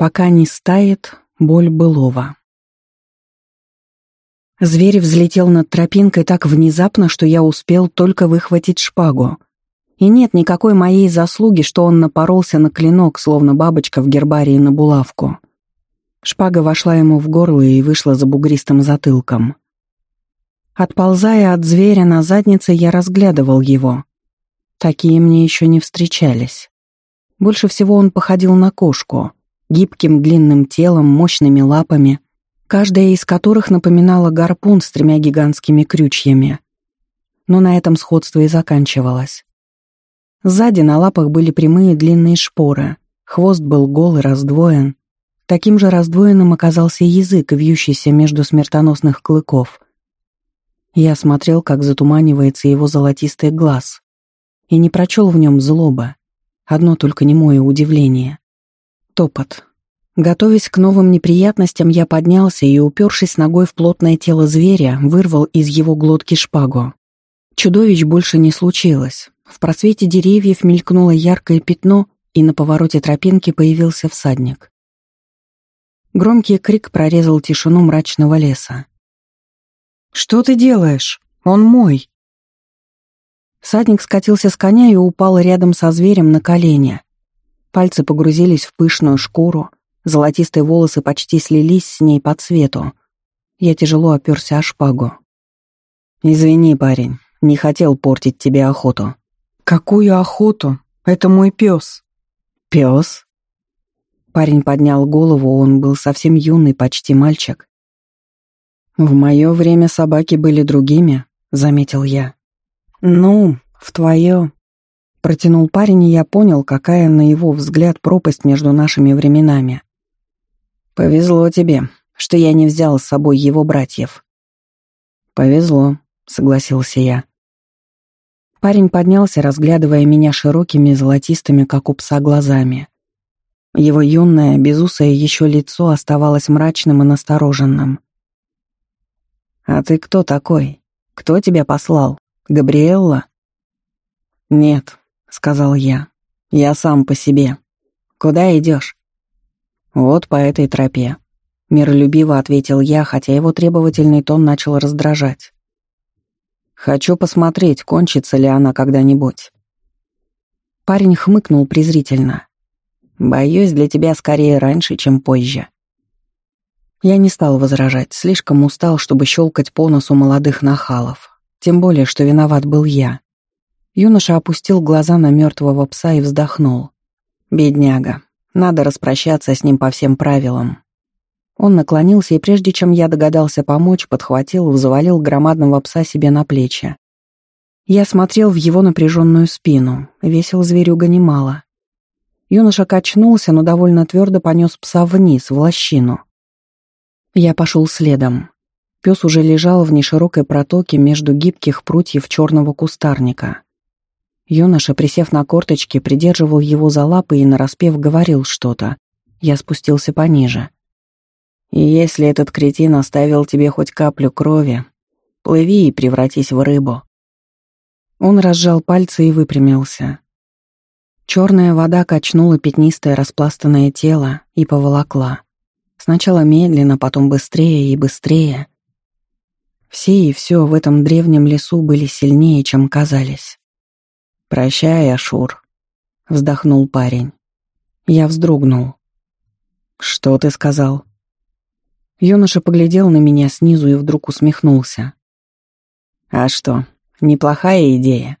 Пока не стает боль былого. Зверь взлетел над тропинкой так внезапно, что я успел только выхватить шпагу. И нет никакой моей заслуги, что он напоролся на клинок, словно бабочка в гербарии на булавку. Шпага вошла ему в горло и вышла за бугристым затылком. Отползая от зверя на заднице, я разглядывал его. Такие мне еще не встречались. Больше всего он походил на кошку, гибким длинным телом, мощными лапами, каждая из которых напоминала гарпун с тремя гигантскими крючьями. Но на этом сходство и заканчивалось. Сзади на лапах были прямые длинные шпоры, хвост был голый, раздвоен. Таким же раздвоенным оказался язык, вьющийся между смертоносных клыков — я смотрел, как затуманивается его золотистый глаз, и не прочел в нем злоба, одно только немое удивление. Топот. Готовясь к новым неприятностям, я поднялся и, упершись ногой в плотное тело зверя, вырвал из его глотки шпагу. Чудовищ больше не случилось. В просвете деревьев мелькнуло яркое пятно, и на повороте тропинки появился всадник. Громкий крик прорезал тишину мрачного леса. «Что ты делаешь? Он мой!» Садник скатился с коня и упал рядом со зверем на колени. Пальцы погрузились в пышную шкуру, золотистые волосы почти слились с ней по цвету. Я тяжело оперся о шпагу. «Извини, парень, не хотел портить тебе охоту». «Какую охоту? Это мой пес». «Пес?» Парень поднял голову, он был совсем юный, почти мальчик. «В мое время собаки были другими», — заметил я. «Ну, в твое...» Протянул парень, и я понял, какая, на его взгляд, пропасть между нашими временами. «Повезло тебе, что я не взял с собой его братьев». «Повезло», — согласился я. Парень поднялся, разглядывая меня широкими, золотистыми, как у пса, глазами. Его юное, безусое еще лицо оставалось мрачным и настороженным. «А ты кто такой? Кто тебя послал? Габриэлла?» «Нет», — сказал я. «Я сам по себе. Куда идешь?» «Вот по этой тропе», — миролюбиво ответил я, хотя его требовательный тон начал раздражать. «Хочу посмотреть, кончится ли она когда-нибудь». Парень хмыкнул презрительно. «Боюсь, для тебя скорее раньше, чем позже». Я не стал возражать, слишком устал, чтобы щелкать по носу молодых нахалов. Тем более, что виноват был я. Юноша опустил глаза на мертвого пса и вздохнул. «Бедняга. Надо распрощаться с ним по всем правилам». Он наклонился, и прежде чем я догадался помочь, подхватил, завалил громадного пса себе на плечи. Я смотрел в его напряженную спину. Весил зверюга немало. Юноша качнулся, но довольно твердо понес пса вниз, в лощину. Я пошел следом. Пес уже лежал в неширокой протоке между гибких прутьев черного кустарника. Юноша, присев на корточки, придерживал его за лапы и нараспев говорил что-то. Я спустился пониже. «И если этот кретин оставил тебе хоть каплю крови, плыви и превратись в рыбу». Он разжал пальцы и выпрямился. Черная вода качнула пятнистое распластанное тело и поволокла. Сначала медленно, потом быстрее и быстрее. Все и все в этом древнем лесу были сильнее, чем казались. «Прощай, Ашур», — вздохнул парень. Я вздрогнул. «Что ты сказал?» Юноша поглядел на меня снизу и вдруг усмехнулся. «А что, неплохая идея?»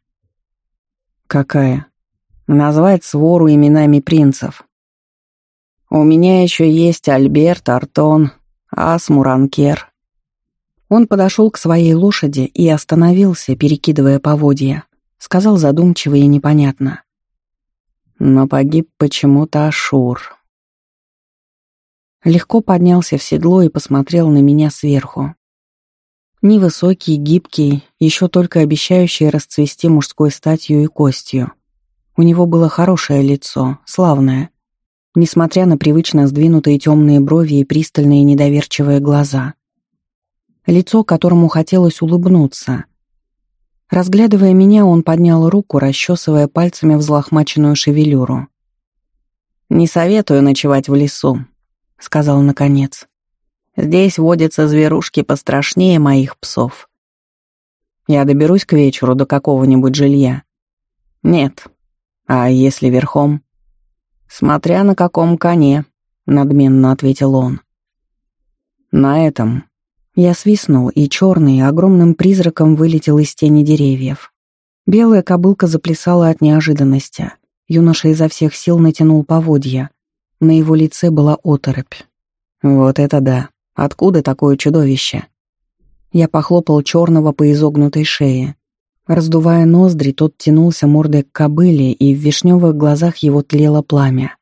«Какая?» «Назвать свору именами принцев. У меня еще есть Альберт, Артон, Асмуранкер. Он подошел к своей лошади и остановился, перекидывая поводья. Сказал задумчиво и непонятно. Но погиб почему-то Ашур. Легко поднялся в седло и посмотрел на меня сверху. Невысокий, гибкий, еще только обещающий расцвести мужской статью и костью. У него было хорошее лицо, славное — несмотря на привычно сдвинутые темные брови и пристальные недоверчивые глаза. Лицо, которому хотелось улыбнуться. Разглядывая меня, он поднял руку, расчесывая пальцами взлохмаченную шевелюру. «Не советую ночевать в лесу. сказал наконец. «Здесь водятся зверушки пострашнее моих псов. Я доберусь к вечеру до какого-нибудь жилья. Нет. А если верхом? Смотря на каком коне, надменно ответил он. На этом. Я свистнул, и черный огромным призраком вылетел из тени деревьев. Белая кобылка заплясала от неожиданности. Юноша изо всех сил натянул поводья. На его лице была оторопь. Вот это да. Откуда такое чудовище? Я похлопал черного по изогнутой шее. Раздувая ноздри, тот тянулся мордой к кобыле, и в вишневых глазах его тлело пламя.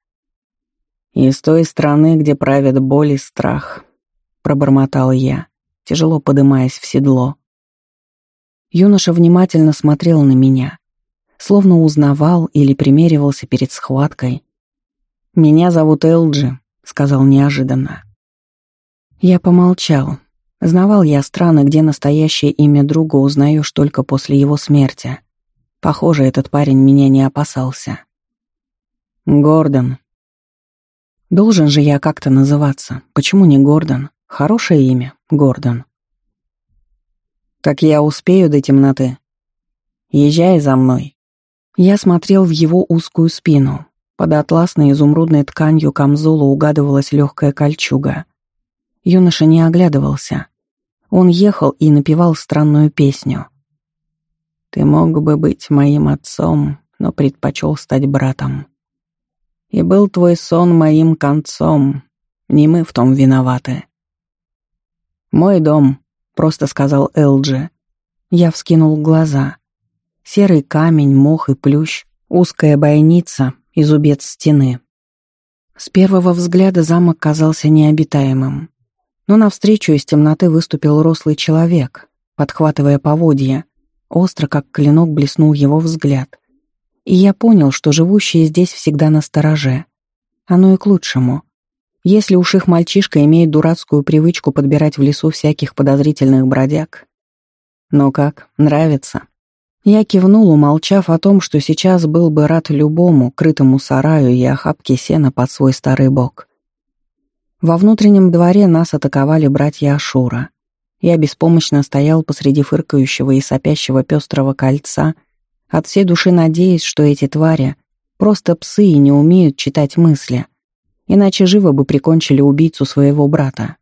«Из той страны, где правят боль и страх», — пробормотал я, тяжело подымаясь в седло. Юноша внимательно смотрел на меня, словно узнавал или примеривался перед схваткой. «Меня зовут Элджи», — сказал неожиданно. Я помолчал, Знавал я страны, где настоящее имя друга узнаешь только после его смерти. Похоже, этот парень меня не опасался. Гордон. Должен же я как-то называться. Почему не Гордон? Хорошее имя, Гордон. Как я успею до темноты? Езжай за мной. Я смотрел в его узкую спину. Под атласной изумрудной тканью камзола угадывалась легкая кольчуга. Юноша не оглядывался. Он ехал и напевал странную песню. «Ты мог бы быть моим отцом, но предпочел стать братом. И был твой сон моим концом, не мы в том виноваты». «Мой дом», — просто сказал Элджи. Я вскинул глаза. Серый камень, мох и плющ, узкая бойница и зубец стены. С первого взгляда замок казался необитаемым. Но навстречу из темноты выступил рослый человек, подхватывая поводья. Остро, как клинок, блеснул его взгляд. И я понял, что живущие здесь всегда на стороже. Оно и к лучшему. Если уж их мальчишка имеет дурацкую привычку подбирать в лесу всяких подозрительных бродяг. Но как, нравится? Я кивнул, умолчав о том, что сейчас был бы рад любому крытому сараю и охапке сена под свой старый бок. Во внутреннем дворе нас атаковали братья Ашура. Я беспомощно стоял посреди фыркающего и сопящего пестрого кольца, от всей души надеясь, что эти твари просто псы и не умеют читать мысли, иначе живо бы прикончили убийцу своего брата.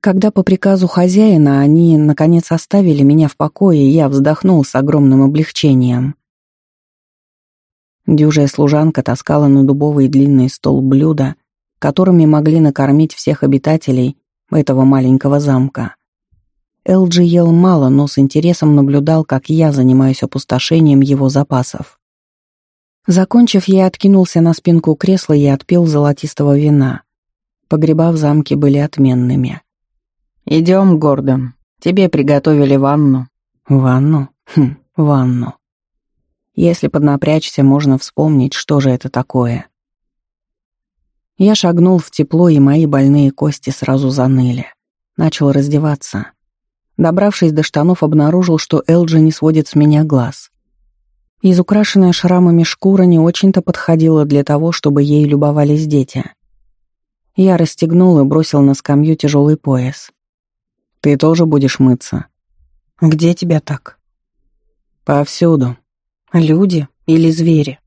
Когда по приказу хозяина они, наконец, оставили меня в покое, я вздохнул с огромным облегчением. Дюжая служанка таскала на дубовый длинный стол блюда, которыми могли накормить всех обитателей этого маленького замка. Элджи ел мало, но с интересом наблюдал, как я занимаюсь опустошением его запасов. Закончив, я откинулся на спинку кресла и отпил золотистого вина. Погреба в замке были отменными. «Идем, Гордон. Тебе приготовили ванну». «Ванну? Хм, ванну». Если поднапрячься, можно вспомнить, что же это такое. Я шагнул в тепло, и мои больные кости сразу заныли. Начал раздеваться. Добравшись до штанов, обнаружил, что Элджи не сводит с меня глаз. Изукрашенная шрамами шкура не очень-то подходила для того, чтобы ей любовались дети. Я расстегнул и бросил на скамью тяжелый пояс. «Ты тоже будешь мыться?» «Где тебя так?» «Повсюду. Люди или звери?»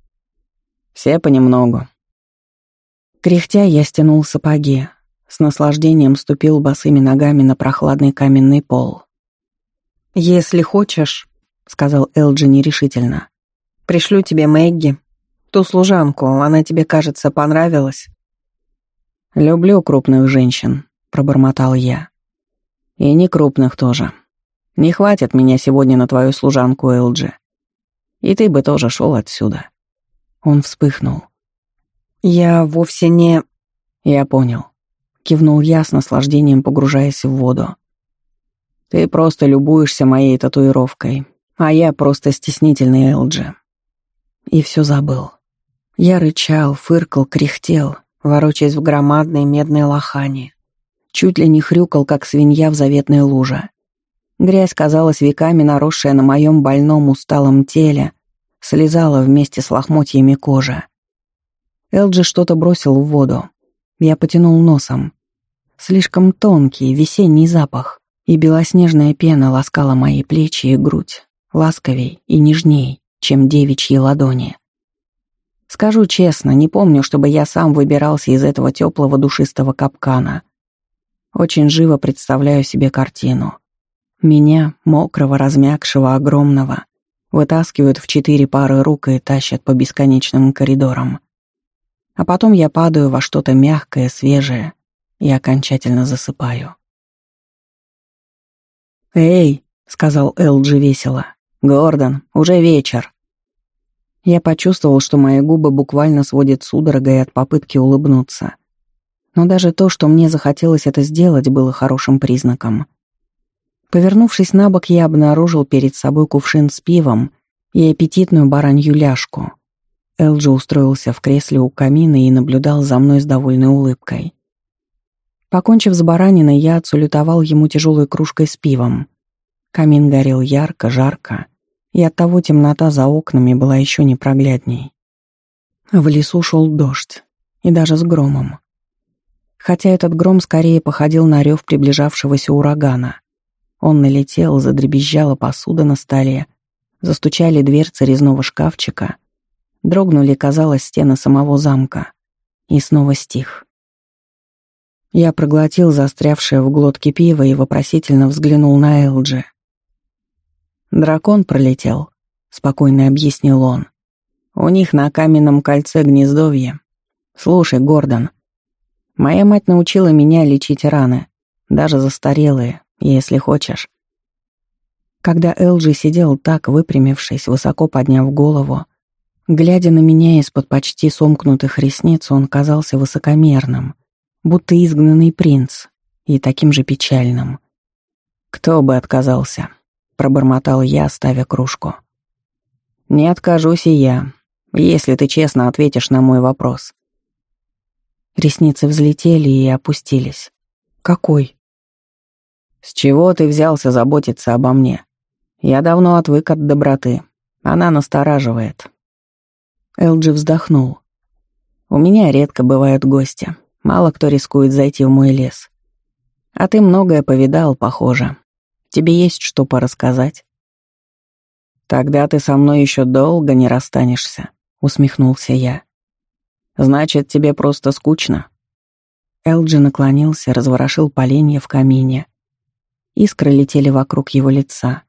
«Все понемногу. Кряхтя я стянул сапоги, с наслаждением ступил босыми ногами на прохладный каменный пол. «Если хочешь», — сказал Элджи нерешительно, — «пришлю тебе Мэгги, ту служанку, она тебе, кажется, понравилась». «Люблю крупных женщин», — пробормотал я. «И не крупных тоже. Не хватит меня сегодня на твою служанку, Элджи. И ты бы тоже шел отсюда». Он вспыхнул. «Я вовсе не...» «Я понял», — кивнул я с наслаждением, погружаясь в воду. «Ты просто любуешься моей татуировкой, а я просто стеснительный Элджи». И все забыл. Я рычал, фыркал, кряхтел, ворочаясь в громадной медной лохане. Чуть ли не хрюкал, как свинья в заветной луже. Грязь казалась веками наросшая на моем больном усталом теле, слезала вместе с лохмотьями кожи. Элджи что-то бросил в воду. Я потянул носом. Слишком тонкий весенний запах, и белоснежная пена ласкала мои плечи и грудь, ласковей и нежней, чем девичьи ладони. Скажу честно, не помню, чтобы я сам выбирался из этого теплого душистого капкана. Очень живо представляю себе картину. Меня, мокрого, размягшего, огромного, вытаскивают в четыре пары рук и тащат по бесконечным коридорам. А потом я падаю во что-то мягкое, свежее и окончательно засыпаю. «Эй!» — сказал Элджи весело. «Гордон, уже вечер». Я почувствовал, что мои губы буквально сводят судорогой от попытки улыбнуться. Но даже то, что мне захотелось это сделать, было хорошим признаком. Повернувшись на бок, я обнаружил перед собой кувшин с пивом и аппетитную баранью ляжку. Элджи устроился в кресле у камина и наблюдал за мной с довольной улыбкой. Покончив с бараниной, я отсулютовал ему тяжелой кружкой с пивом. Камин горел ярко, жарко, и оттого темнота за окнами была еще непроглядней. В лесу шел дождь, и даже с громом. Хотя этот гром скорее походил на рев приближавшегося урагана. Он налетел, задребезжала посуда на столе, застучали дверцы резного шкафчика, дрогнули, казалось, стены самого замка, и снова стих. Я проглотил застрявшее в глотке пиво и вопросительно взглянул на Элджи. «Дракон пролетел», — спокойно объяснил он. «У них на каменном кольце гнездовье. Слушай, Гордон, моя мать научила меня лечить раны, даже застарелые, если хочешь». Когда Элджи сидел так, выпрямившись, высоко подняв голову, глядя на меня из-под почти сомкнутых ресниц, он казался высокомерным — будто изгнанный принц, и таким же печальным. «Кто бы отказался?» — пробормотал я, ставя кружку. «Не откажусь и я, если ты честно ответишь на мой вопрос». Ресницы взлетели и опустились. «Какой?» «С чего ты взялся заботиться обо мне? Я давно отвык от доброты. Она настораживает». Элджи вздохнул. «У меня редко бывают гости. Мало кто рискует зайти в мой лес. А ты многое повидал, похоже. Тебе есть что порассказать?» «Тогда ты со мной еще долго не расстанешься», — усмехнулся я. «Значит, тебе просто скучно». Элджи наклонился, разворошил поленья в камине. Искры летели вокруг его лица.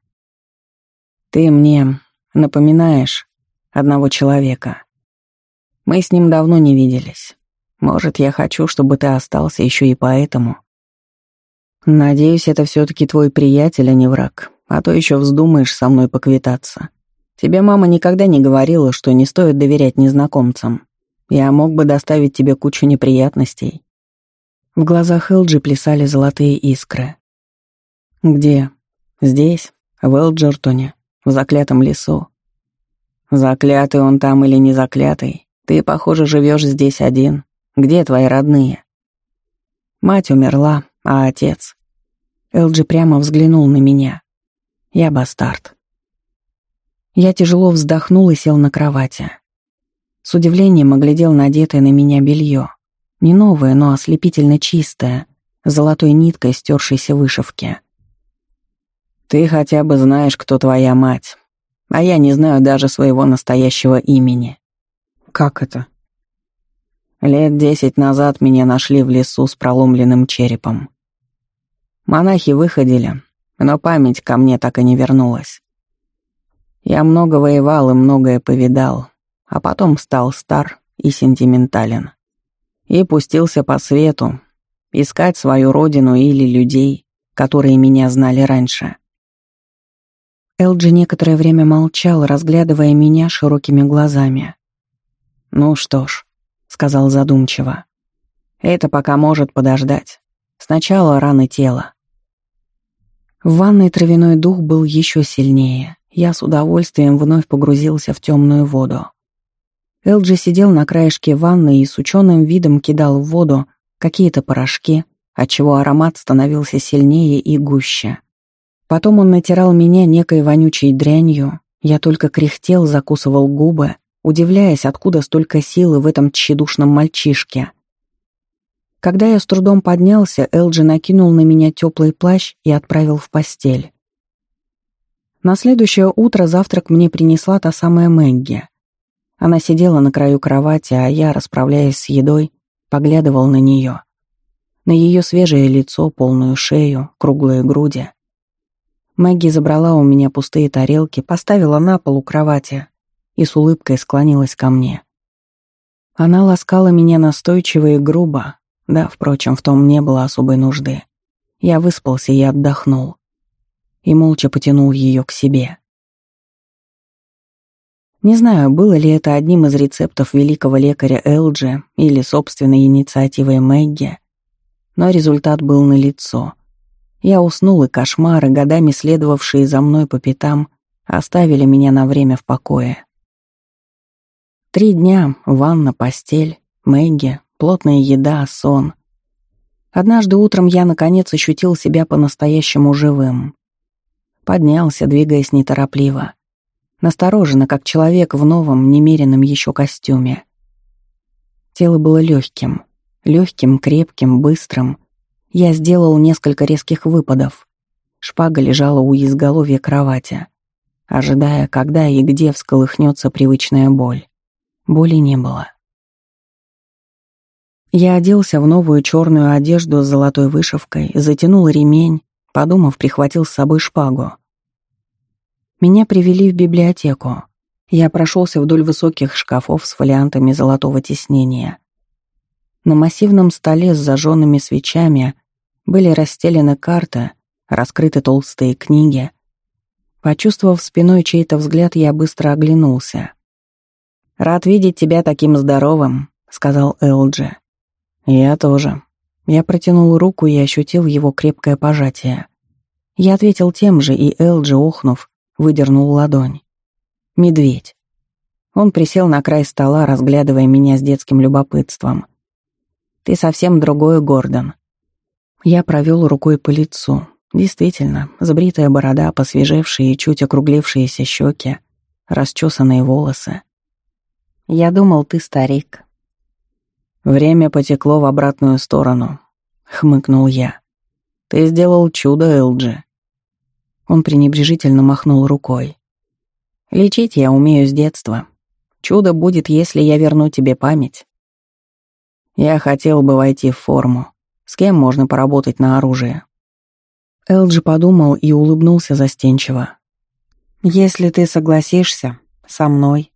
«Ты мне напоминаешь одного человека. Мы с ним давно не виделись. Может, я хочу, чтобы ты остался еще и поэтому. Надеюсь, это все-таки твой приятель, а не враг, а то еще вздумаешь со мной поквитаться. Тебе мама никогда не говорила, что не стоит доверять незнакомцам. Я мог бы доставить тебе кучу неприятностей. В глазах Элджи плясали золотые искры. Где? Здесь, в Элджертоне, в заклятом лесу. Заклятый он там или не заклятый, ты, похоже, живешь здесь один, где твои родные?» Мать умерла, а отец... Элджи прямо взглянул на меня. Я бастард. Я тяжело вздохнул и сел на кровати. С удивлением оглядел надетое на меня белье. Не новое, но ослепительно чистое, с золотой ниткой стершейся вышивки. «Ты хотя бы знаешь, кто твоя мать, а я не знаю даже своего настоящего имени». «Как это?» Лет десять назад меня нашли в лесу с проломленным черепом. Монахи выходили, но память ко мне так и не вернулась. Я много воевал и многое повидал, а потом стал стар и сентиментален. И пустился по свету, искать свою родину или людей, которые меня знали раньше. Элджи некоторое время молчал, разглядывая меня широкими глазами. Ну что ж, сказал задумчиво. «Это пока может подождать. Сначала раны тела». В ванной травяной дух был еще сильнее. Я с удовольствием вновь погрузился в темную воду. Элджи сидел на краешке ванны и с ученым видом кидал в воду какие-то порошки, отчего аромат становился сильнее и гуще. Потом он натирал меня некой вонючей дрянью, я только кряхтел, закусывал губы, удивляясь, откуда столько силы в этом тщедушном мальчишке. Когда я с трудом поднялся, Элджи накинул на меня теплый плащ и отправил в постель. На следующее утро завтрак мне принесла та самая Мэгги. Она сидела на краю кровати, а я, расправляясь с едой, поглядывал на нее. На ее свежее лицо, полную шею, круглые груди. Мэгги забрала у меня пустые тарелки, поставила на пол у кровати и с улыбкой склонилась ко мне. Она ласкала меня настойчиво и грубо, да, впрочем, в том не было особой нужды. Я выспался и отдохнул и молча потянул ее к себе. Не знаю, было ли это одним из рецептов великого лекаря Элджи или собственной инициативой Мэгги, но результат был налицо. Я уснул, и кошмары, годами следовавшие за мной по пятам, оставили меня на время в покое. Три дня, ванна, постель, Мэгги, плотная еда, сон. Однажды утром я, наконец, ощутил себя по-настоящему живым. Поднялся, двигаясь неторопливо. Настороженно, как человек в новом, немеренном еще костюме. Тело было легким. Легким, крепким, быстрым. Я сделал несколько резких выпадов. Шпага лежала у изголовья кровати, ожидая, когда и где всколыхнется привычная боль. Боли не было. Я оделся в новую черную одежду с золотой вышивкой, затянул ремень, Подумав, прихватил с собой шпагу. Меня привели в библиотеку. Я прошелся вдоль высоких шкафов с фолиантами золотого тиснения. На массивном столе с зажженными свечами были расстелены карты, раскрыты толстые книги. Почувствовав спиной чей-то взгляд, я быстро оглянулся. «Рад видеть тебя таким здоровым», — сказал Элджи. «Я тоже», я протянул руку и ощутил его крепкое пожатие. Я ответил тем же, и Элджи, охнув, выдернул ладонь. «Медведь». Он присел на край стола, разглядывая меня с детским любопытством. «Ты совсем другой, Гордон». Я провел рукой по лицу. Действительно, сбритая борода, посвежевшие и чуть округлившиеся щеки, расчесанные волосы. «Я думал, ты старик», «Время потекло в обратную сторону», — хмыкнул я. «Ты сделал чудо, Элджи». Он пренебрежительно махнул рукой. «Лечить я умею с детства. Чудо будет, если я верну тебе память. Я хотел бы войти в форму. С кем можно поработать на оружие?» Элджи подумал и улыбнулся застенчиво. «Если ты согласишься, со мной».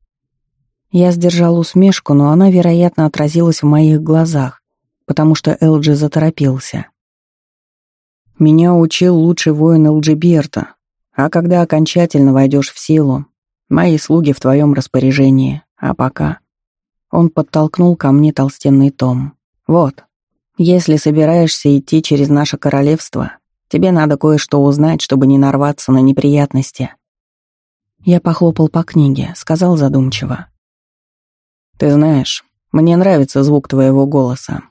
Я сдержал усмешку, но она, вероятно, отразилась в моих глазах, потому что Элджи заторопился. «Меня учил лучший воин Элджи Берта, а когда окончательно войдешь в силу, мои слуги в твоем распоряжении, а пока...» Он подтолкнул ко мне толстенный том. «Вот, если собираешься идти через наше королевство, тебе надо кое-что узнать, чтобы не нарваться на неприятности». Я похлопал по книге, сказал задумчиво. «Ты знаешь, мне нравится звук твоего голоса.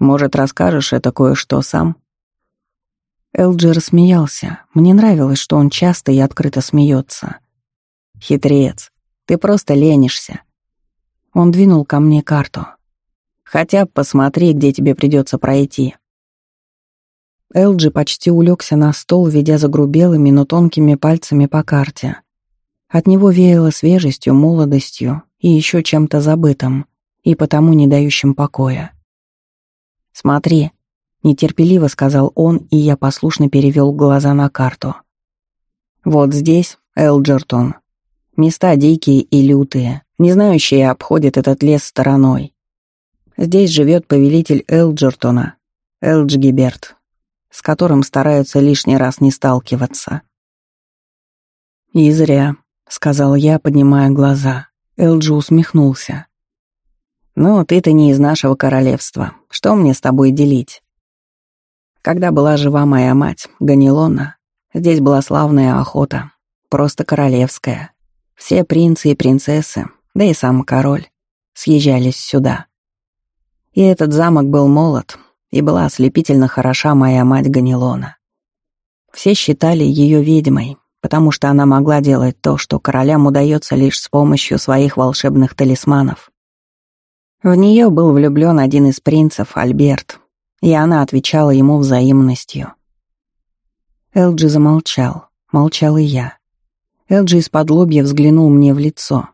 Может, расскажешь это кое-что сам?» Элджи рассмеялся. Мне нравилось, что он часто и открыто смеется. «Хитрец, ты просто ленишься». Он двинул ко мне карту. «Хотя посмотри, где тебе придется пройти». Элджи почти улегся на стол, ведя загрубелыми, но тонкими пальцами по карте. От него веяло свежестью, молодостью и еще чем-то забытым, и потому не дающим покоя. «Смотри», — нетерпеливо сказал он, и я послушно перевел глаза на карту. «Вот здесь Элджертон. Места дикие и лютые, не знающие обходят этот лес стороной. Здесь живет повелитель Элджертона, Элджгиберт, с которым стараются лишний раз не сталкиваться». «И зря», — сказал я, поднимая глаза. Элджи усмехнулся. «Ну, ты-то не из нашего королевства. Что мне с тобой делить?» Когда была жива моя мать, Ганилона, здесь была славная охота, просто королевская. Все принцы и принцессы, да и сам король, съезжались сюда. И этот замок был молод, и была ослепительно хороша моя мать Ганилона. Все считали ее ведьмой, потому что она могла делать то, что королям удается лишь с помощью своих волшебных талисманов. В нее был влюблен один из принцев, Альберт, и она отвечала ему взаимностью. Элджи замолчал, молчал и я. Элджи из-под лобья взглянул мне в лицо.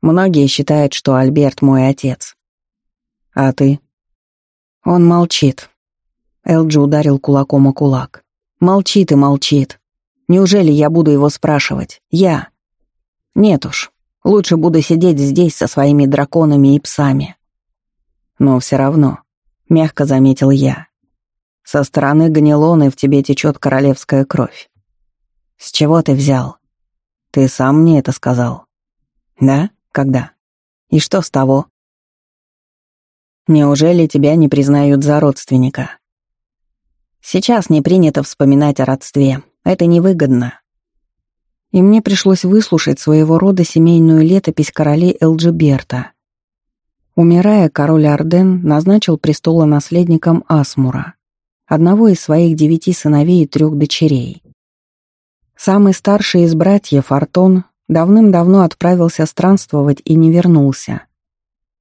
Многие считают, что Альберт мой отец. А ты? Он молчит. Элджи ударил кулаком о кулак. Молчит и молчит. Неужели я буду его спрашивать? Я. Нет уж. Лучше буду сидеть здесь со своими драконами и псами. Но все равно, мягко заметил я. Со стороны Ганилоны в тебе течет королевская кровь. С чего ты взял? Ты сам мне это сказал. Да? Когда? И что с того? Неужели тебя не признают за родственника? Сейчас не принято вспоминать о родстве. Это невыгодно. И мне пришлось выслушать своего рода семейную летопись королей Элджиберта. Умирая, король Арден назначил престолонаследником Асмура одного из своих девяти сыновей и трех дочерей. Самый старший из братьев, Артон, давным-давно отправился странствовать и не вернулся.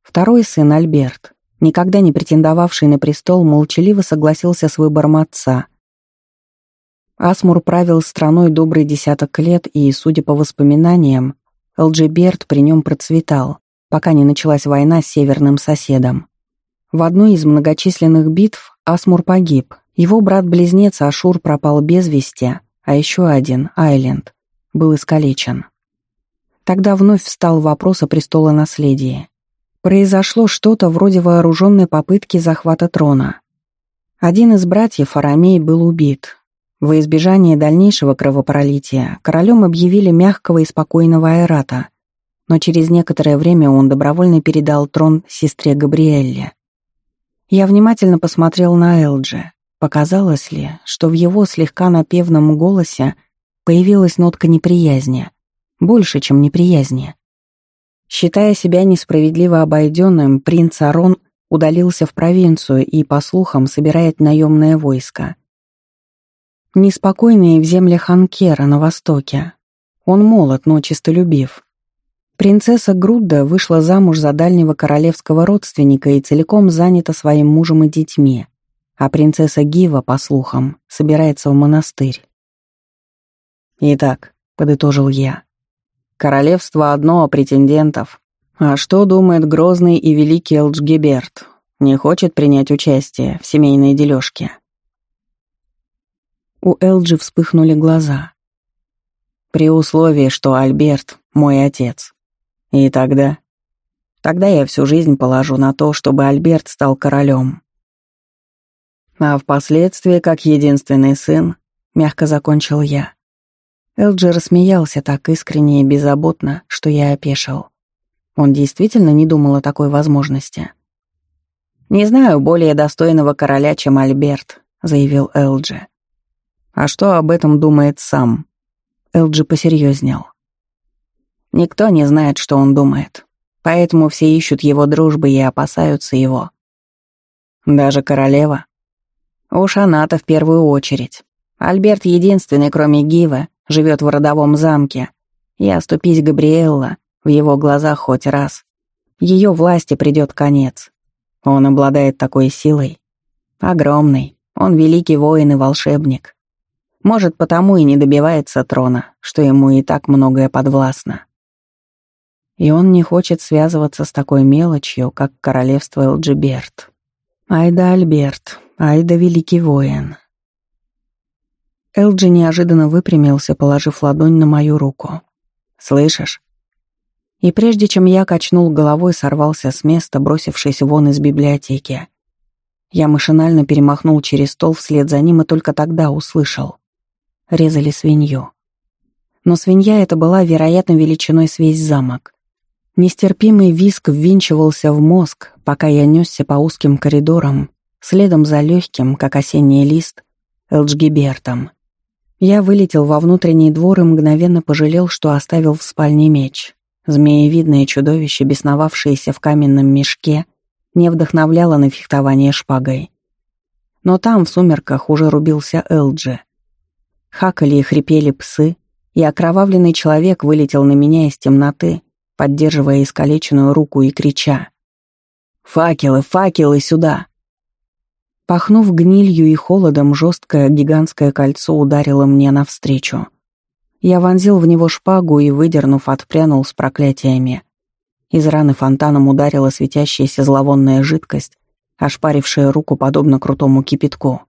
Второй сын, Альберт, никогда не претендовавший на престол, молчаливо согласился с выбором отца. Асмур правил страной добрый десяток лет, и, судя по воспоминаниям, Элджиберт при нем процветал, пока не началась война с северным соседом. В одной из многочисленных битв Асмур погиб, его брат-близнец Ашур пропал без вести, а еще один, Айленд, был искалечен. Тогда вновь встал вопрос о престолонаследии. Произошло что-то вроде вооруженной попытки захвата трона. Один из братьев, Арамей, был убит. Во избежание дальнейшего кровопролития королем объявили мягкого и спокойного Айрата, но через некоторое время он добровольно передал трон сестре Габриэлле. Я внимательно посмотрел на Элджи. Показалось ли, что в его слегка напевном голосе появилась нотка неприязни, больше, чем неприязни. Считая себя несправедливо обойденным, принц Арон удалился в провинцию и, по слухам, собирает наемное войско. Неспокойный в землях Анкера на востоке. Он молод, но чистолюбив. Принцесса Грудда вышла замуж за дальнего королевского родственника и целиком занята своим мужем и детьми а принцесса Гива, по слухам, собирается в монастырь. «Итак», — подытожил я, — «королевство одно, а претендентов. А что думает грозный и великий Элджгеберт? Не хочет принять участие в семейной дележке?» У Элджи вспыхнули глаза. «При условии, что Альберт — мой отец. И тогда...» Тогда я всю жизнь положу на то, чтобы Альберт стал королем. А впоследствии, как единственный сын, мягко закончил я. Элджи рассмеялся так искренне и беззаботно, что я опешил. Он действительно не думал о такой возможности. «Не знаю более достойного короля, чем Альберт», — заявил Элджи. «А что об этом думает сам?» Элджи посерьезнел. «Никто не знает, что он думает, поэтому все ищут его дружбы и опасаются его. Даже королева?» Уж она-то в первую очередь. Альберт единственный, кроме Гивы, живет в родовом замке. И оступись Габриэлла в его глазах хоть раз. Ее власти придет конец. Он обладает такой силой. Огромной. Он великий воин и волшебник. Может, потому и не добивается трона, что ему и так многое подвластно. И он не хочет связываться с такой мелочью, как королевство Элджиберт. Айда Альберт, Ай да великий воин. Элджи неожиданно выпрямился, положив ладонь на мою руку. «Слышишь?» И прежде чем я качнул головой, сорвался с места, бросившись вон из библиотеки. Я машинально перемахнул через стол вслед за ним и только тогда услышал. Резали свинью. Но свинья эта была, вероятно, величиной с весь замок. Нестерпимый виск ввинчивался в мозг, пока я несся по узким коридорам, следом за легким, как осенний лист, Элджгибертом. Я вылетел во внутренний двор и мгновенно пожалел, что оставил в спальне меч. Змеевидное чудовище, бесновавшееся в каменном мешке, не вдохновляло на фехтование шпагой. Но там, в сумерках, уже рубился Элджи. Хакали и хрипели псы, и окровавленный человек вылетел на меня из темноты, поддерживая искалеченную руку и крича. «Факелы, факелы сюда!» Пахнув гнилью и холодом, жесткое гигантское кольцо ударило мне навстречу. Я вонзил в него шпагу и, выдернув, отпрянул с проклятиями. Из раны фонтаном ударила светящаяся зловонная жидкость, ошпарившая руку подобно крутому кипятку.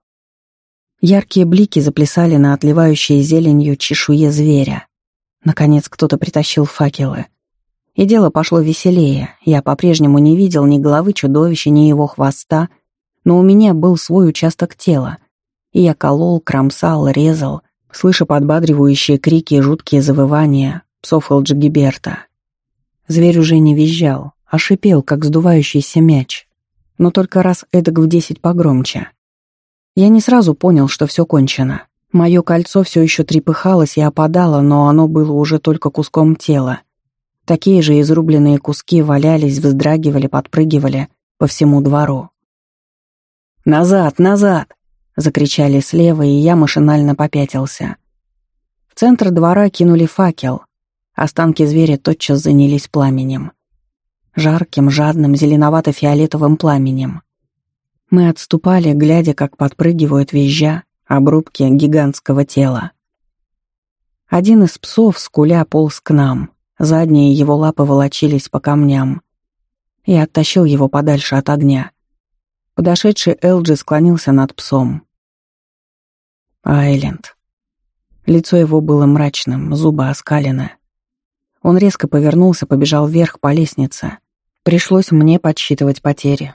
Яркие блики заплясали на отливающей зеленью чешуе зверя. Наконец кто-то притащил факелы. И дело пошло веселее. Я по-прежнему не видел ни головы чудовища, ни его хвоста, но у меня был свой участок тела. И я колол, кромсал, резал, слыша подбадривающие крики и жуткие завывания псов Элджигиберта. Зверь уже не визжал, а шипел, как сдувающийся мяч. Но только раз эдак в десять погромче. Я не сразу понял, что все кончено. Мое кольцо все еще трепыхалось и опадало, но оно было уже только куском тела. Такие же изрубленные куски валялись, вздрагивали, подпрыгивали по всему двору. «Назад, назад!» — закричали слева, и я машинально попятился. В центр двора кинули факел. Останки зверя тотчас занялись пламенем. Жарким, жадным, зеленовато-фиолетовым пламенем. Мы отступали, глядя, как подпрыгивают визжа обрубки гигантского тела. Один из псов, скуля, полз к нам. Задние его лапы волочились по камням. Я оттащил его подальше от огня. Подошедший Элджи склонился над псом. Айленд. Лицо его было мрачным, зубы оскалены. Он резко повернулся, побежал вверх по лестнице. Пришлось мне подсчитывать потери.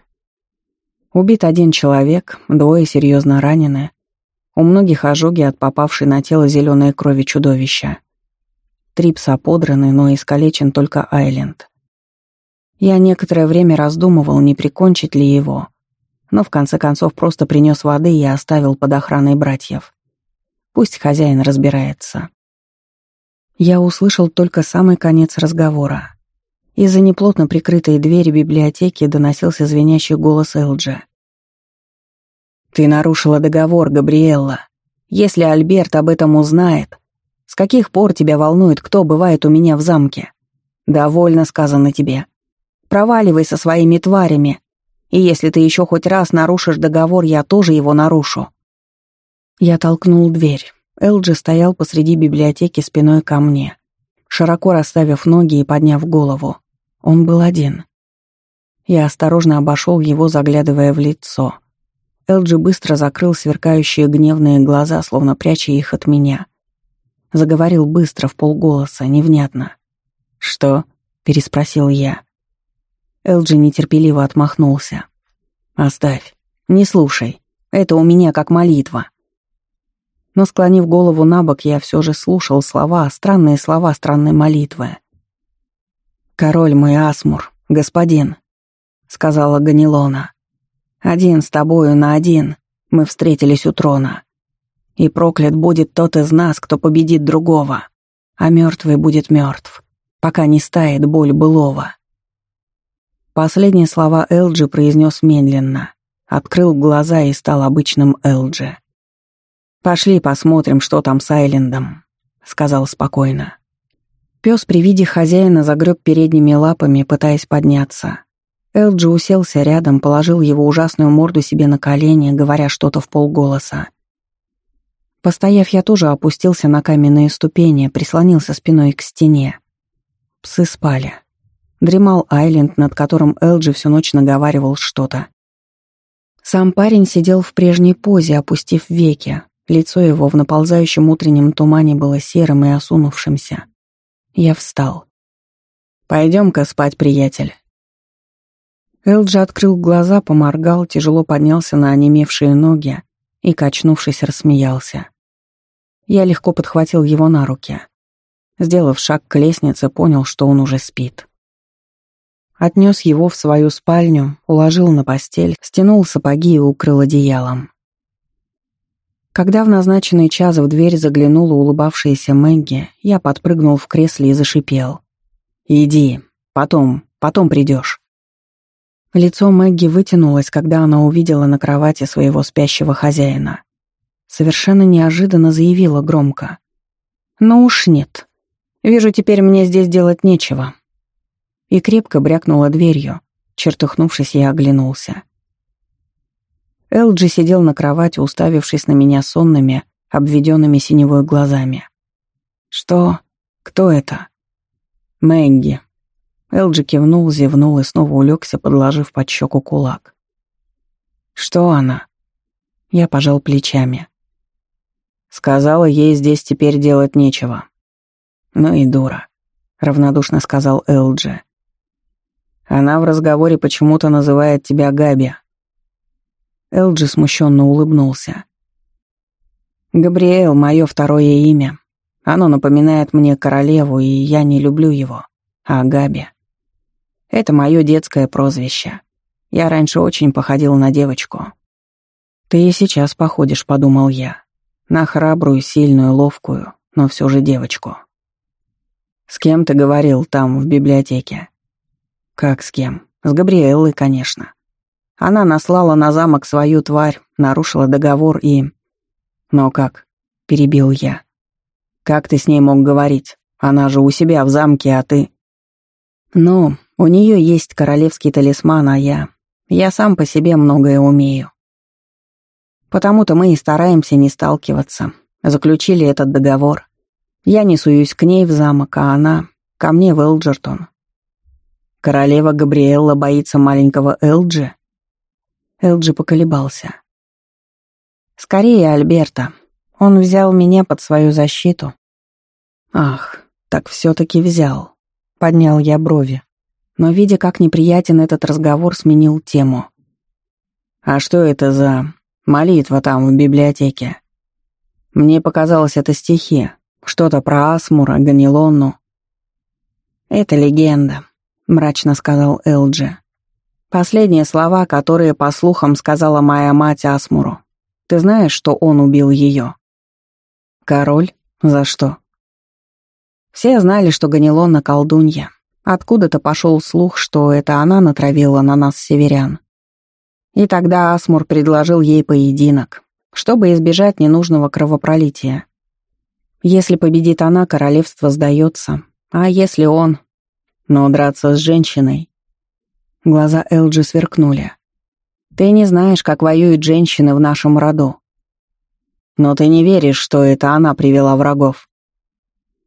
Убит один человек, двое серьезно ранены. У многих ожоги от попавшей на тело зеленой крови чудовища. Три пса подраны, но искалечен только Айленд. Я некоторое время раздумывал, не прикончить ли его, но в конце концов просто принес воды и оставил под охраной братьев. Пусть хозяин разбирается. Я услышал только самый конец разговора. Из-за неплотно прикрытой двери библиотеки доносился звенящий голос Элджа. «Ты нарушила договор, Габриэлла. Если Альберт об этом узнает, с каких пор тебя волнует, кто бывает у меня в замке? Довольно сказано тебе. Проваливай со своими тварями. И если ты еще хоть раз нарушишь договор, я тоже его нарушу». Я толкнул дверь. Элджи стоял посреди библиотеки спиной ко мне, широко расставив ноги и подняв голову. Он был один. Я осторожно обошел его, заглядывая в лицо. Элджи быстро закрыл сверкающие гневные глаза, словно пряча их от меня — Заговорил быстро, в полголоса, невнятно. «Что?» — переспросил я. Элджи нетерпеливо отмахнулся. «Оставь. Не слушай. Это у меня как молитва». Но, склонив голову на бок, я все же слушал слова, странные слова странной молитвы. «Король мой Асмур, господин», — сказала Ганилона. «Один с тобою на один мы встретились у трона. И проклят будет тот из нас, кто победит другого, а мертвый будет мертв, пока не стает боль былого. Последние слова Элджи произнес медленно, открыл глаза и стал обычным Элджи. «Пошли посмотрим, что там с Айлендом», — сказал спокойно. Пес при виде хозяина загреб передними лапами, пытаясь подняться. Элджи уселся рядом, положил его ужасную морду себе на колени, говоря что-то в полголоса. Постояв, я тоже опустился на каменные ступени, прислонился спиной к стене. Псы спали. Дремал Айленд, над которым Элджи всю ночь наговаривал что-то. Сам парень сидел в прежней позе, опустив веки. Лицо его в наползающем утреннем тумане было серым и осунувшимся. Я встал. «Пойдем-ка спать, приятель». Элджи открыл глаза, поморгал, тяжело поднялся на онемевшие ноги, и, качнувшись, рассмеялся. Я легко подхватил его на руки. Сделав шаг к лестнице, понял, что он уже спит. Отнес его в свою спальню, уложил на постель, стянул сапоги и укрыл одеялом. Когда в назначенный час в дверь заглянула улыбавшаяся Мэгги, я подпрыгнул в кресле и зашипел. «Иди, потом, потом придешь. Лицо Мэгги вытянулось, когда она увидела на кровати своего спящего хозяина. Совершенно неожиданно заявила громко. «Ну уж нет. Вижу, теперь мне здесь делать нечего». И крепко брякнула дверью. Чертыхнувшись, я оглянулся. Элджи сидел на кровати, уставившись на меня сонными, обведенными синевой глазами. «Что? Кто это?» «Мэгги». Элджи кивнул, зевнул и снова улегся, подложив под щеку кулак. «Что она?» Я пожал плечами. Сказала, ей здесь теперь делать нечего. «Ну и дура», — равнодушно сказал Элджи. «Она в разговоре почему-то называет тебя Габи». Элджи смущенно улыбнулся. «Габриэл — мое второе имя. Оно напоминает мне королеву, и я не люблю его. А Габи — это мое детское прозвище. Я раньше очень походил на девочку». «Ты и сейчас походишь», — подумал я. «На храбрую, сильную, ловкую, но все же девочку». «С кем ты говорил там, в библиотеке?» «Как с кем? С Габриэллой, конечно. Она наслала на замок свою тварь, нарушила договор и...» «Но как?» — перебил я. «Как ты с ней мог говорить? Она же у себя в замке, а ты...» «Ну, у нее есть королевский талисман, а я... Я сам по себе многое умею. Потому-то мы и стараемся не сталкиваться. Заключили этот договор. Я не суюсь к ней в замок, а она — ко мне в Элджертон. Королева Габриэлла боится маленького Элджи? Элджи поколебался. Скорее Альберта. Он взял меня под свою защиту. Ах, так все-таки взял. Поднял я брови. Но, видя, как неприятен этот разговор, сменил тему. А что это за молитва там в библиотеке? Мне показалось, это стихи. Что-то про Асмура, Ганилонну. «Это легенда», — мрачно сказал Элджи. «Последние слова, которые, по слухам, сказала моя мать Асмуру. Ты знаешь, что он убил ее?» «Король? За что?» Все знали, что Ганилонна колдунья. Откуда-то пошел слух, что это она натравила на нас северян. И тогда Асмур предложил ей поединок, чтобы избежать ненужного кровопролития. Если победит она, королевство сдается, а если он... Но драться с женщиной... Глаза Элджи сверкнули. Ты не знаешь, как воюют женщины в нашем роду. Но ты не веришь, что это она привела врагов?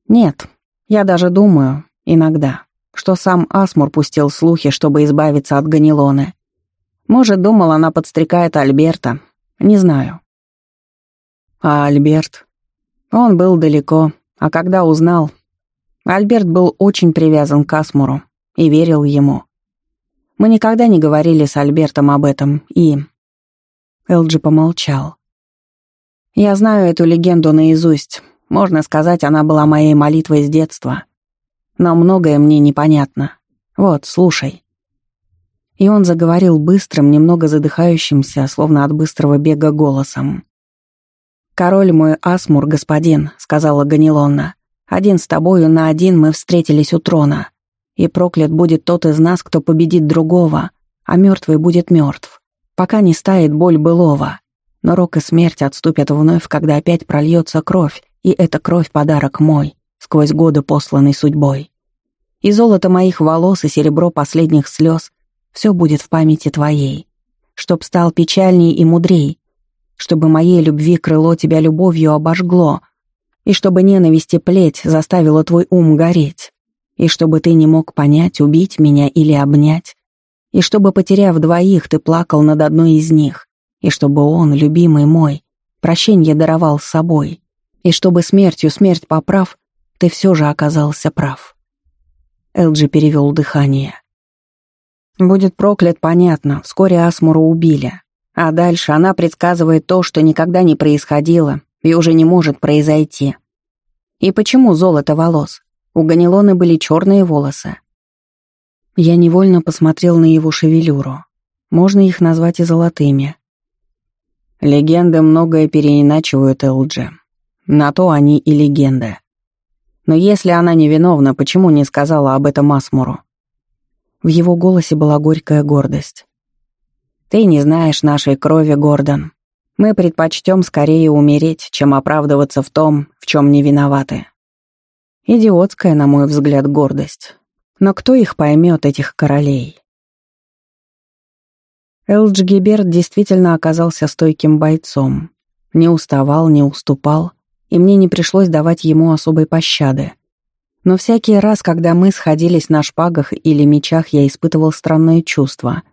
Нет, я даже думаю, иногда, что сам Асмур пустил слухи, чтобы избавиться от Ганилоны. Может, думал, она подстрекает Альберта. Не знаю. А Альберт? Он был далеко, а когда узнал... Альберт был очень привязан к Асмуру и верил ему. Мы никогда не говорили с Альбертом об этом, и... Элджи помолчал. Я знаю эту легенду наизусть. Можно сказать, она была моей молитвой с детства. Но многое мне непонятно. Вот, слушай». И он заговорил быстрым, немного задыхающимся, словно от быстрого бега голосом. «Король мой Асмур, господин», — сказала Ганилонна. «Один с тобою на один мы встретились у трона. И проклят будет тот из нас, кто победит другого, а мертвый будет мертв, пока не стает боль былого. Но рок и смерть отступят вновь, когда опять прольется кровь, и эта кровь — подарок мой, сквозь годы посланный судьбой. И золото моих волос, и серебро последних слез — все будет в памяти твоей, чтоб стал печальней и мудрей, чтобы моей любви крыло тебя любовью обожгло, и чтобы ненависти плеть заставила твой ум гореть, и чтобы ты не мог понять, убить меня или обнять, и чтобы, потеряв двоих, ты плакал над одной из них, и чтобы он, любимый мой, прощенье даровал с собой, и чтобы смертью смерть поправ, ты все же оказался прав. Элджи перевел дыхание. Будет проклят, понятно, вскоре Асмуру убили. А дальше она предсказывает то, что никогда не происходило и уже не может произойти. И почему золото волос? У Ганилоны были черные волосы. Я невольно посмотрел на его шевелюру. Можно их назвать и золотыми. Легенды многое переиначивают Элджи. На то они и легенды. Но если она невиновна, почему не сказала об этом Асмуру? В его голосе была горькая гордость. «Ты не знаешь нашей крови, Гордон. Мы предпочтем скорее умереть, чем оправдываться в том, в чем не виноваты». Идиотская, на мой взгляд, гордость. Но кто их поймет, этих королей? Элдж Гиберт действительно оказался стойким бойцом. Не уставал, не уступал, и мне не пришлось давать ему особой пощады. Но всякий раз, когда мы сходились на шпагах или мечах, я испытывал странное чувство.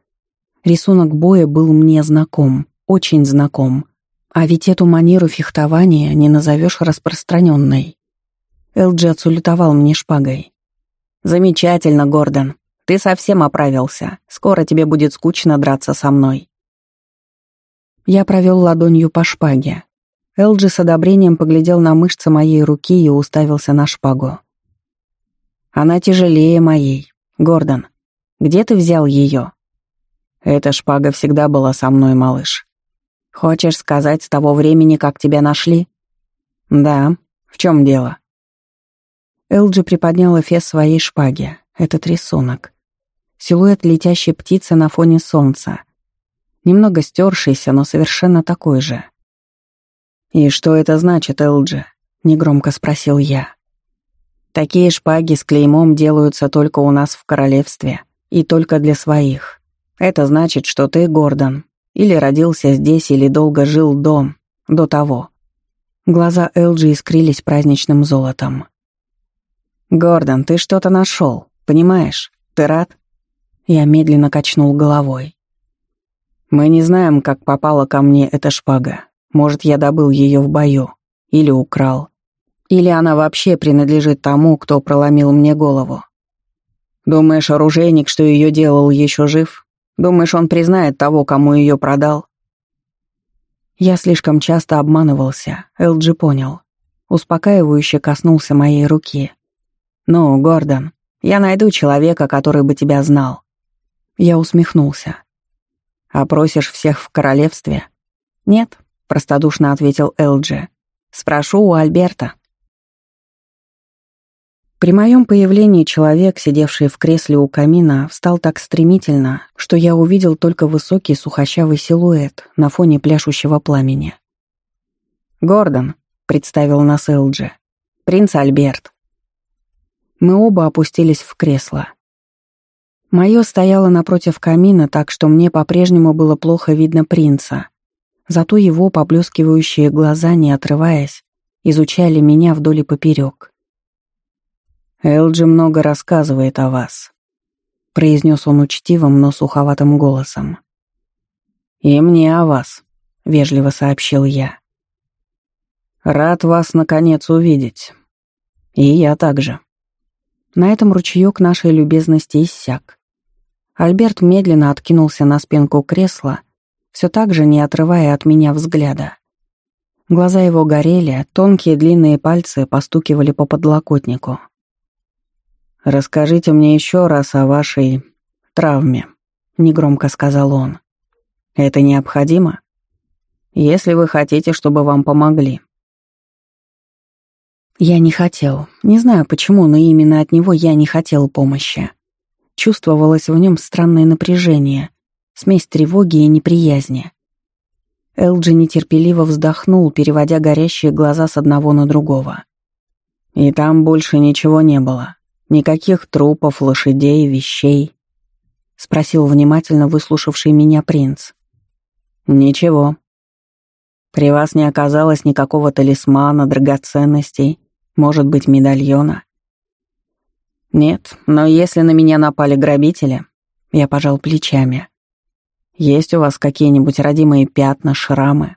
Рисунок боя был мне знаком, очень знаком. А ведь эту манеру фехтования не назовешь распространенной. Элджи отсулютовал мне шпагой. «Замечательно, Гордон. Ты совсем оправился. Скоро тебе будет скучно драться со мной». Я провел ладонью по шпаге. Элджи с одобрением поглядел на мышцы моей руки и уставился на шпагу. «Она тяжелее моей. Гордон, где ты взял ее?» «Эта шпага всегда была со мной, малыш. Хочешь сказать, с того времени, как тебя нашли?» «Да. В чем дело?» Элджи приподнял эфес своей шпаги. Этот рисунок. Силуэт летящей птицы на фоне солнца. Немного стершийся, но совершенно такой же. «И что это значит, Элджи?» — негромко спросил я. «Такие шпаги с клеймом делаются только у нас в королевстве, и только для своих. Это значит, что ты, Гордон, или родился здесь, или долго жил до... до того». Глаза Элджи искрились праздничным золотом. «Гордон, ты что-то нашел, понимаешь? Ты рад?» Я медленно качнул головой. «Мы не знаем, как попала ко мне эта шпага. Может, я добыл ее в бою. Или украл. Или она вообще принадлежит тому, кто проломил мне голову. Думаешь, оружейник, что ее делал, еще жив? Думаешь, он признает того, кому ее продал?» Я слишком часто обманывался, Элджи понял. Успокаивающе коснулся моей руки. «Ну, Гордон, я найду человека, который бы тебя знал». Я усмехнулся. «Опросишь всех в королевстве?» «Нет», — простодушно ответил Элджи. «Спрошу у Альберта». При моем появлении человек, сидевший в кресле у камина, встал так стремительно, что я увидел только высокий сухощавый силуэт на фоне пляшущего пламени. «Гордон», — представил нас Элджи. «Принц Альберт». Мы оба опустились в кресло. Мое стояло напротив камина, так что мне по-прежнему было плохо видно принца. Зато его поблескивающие глаза, не отрываясь, изучали меня вдоль и поперек. «Элджи много рассказывает о вас», — произнес он учтивым, но суховатым голосом. «И мне о вас», — вежливо сообщил я. «Рад вас, наконец, увидеть. И я также». На этом ручеёк нашей любезности иссяк. Альберт медленно откинулся на спинку кресла, все так же не отрывая от меня взгляда. Глаза его горели, тонкие длинные пальцы постукивали по подлокотнику. «Расскажите мне еще раз о вашей травме», — негромко сказал он. «Это необходимо? Если вы хотите, чтобы вам помогли». Я не хотел. Не знаю почему, но именно от него я не хотел помощи. Чувствовалось в нем странное напряжение, смесь тревоги и неприязни. Элджи нетерпеливо вздохнул, переводя горящие глаза с одного на другого. И там больше ничего не было. Никаких трупов, лошадей, вещей. Спросил внимательно выслушавший меня принц. Ничего. При вас не оказалось никакого талисмана, драгоценностей, может быть, медальона? Нет, но если на меня напали грабители, я пожал плечами. Есть у вас какие-нибудь родимые пятна, шрамы?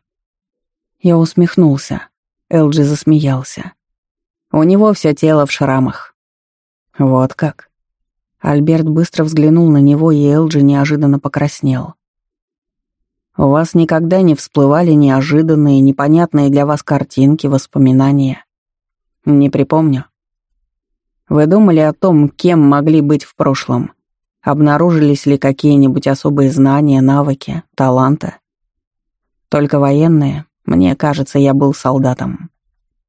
Я усмехнулся. Элджи засмеялся. У него все тело в шрамах. Вот как. Альберт быстро взглянул на него, и Элджи неожиданно покраснел. У вас никогда не всплывали неожиданные, непонятные для вас картинки, воспоминания? Не припомню. Вы думали о том, кем могли быть в прошлом? Обнаружились ли какие-нибудь особые знания, навыки, таланты? Только военные? Мне кажется, я был солдатом.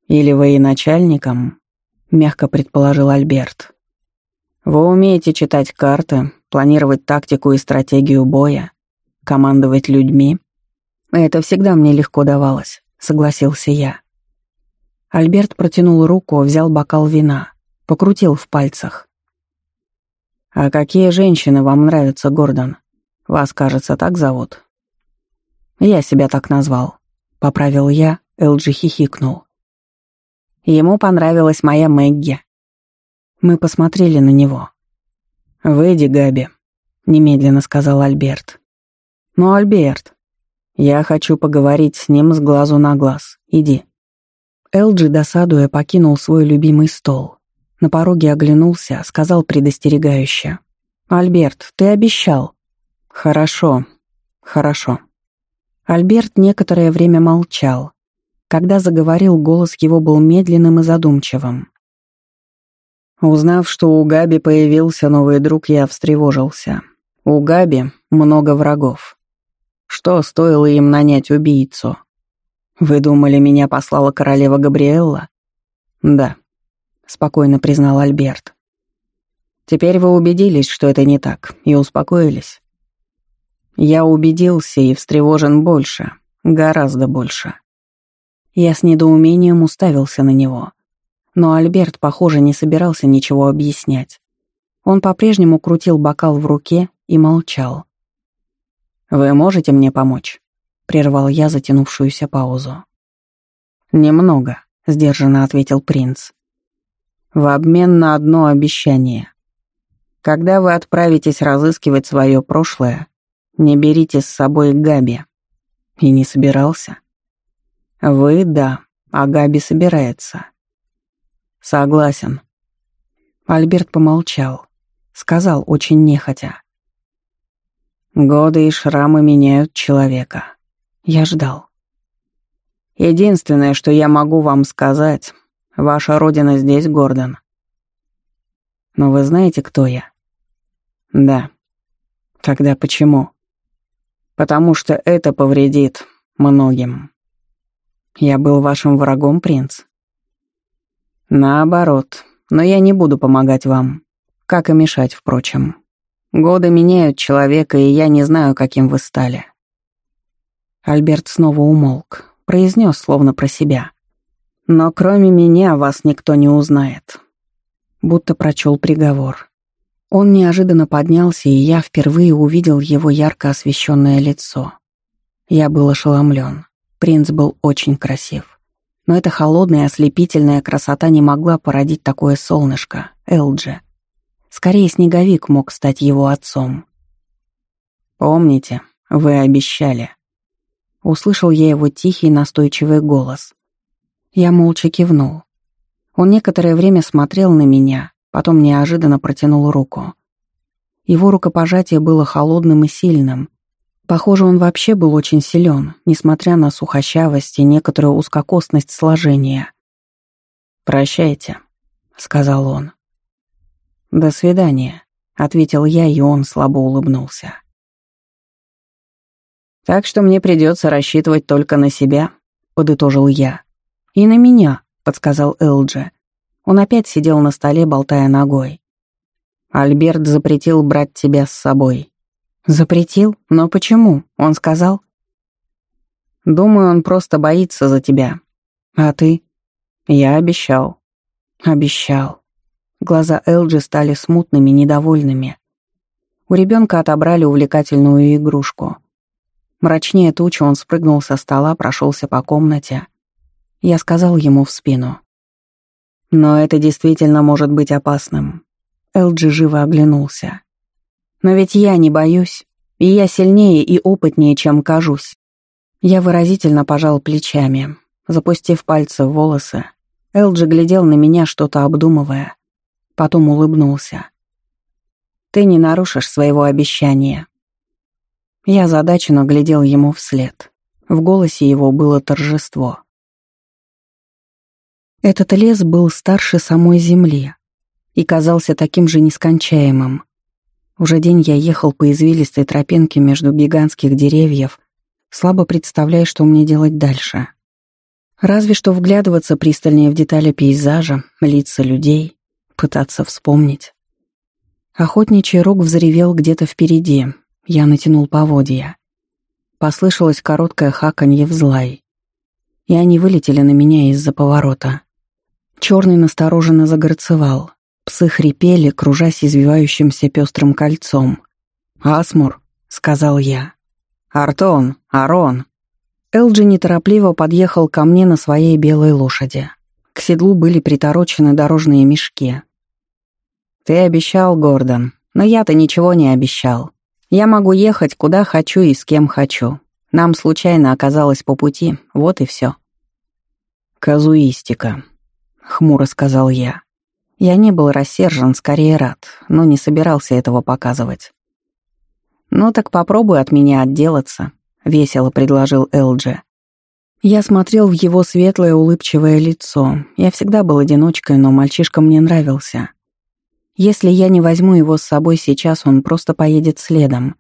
Или военачальником? Мягко предположил Альберт. Вы умеете читать карты, планировать тактику и стратегию боя, командовать людьми? Это всегда мне легко давалось, согласился я. Альберт протянул руку, взял бокал вина, покрутил в пальцах. «А какие женщины вам нравятся, Гордон? Вас, кажется, так зовут?» «Я себя так назвал», — поправил я, Элджи хихикнул. Ему понравилась моя Мэгги. Мы посмотрели на него. «Выйди, Габи», — немедленно сказал Альберт. «Ну, Альберт, я хочу поговорить с ним с глазу на глаз. Иди». Элджи, досадуя, покинул свой любимый стол. На пороге оглянулся, сказал предостерегающе. «Альберт, ты обещал». «Хорошо, хорошо». Альберт некоторое время молчал. Когда заговорил, голос его был медленным и задумчивым. Узнав, что у Габи появился новый друг, я встревожился. У Габи много врагов. Что стоило им нанять убийцу? Вы думали, меня послала королева Габриэлла? Да, спокойно признал Альберт. Теперь вы убедились, что это не так, и успокоились. Я убедился и встревожен больше, гораздо больше. Я с недоумением уставился на него. Но Альберт, похоже, не собирался ничего объяснять. Он по-прежнему крутил бокал в руке и молчал. «Вы можете мне помочь?» — прервал я затянувшуюся паузу. «Немного», — сдержанно ответил принц. «В обмен на одно обещание. Когда вы отправитесь разыскивать свое прошлое, не берите с собой Габи». И не собирался. «Вы — да, а Габи собирается». «Согласен». Альберт помолчал. Сказал очень нехотя. «Годы и шрамы меняют человека. Я ждал. Единственное, что я могу вам сказать, ваша родина здесь, Гордон. Но вы знаете, кто я? Да. Тогда почему? Потому что это повредит многим. Я был вашим врагом, принц. Наоборот, но я не буду помогать вам. Как и мешать, впрочем. Годы меняют человека, и я не знаю, каким вы стали. Альберт снова умолк, произнес словно про себя. «Но кроме меня вас никто не узнает». Будто прочел приговор. Он неожиданно поднялся, и я впервые увидел его ярко освещенное лицо. Я был ошеломлен. Принц был очень красив. Но эта холодная ослепительная красота не могла породить такое солнышко, Элджи. Скорее, снеговик мог стать его отцом. «Помните, вы обещали», Услышал я его тихий, настойчивый голос. Я молча кивнул. Он некоторое время смотрел на меня, потом неожиданно протянул руку. Его рукопожатие было холодным и сильным. Похоже, он вообще был очень силен, несмотря на сухощавость и некоторую узкокосность сложения. «Прощайте», — сказал он. «До свидания», — ответил я, и он слабо улыбнулся. Так что мне придется рассчитывать только на себя», — подытожил я. «И на меня», — подсказал Элджи. Он опять сидел на столе, болтая ногой. «Альберт запретил брать тебя с собой». «Запретил? Но почему?» — он сказал. «Думаю, он просто боится за тебя. А ты?» «Я обещал». «Обещал». Глаза Элджи стали смутными, недовольными. У ребенка отобрали увлекательную игрушку. Мрачнее тучи он спрыгнул со стола, прошелся по комнате. Я сказал ему в спину. «Но это действительно может быть опасным». Элджи живо оглянулся. «Но ведь я не боюсь, и я сильнее и опытнее, чем кажусь». Я выразительно пожал плечами, запустив пальцы в волосы. Элджи глядел на меня, что-то обдумывая. Потом улыбнулся. «Ты не нарушишь своего обещания», я задаченно глядел ему вслед. В голосе его было торжество. Этот лес был старше самой земли и казался таким же нескончаемым. Уже день я ехал по извилистой тропинке между гигантских деревьев, слабо представляя, что мне делать дальше. Разве что вглядываться пристальнее в детали пейзажа, лица людей, пытаться вспомнить. Охотничий рог взревел где-то впереди, я натянул поводья. Послышалось короткое хаканье взлай. И они вылетели на меня из-за поворота. Черный настороженно загорцевал. Псы хрипели, кружась извивающимся пестрым кольцом. «Асмур», — сказал я. «Артон, Арон». Элджи неторопливо подъехал ко мне на своей белой лошади. К седлу были приторочены дорожные мешки. «Ты обещал, Гордон, но я-то ничего не обещал. Я могу ехать куда хочу и с кем хочу. Нам случайно оказалось по пути, вот и все. «Казуистика», — хмуро сказал я. Я не был рассержен, скорее рад, но не собирался этого показывать. «Ну так попробуй от меня отделаться», — весело предложил Элджи. Я смотрел в его светлое улыбчивое лицо. Я всегда был одиночкой, но мальчишка мне нравился. Если я не возьму его с собой сейчас, он просто поедет следом.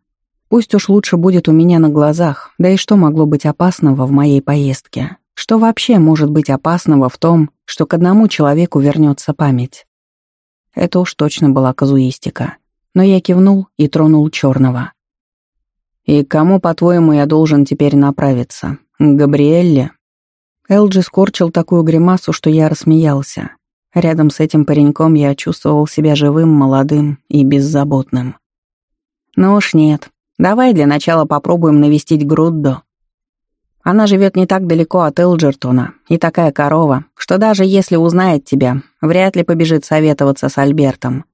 Пусть уж лучше будет у меня на глазах, да и что могло быть опасного в моей поездке? Что вообще может быть опасного в том, что к одному человеку вернется память? Это уж точно была казуистика. Но я кивнул и тронул черного. «И кому, по-твоему, я должен теперь направиться? К Габриэлле?» Элджи скорчил такую гримасу, что я рассмеялся. Рядом с этим пареньком я чувствовал себя живым, молодым и беззаботным. «Ну уж нет. Давай для начала попробуем навестить Груддо. Она живет не так далеко от Элджертона, и такая корова, что даже если узнает тебя, вряд ли побежит советоваться с Альбертом».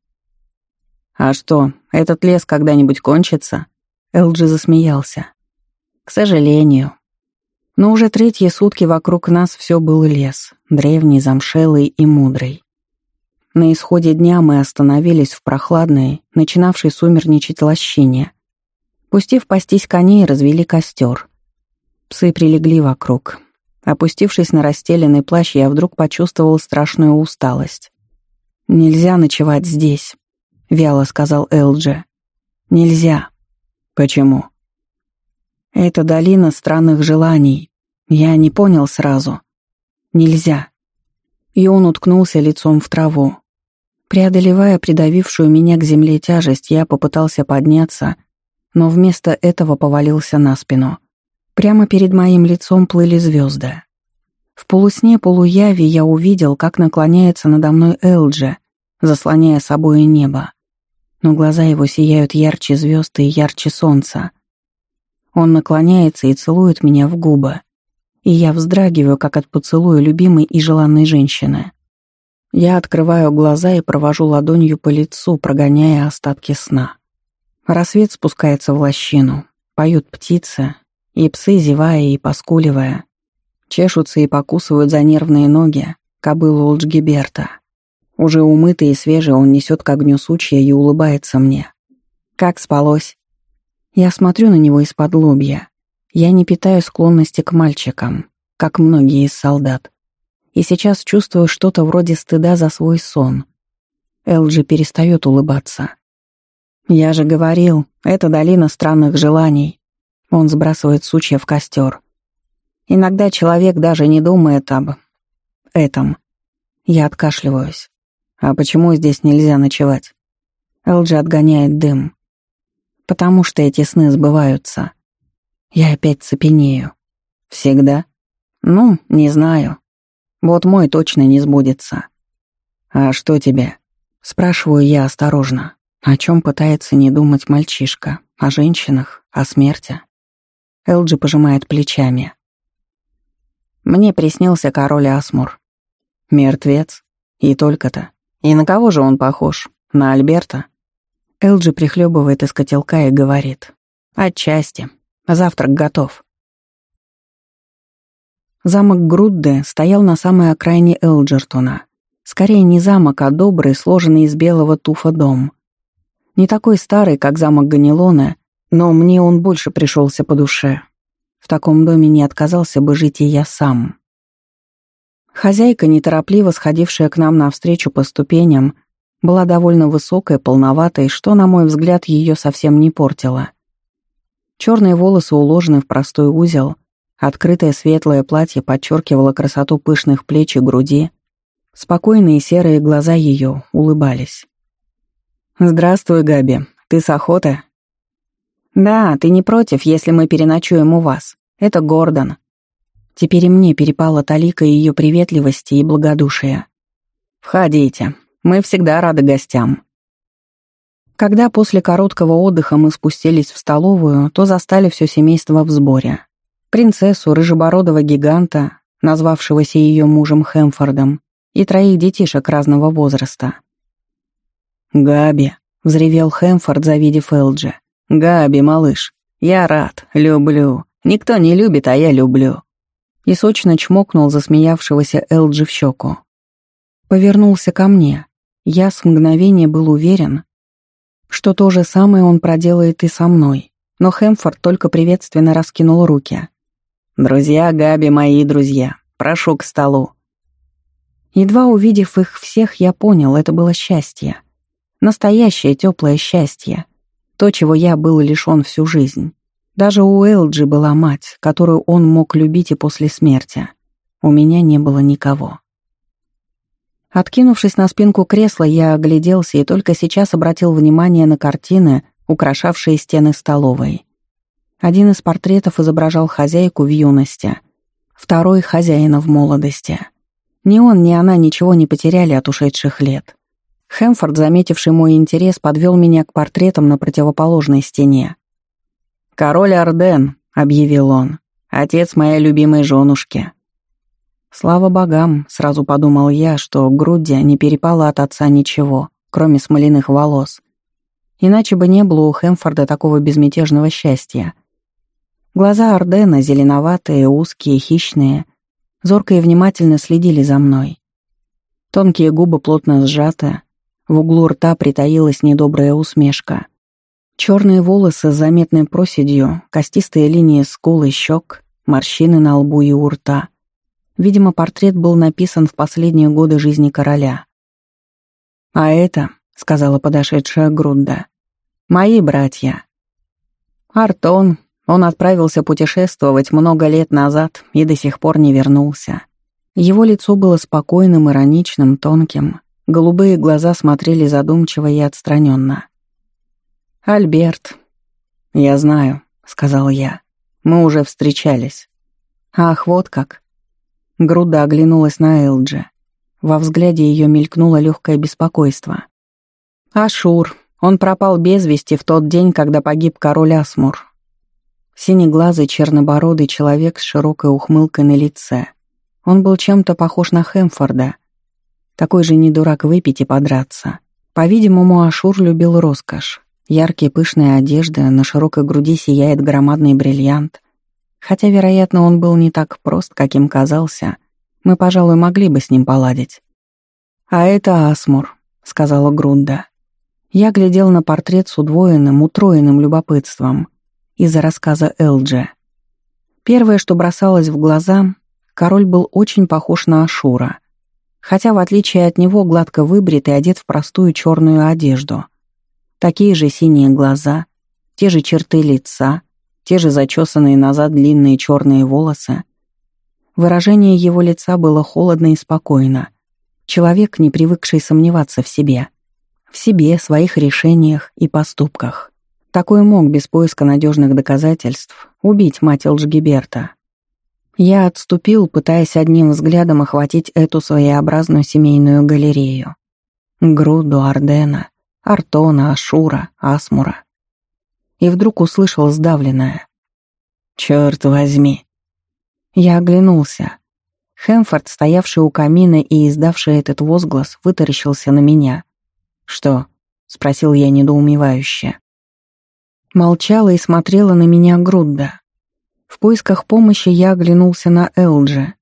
«А что, этот лес когда-нибудь кончится?» Элджи засмеялся. «К сожалению. Но уже третьи сутки вокруг нас все был лес, древний, замшелый и мудрый. На исходе дня мы остановились в прохладной, начинавшей сумерничать лощине. Пустив пастись коней, развели костер. Псы прилегли вокруг. Опустившись на расстеленный плащ, я вдруг почувствовал страшную усталость. «Нельзя ночевать здесь», — вяло сказал Элджи. «Нельзя». «Почему?» «Это долина странных желаний. Я не понял сразу. Нельзя». И он уткнулся лицом в траву. Преодолевая придавившую меня к земле тяжесть, я попытался подняться, но вместо этого повалился на спину. Прямо перед моим лицом плыли звезды. В полусне полуяви я увидел, как наклоняется надо мной Элджи, заслоняя собой небо но глаза его сияют ярче звезд и ярче солнца. Он наклоняется и целует меня в губы, и я вздрагиваю, как от поцелуя любимой и желанной женщины. Я открываю глаза и провожу ладонью по лицу, прогоняя остатки сна. Рассвет спускается в лощину, поют птицы, и псы, зевая и поскуливая, чешутся и покусывают за нервные ноги кобылу Олджгиберта. Уже умытый и свежий он несет к огню сучья и улыбается мне. Как спалось? Я смотрю на него из-под лобья. Я не питаю склонности к мальчикам, как многие из солдат. И сейчас чувствую что-то вроде стыда за свой сон. Элджи перестает улыбаться. «Я же говорил, это долина странных желаний». Он сбрасывает сучья в костер. Иногда человек даже не думает об этом. Я откашливаюсь. «А почему здесь нельзя ночевать?» Элджи отгоняет дым. «Потому что эти сны сбываются. Я опять цепенею. Всегда? Ну, не знаю. Вот мой точно не сбудется. А что тебе? Спрашиваю я осторожно. О чем пытается не думать мальчишка? О женщинах? О смерти? Элджи пожимает плечами. Мне приснился король Асмур. Мертвец. И только-то. И на кого же он похож? На Альберта? Элджи прихлебывает из котелка и говорит. Отчасти. Завтрак готов. Замок Грудде стоял на самой окраине Элджертона. Скорее не замок, а добрый, сложенный из белого туфа дом. Не такой старый, как замок Ганилона, но мне он больше пришелся по душе. В таком доме не отказался бы жить и я сам. Хозяйка, неторопливо сходившая к нам навстречу по ступеням, была довольно высокая, полноватой, что, на мой взгляд, ее совсем не портило. Черные волосы уложены в простой узел, открытое светлое платье подчеркивало красоту пышных плеч и груди, спокойные серые глаза ее улыбались. «Здравствуй, Габи. Ты с охоты?» «Да, ты не против, если мы переночуем у вас. Это Гордон», Теперь и мне перепала талика ее приветливости и благодушия. «Входите. Мы всегда рады гостям». Когда после короткого отдыха мы спустились в столовую, то застали все семейство в сборе. Принцессу, рыжебородого гиганта, назвавшегося ее мужем Хэмфордом, и троих детишек разного возраста. «Габи», — взревел Хэмфорд, завидев Элджи. «Габи, малыш, я рад, люблю. Никто не любит, а я люблю». И сочно чмокнул засмеявшегося Элджи в щеку. Повернулся ко мне. Я с мгновения был уверен, что то же самое он проделает и со мной. Но Хэмфорд только приветственно раскинул руки. «Друзья Габи, мои друзья, прошу к столу». Едва увидев их всех, я понял, это было счастье. Настоящее теплое счастье. То, чего я был лишён всю жизнь. Даже у Элджи была мать, которую он мог любить и после смерти. У меня не было никого. Откинувшись на спинку кресла, я огляделся и только сейчас обратил внимание на картины, украшавшие стены столовой. Один из портретов изображал хозяйку в юности, второй — хозяина в молодости. Ни он, ни она ничего не потеряли от ушедших лет. Хэмфорд, заметивший мой интерес, подвел меня к портретам на противоположной стене. «Король Арден», — объявил он, — «отец моей любимой женушки». Слава богам, сразу подумал я, что груди не перепало от отца ничего, кроме смоляных волос. Иначе бы не было у Хэмфорда такого безмятежного счастья. Глаза Ардена зеленоватые, узкие, хищные, зорко и внимательно следили за мной. Тонкие губы плотно сжаты, в углу рта притаилась недобрая усмешка. Черные волосы с заметной проседью, костистые линии скул и щек, морщины на лбу и у рта — Видимо, портрет был написан в последние годы жизни короля. «А это», — сказала подошедшая Грудда, — «мои братья». Артон, он отправился путешествовать много лет назад и до сих пор не вернулся. Его лицо было спокойным, ироничным, тонким. Голубые глаза смотрели задумчиво и отстраненно. «Альберт». «Я знаю», — сказал я. «Мы уже встречались». «Ах, вот как. Груда оглянулась на Элджи. Во взгляде ее мелькнуло легкое беспокойство. «Ашур. Он пропал без вести в тот день, когда погиб король Асмур». Синеглазый, чернобородый человек с широкой ухмылкой на лице. Он был чем-то похож на Хэмфорда. Такой же не дурак выпить и подраться. По-видимому, Ашур любил роскошь. Яркие пышные одежды, на широкой груди сияет громадный бриллиант — Хотя, вероятно, он был не так прост, каким казался. Мы, пожалуй, могли бы с ним поладить. «А это Асмур», — сказала Грунда. Я глядел на портрет с удвоенным, утроенным любопытством из-за рассказа Элджи. Первое, что бросалось в глаза, король был очень похож на Ашура, хотя, в отличие от него, гладко выбрит и одет в простую черную одежду. Такие же синие глаза, те же черты лица — те же зачесанные назад длинные черные волосы. Выражение его лица было холодно и спокойно. Человек, не привыкший сомневаться в себе. В себе, своих решениях и поступках. Такой мог без поиска надежных доказательств убить мать Элжгиберта. Я отступил, пытаясь одним взглядом охватить эту своеобразную семейную галерею. Груду Ардена, Артона, Ашура, Асмура и вдруг услышал сдавленное. «Чёрт возьми!» Я оглянулся. Хэмфорд, стоявший у камина и издавший этот возглас, вытаращился на меня. «Что?» — спросил я недоумевающе. Молчала и смотрела на меня Грудда. В поисках помощи я оглянулся на Элджи.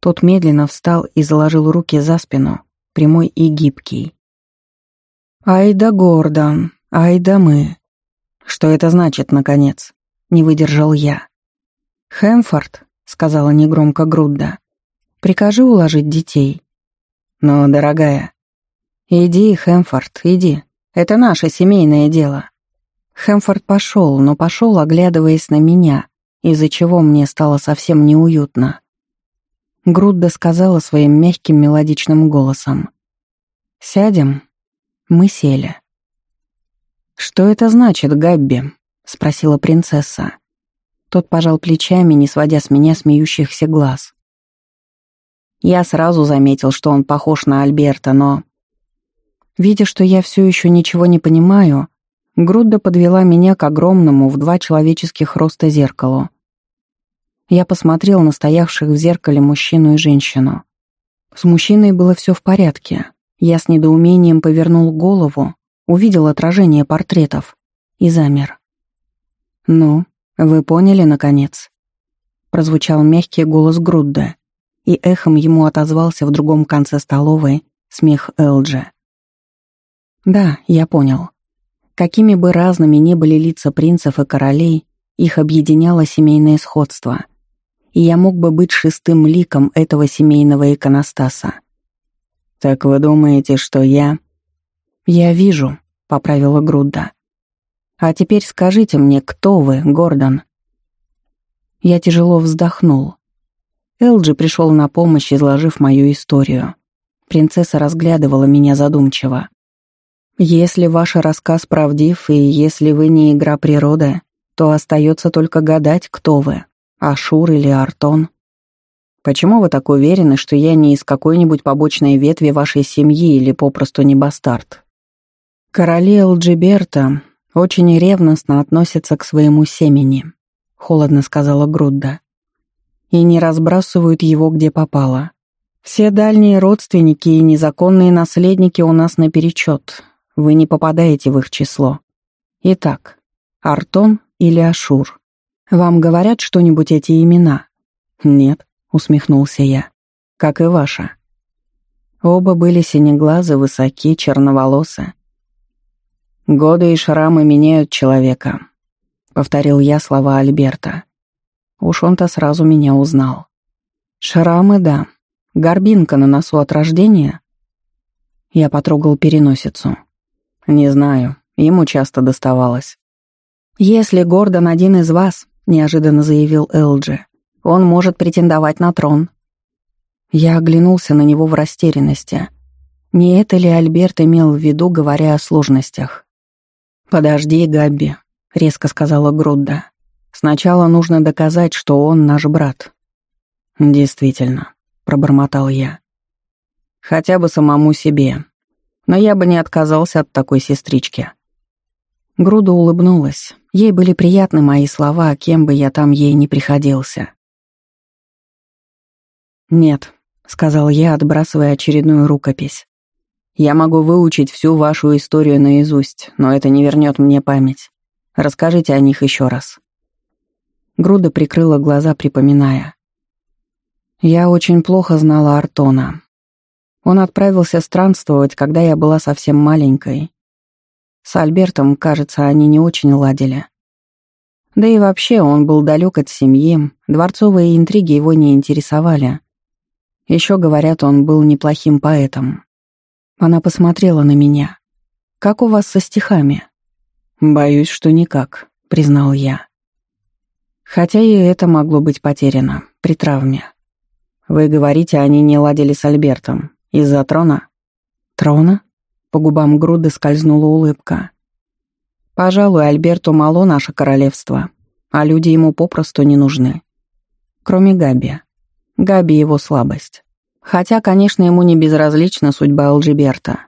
Тот медленно встал и заложил руки за спину, прямой и гибкий. «Ай да Гордон, ай да мы!» «Что это значит, наконец?» — не выдержал я. «Хэмфорд», — сказала негромко Грудда, — «прикажи уложить детей». «Но, дорогая...» «Иди, Хэмфорд, иди. Это наше семейное дело». Хэмфорд пошел, но пошел, оглядываясь на меня, из-за чего мне стало совсем неуютно. Грудда сказала своим мягким мелодичным голосом. «Сядем?» Мы сели. «Что это значит, Габби?» — спросила принцесса. Тот пожал плечами, не сводя с меня смеющихся глаз. Я сразу заметил, что он похож на Альберта, но... Видя, что я все еще ничего не понимаю, Грудда подвела меня к огромному в два человеческих роста зеркалу. Я посмотрел на стоявших в зеркале мужчину и женщину. С мужчиной было все в порядке. Я с недоумением повернул голову, увидел отражение портретов и замер. «Ну, вы поняли, наконец?» Прозвучал мягкий голос Грудда, и эхом ему отозвался в другом конце столовой смех Элджи. «Да, я понял. Какими бы разными ни были лица принцев и королей, их объединяло семейное сходство. И я мог бы быть шестым ликом этого семейного иконостаса. «Так вы думаете, что я...» «Я вижу», — поправила Грудда. «А теперь скажите мне, кто вы, Гордон?» Я тяжело вздохнул. Элджи пришел на помощь, изложив мою историю. Принцесса разглядывала меня задумчиво. Если ваш рассказ правдив, и если вы не игра природы, то остается только гадать, кто вы — Ашур или Артон. Почему вы так уверены, что я не из какой-нибудь побочной ветви вашей семьи или попросту не бастард? Короли Элджиберта очень ревностно относятся к своему семени, холодно сказала Грудда, и не разбрасывают его где попало. Все дальние родственники и незаконные наследники у нас наперечет, вы не попадаете в их число. Итак, Артон или Ашур? Вам говорят что-нибудь эти имена? Нет, усмехнулся я. Как и ваша. Оба были синеглазы, высоки, черноволосы. Годы и шрамы меняют человека, повторил я слова Альберта. Уж он-то сразу меня узнал. Шрамы, да. Горбинка на носу от рождения. Я потрогал переносицу. «Не знаю. Ему часто доставалось». «Если Гордон один из вас», — неожиданно заявил Элджи, — «он может претендовать на трон». Я оглянулся на него в растерянности. Не это ли Альберт имел в виду, говоря о сложностях? «Подожди, Габби», — резко сказала Грудда. «Сначала нужно доказать, что он наш брат». «Действительно», — пробормотал я. «Хотя бы самому себе, но я бы не отказался от такой сестрички». Груда улыбнулась. Ей были приятны мои слова, кем бы я там ей не приходился. «Нет», — сказал я, отбрасывая очередную рукопись. «Я могу выучить всю вашу историю наизусть, но это не вернет мне память. Расскажите о них еще раз». Груда прикрыла глаза, припоминая. «Я очень плохо знала Артона. Он отправился странствовать, когда я была совсем маленькой. С Альбертом, кажется, они не очень ладили. Да и вообще он был далек от семьи, дворцовые интриги его не интересовали. Еще говорят, он был неплохим поэтом. Она посмотрела на меня. «Как у вас со стихами?» «Боюсь, что никак», — признал я. Хотя и это могло быть потеряно при травме. Вы говорите, они не ладили с Альбертом. Из-за трона? Трона? По губам груды скользнула улыбка. Пожалуй, Альберту мало наше королевство, а люди ему попросту не нужны. Кроме Габи. Габи его слабость. Хотя, конечно, ему не безразлична судьба Алджиберта.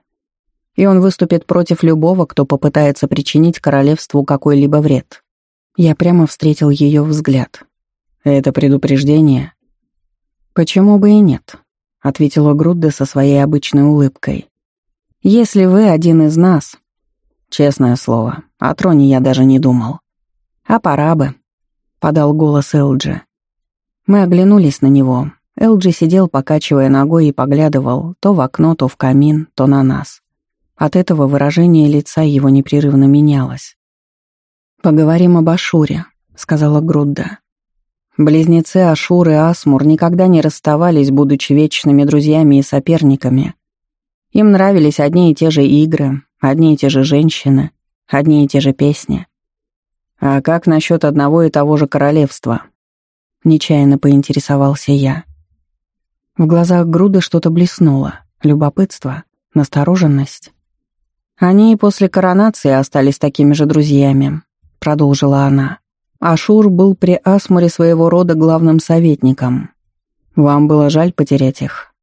И он выступит против любого, кто попытается причинить королевству какой-либо вред. Я прямо встретил ее взгляд. Это предупреждение? Почему бы и нет? ответила Грудда со своей обычной улыбкой. «Если вы один из нас...» Честное слово, о троне я даже не думал. «А пора бы», — подал голос Элджи. Мы оглянулись на него. Элджи сидел, покачивая ногой и поглядывал то в окно, то в камин, то на нас. От этого выражение лица его непрерывно менялось. «Поговорим об Ашуре», — сказала Грудда. Близнецы Ашур и Асмур никогда не расставались, будучи вечными друзьями и соперниками. Им нравились одни и те же игры, одни и те же женщины, одни и те же песни. А как насчет одного и того же королевства? Нечаянно поинтересовался я. В глазах Груды что-то блеснуло. Любопытство, настороженность. Они и после коронации остались такими же друзьями, продолжила она. Ашур был при Асмуре своего рода главным советником. Вам было жаль потерять их.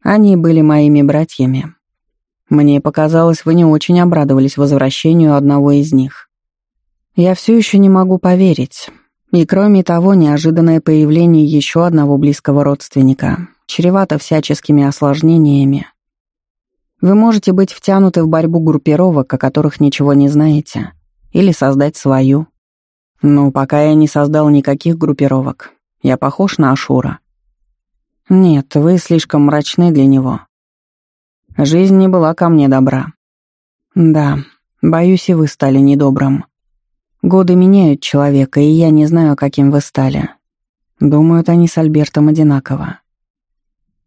Они были моими братьями. Мне показалось, вы не очень обрадовались возвращению одного из них. Я все еще не могу поверить. И кроме того, неожиданное появление еще одного близкого родственника чревато всяческими осложнениями. Вы можете быть втянуты в борьбу группировок, о которых ничего не знаете, или создать свою. Но пока я не создал никаких группировок, я похож на Ашура. Нет, вы слишком мрачны для него. Жизнь не была ко мне добра. Да, боюсь, и вы стали недобрым. Годы меняют человека, и я не знаю, каким вы стали. Думают они с Альбертом одинаково.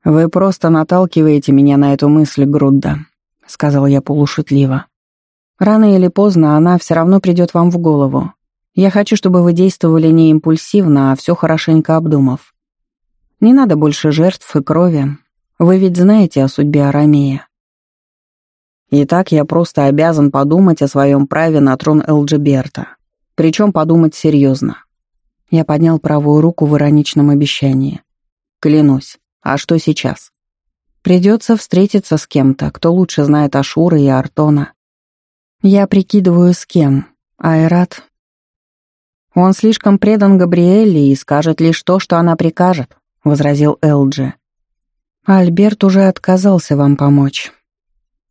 «Вы просто наталкиваете меня на эту мысль, Грудда», — сказал я полушутливо. «Рано или поздно она все равно придет вам в голову. Я хочу, чтобы вы действовали не импульсивно, а все хорошенько обдумав. Не надо больше жертв и крови, вы ведь знаете о судьбе Арамея. Итак, я просто обязан подумать о своем праве на трон Элджиберта. Причем подумать серьезно. Я поднял правую руку в ироничном обещании. Клянусь. А что сейчас? Придется встретиться с кем-то, кто лучше знает Ашура и Артона. Я прикидываю, с кем. Айрат. Он слишком предан Габриэле и скажет лишь то, что она прикажет, возразил Элджи. Альберт уже отказался вам помочь.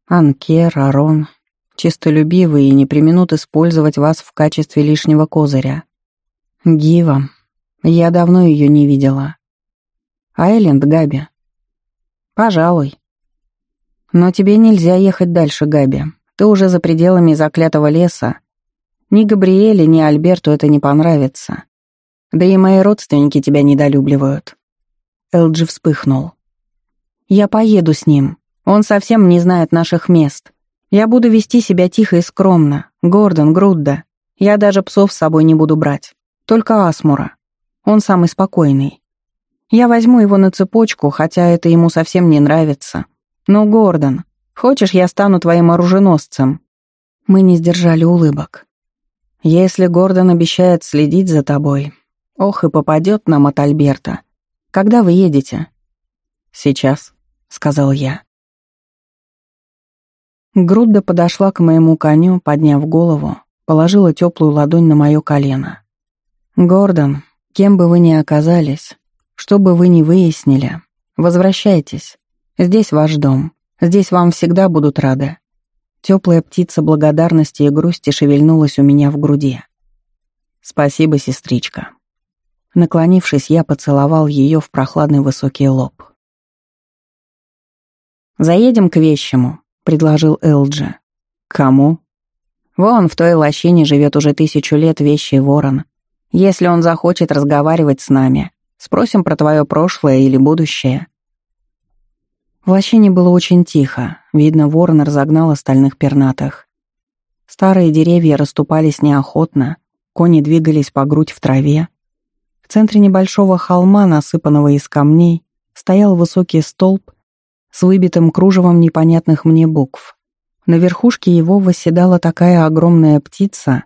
Анкер, Арон, чистолюбивые и не применут использовать вас в качестве лишнего козыря. Гива, я давно ее не видела. А Элленд, Габи? Пожалуй. Но тебе нельзя ехать дальше, Габи. Ты уже за пределами заклятого леса. Ни Габриэле, ни Альберту это не понравится. Да и мои родственники тебя недолюбливают. Элджи вспыхнул. Я поеду с ним. Он совсем не знает наших мест. Я буду вести себя тихо и скромно. Гордон, Грудда. Я даже псов с собой не буду брать. Только Асмура. Он самый спокойный. Я возьму его на цепочку, хотя это ему совсем не нравится. Но, Гордон, хочешь, я стану твоим оруженосцем?» Мы не сдержали улыбок. «Если Гордон обещает следить за тобой, ох и попадет нам от Альберта. Когда вы едете?» «Сейчас», — сказал я. Грудда подошла к моему коню, подняв голову, положила теплую ладонь на мое колено. «Гордон, кем бы вы ни оказались, что бы вы ни выяснили, возвращайтесь. Здесь ваш дом, здесь вам всегда будут рады». Теплая птица благодарности и грусти шевельнулась у меня в груди. «Спасибо, сестричка». Наклонившись, я поцеловал ее в прохладный высокий лоб. «Заедем к вещему», — предложил Элджи. «Кому?» «Вон в той лощине живет уже тысячу лет вещий ворон. Если он захочет разговаривать с нами, спросим про твое прошлое или будущее». В лощине было очень тихо, видно, ворон разогнал остальных пернатых. Старые деревья расступались неохотно, кони двигались по грудь в траве. В центре небольшого холма, насыпанного из камней, стоял высокий столб с выбитым кружевом непонятных мне букв. На верхушке его восседала такая огромная птица,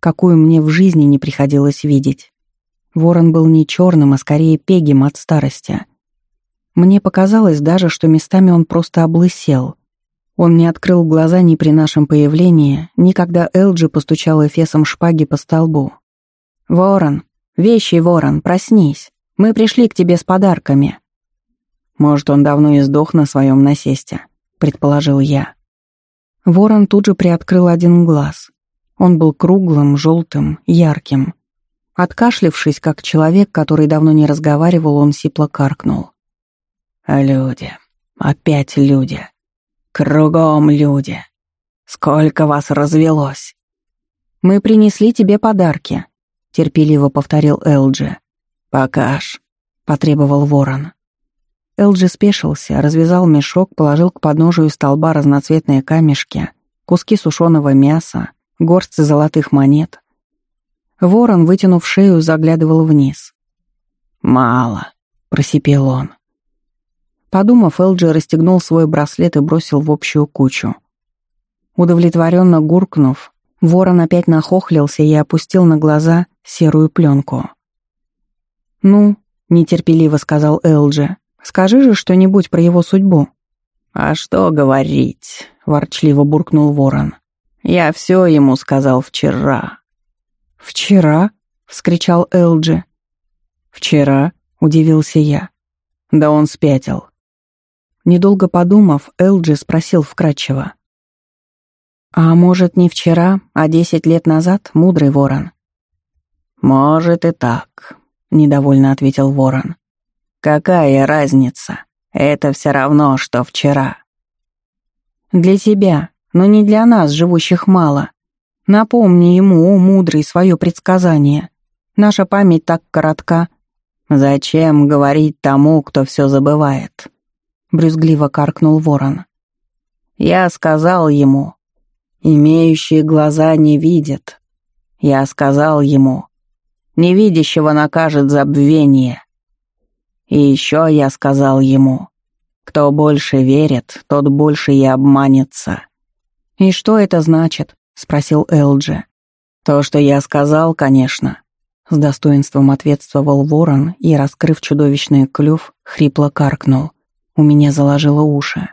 какую мне в жизни не приходилось видеть. Ворон был не черным, а скорее пегим от старости. Мне показалось даже, что местами он просто облысел. Он не открыл глаза ни при нашем появлении, ни когда Элджи постучал эфесом шпаги по столбу. «Ворон, вещий ворон, проснись. Мы пришли к тебе с подарками». Может, он давно и сдох на своем насесте, предположил я. Ворон тут же приоткрыл один глаз. Он был круглым, желтым, ярким. Откашлившись, как человек, который давно не разговаривал, он сипло каркнул. «А люди, опять люди, кругом люди. Сколько вас развелось!» «Мы принесли тебе подарки», — терпеливо повторил Элджи. «Покаж», — потребовал ворон. Элджи спешился, развязал мешок, положил к подножию столба разноцветные камешки, куски сушеного мяса, горсть золотых монет. Ворон, вытянув шею, заглядывал вниз. «Мало», — просипел он. Подумав, Элджи расстегнул свой браслет и бросил в общую кучу. Удовлетворенно гуркнув, ворон опять нахохлился и опустил на глаза серую пленку. «Ну», — нетерпеливо сказал Элджи, Скажи же что-нибудь про его судьбу». «А что говорить?» — ворчливо буркнул ворон. «Я все ему сказал вчера». «Вчера?» — вскричал Элджи. «Вчера?» — удивился я. «Да он спятил». Недолго подумав, Элджи спросил вкратчиво. «А может, не вчера, а десять лет назад, мудрый ворон?» «Может и так», — недовольно ответил ворон. «Какая разница? Это все равно, что вчера». «Для тебя, но не для нас, живущих мало. Напомни ему, о мудрый, свое предсказание. Наша память так коротка». «Зачем говорить тому, кто все забывает?» — брюзгливо каркнул ворон. «Я сказал ему, имеющие глаза не видят. Я сказал ему, невидящего накажет забвение. И еще я сказал ему, кто больше верит, тот больше и обманется. «И что это значит?» — спросил Элджи. «То, что я сказал, конечно». С достоинством ответствовал ворон и, раскрыв чудовищный клюв, хрипло каркнул. У меня заложило уши.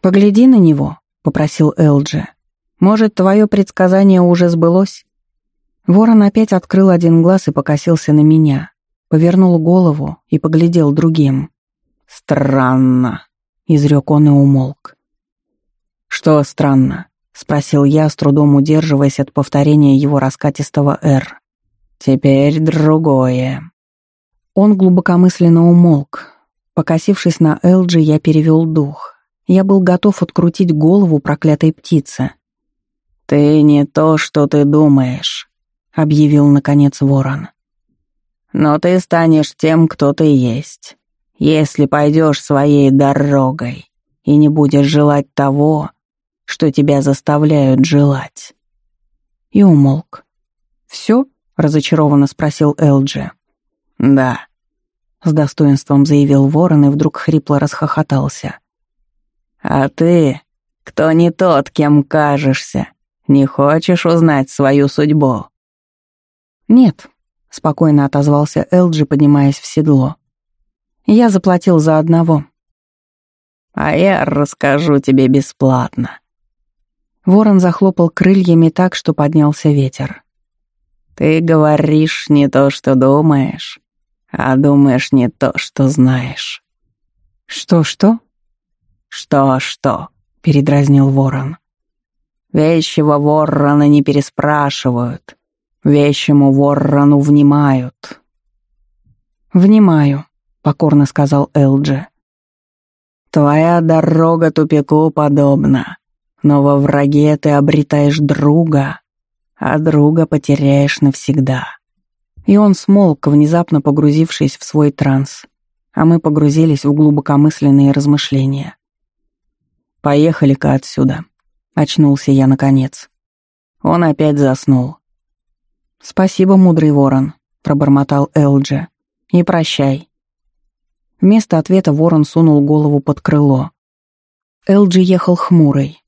«Погляди на него», — попросил Элджи. «Может, твое предсказание уже сбылось?» Ворон опять открыл один глаз и покосился на меня, повернул голову и поглядел другим. «Странно», — изрек он и умолк. «Что странно?» — спросил я, с трудом удерживаясь от повторения его раскатистого «Р». «Теперь другое». Он глубокомысленно умолк. Покосившись на Элджи, я перевел дух. Я был готов открутить голову проклятой птицы. «Ты не то, что ты думаешь», — объявил, наконец, ворон. «Но ты станешь тем, кто ты есть если пойдешь своей дорогой и не будешь желать того, что тебя заставляют желать». И умолк. «Все?» — разочарованно спросил Элджи. «Да», — с достоинством заявил ворон и вдруг хрипло расхохотался. «А ты, кто не тот, кем кажешься, не хочешь узнать свою судьбу?» «Нет», — спокойно отозвался Элджи, поднимаясь в седло. Я заплатил за одного. А я расскажу тебе бесплатно. Ворон захлопал крыльями так, что поднялся ветер. Ты говоришь не то, что думаешь, а думаешь не то, что знаешь. Что-что? Что-что? передразнил ворон. Вещего ворона не переспрашивают, вещему ворону внимают. Внимаю, покорно сказал Элджи. Твоя дорога тупику подобна, но во враге ты обретаешь друга, а друга потеряешь навсегда. И он смолк, внезапно погрузившись в свой транс, а мы погрузились в глубокомысленные размышления. «Поехали-ка отсюда», — очнулся я наконец. Он опять заснул. «Спасибо, мудрый ворон», — пробормотал Элджи. «И прощай». Вместо ответа ворон сунул голову под крыло. Элджи ехал хмурый.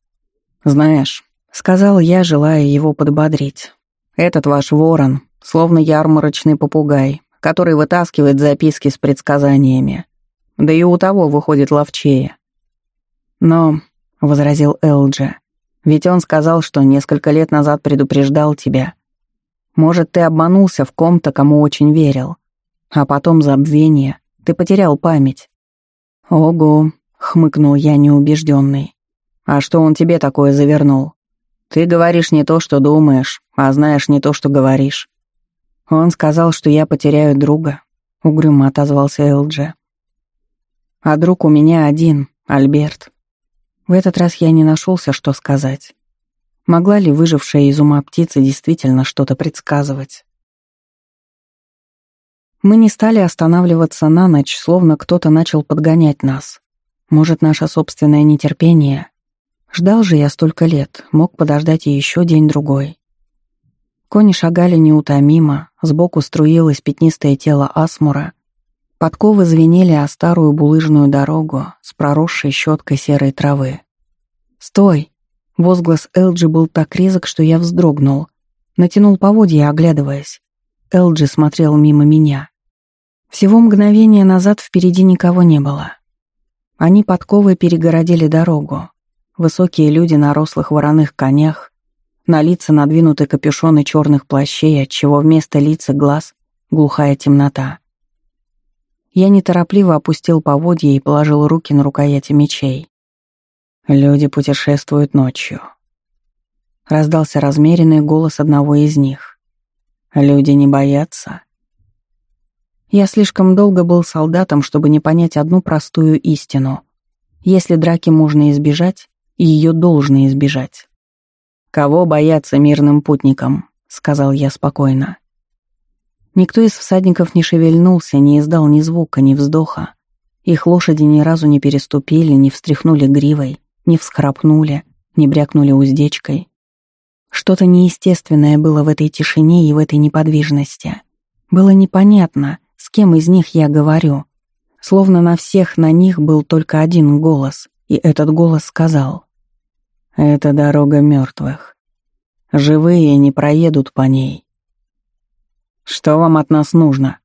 «Знаешь», — сказал я, желая его подбодрить, «этот ваш ворон, словно ярмарочный попугай, который вытаскивает записки с предсказаниями. Да и у того выходит ловчее». «Но», — возразил Элджи, «ведь он сказал, что несколько лет назад предупреждал тебя. Может, ты обманулся в ком-то, кому очень верил, а потом забвение, ты потерял память». «Ого», — хмыкнул я неубежденный. «А что он тебе такое завернул? Ты говоришь не то, что думаешь, а знаешь не то, что говоришь». «Он сказал, что я потеряю друга», — угрюмо отозвался Элджи. «А друг у меня один, Альберт». В этот раз я не нашелся, что сказать. Могла ли выжившая из ума птица действительно что-то предсказывать? Мы не стали останавливаться на ночь, словно кто-то начал подгонять нас. Может, наше собственное нетерпение. Ждал же я столько лет, мог подождать и еще день-другой. Кони шагали неутомимо, сбоку струилось пятнистое тело асмура. Подковы звенели о старую булыжную дорогу с проросшей щеткой серой травы. «Стой!» Возглас Элджи был так резок, что я вздрогнул. Натянул поводья, оглядываясь. Элджи смотрел мимо меня. Всего мгновение назад впереди никого не было. Они подковы перегородили дорогу. Высокие люди на рослых вороных конях, на лица надвинуты капюшоны черных плащей, отчего вместо лица глаз — глухая темнота. Я неторопливо опустил поводья и положил руки на рукояти мечей. Люди путешествуют ночью. Раздался размеренный голос одного из них. Люди не боятся. Я слишком долго был солдатом, чтобы не понять одну простую истину. Если драки можно избежать, ее должны избежать. «Кого бояться мирным путникам?» — сказал я спокойно. Никто из всадников не шевельнулся, не издал ни звука, ни вздоха. Их лошади ни разу не переступили, не встряхнули гривой, не всхрапнули, не брякнули уздечкой. Что-то неестественное было в этой тишине и в этой неподвижности. Было непонятно, с кем из них я говорю. Словно на всех на них был только один голос, и этот голос сказал. «Это дорога мертвых. Живые не проедут по ней. «Что вам от нас нужно?»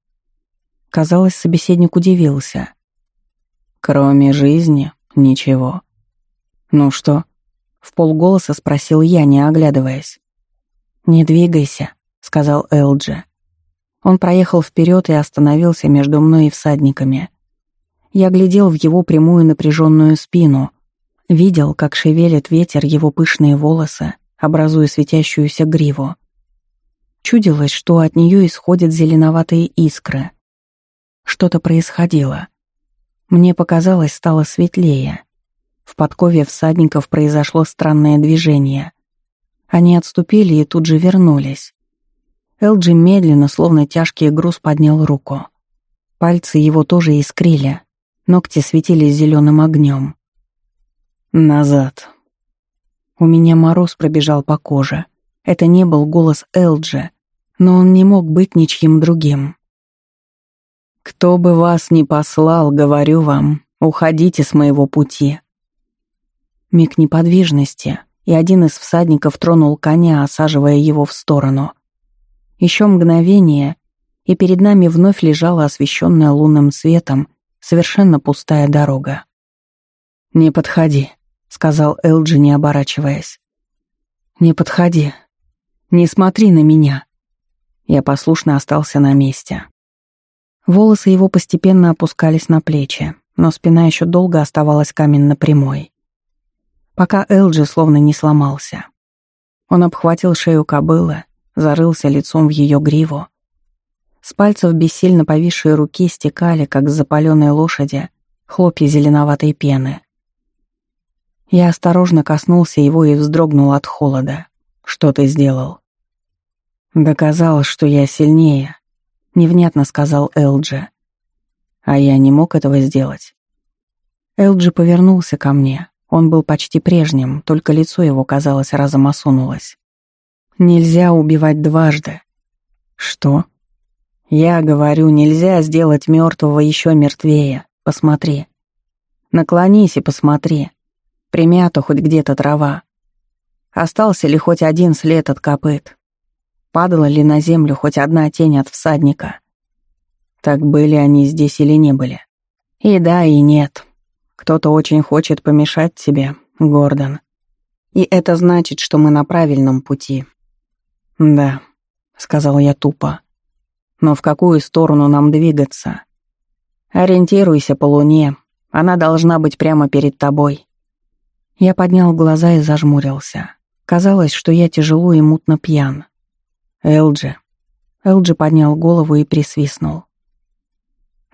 Казалось, собеседник удивился. «Кроме жизни, ничего». «Ну что?» — в полголоса спросил я, не оглядываясь. «Не двигайся», — сказал Элджи. Он проехал вперед и остановился между мной и всадниками. Я глядел в его прямую напряженную спину, видел, как шевелит ветер его пышные волосы, образуя светящуюся гриву. Чудилось, что от нее исходят зеленоватые искры. Что-то происходило. Мне показалось, стало светлее. В подкове всадников произошло странное движение. Они отступили и тут же вернулись. Элджи медленно, словно тяжкий груз, поднял руку. Пальцы его тоже искрили, ногти светились зеленым огнем. «Назад». У меня мороз пробежал по коже. Это не был голос Элджи, но он не мог быть ничьим другим. «Кто бы вас ни послал, говорю вам, уходите с моего пути». Миг неподвижности, и один из всадников тронул коня, осаживая его в сторону. Еще мгновение, и перед нами вновь лежала освещенная лунным светом совершенно пустая дорога. «Не подходи», — сказал Элджи, не оборачиваясь. «Не подходи», «Не смотри на меня!» Я послушно остался на месте. Волосы его постепенно опускались на плечи, но спина еще долго оставалась каменно прямой. Пока Элджи словно не сломался. Он обхватил шею кобылы, зарылся лицом в ее гриву. С пальцев бессильно повисшие руки стекали, как с запаленной лошади, хлопья зеленоватой пены. Я осторожно коснулся его и вздрогнул от холода. «Что ты сделал?» «Доказал, что я сильнее», — невнятно сказал Элджи. «А я не мог этого сделать». Элджи повернулся ко мне. Он был почти прежним, только лицо его, казалось, разом осунулось. «Нельзя убивать дважды». «Что?» «Я говорю, нельзя сделать мертвого еще мертвее. Посмотри. Наклонись и посмотри. Примята хоть где-то трава. Остался ли хоть один след от копыт? Падала ли на землю хоть одна тень от всадника? Так были они здесь или не были? И да, и нет. Кто-то очень хочет помешать тебе, Гордон. И это значит, что мы на правильном пути. Да, сказал я тупо. Но в какую сторону нам двигаться? Ориентируйся по луне. Она должна быть прямо перед тобой. Я поднял глаза и зажмурился. Казалось, что я тяжело и мутно пьян. Элджи. Элджи поднял голову и присвистнул.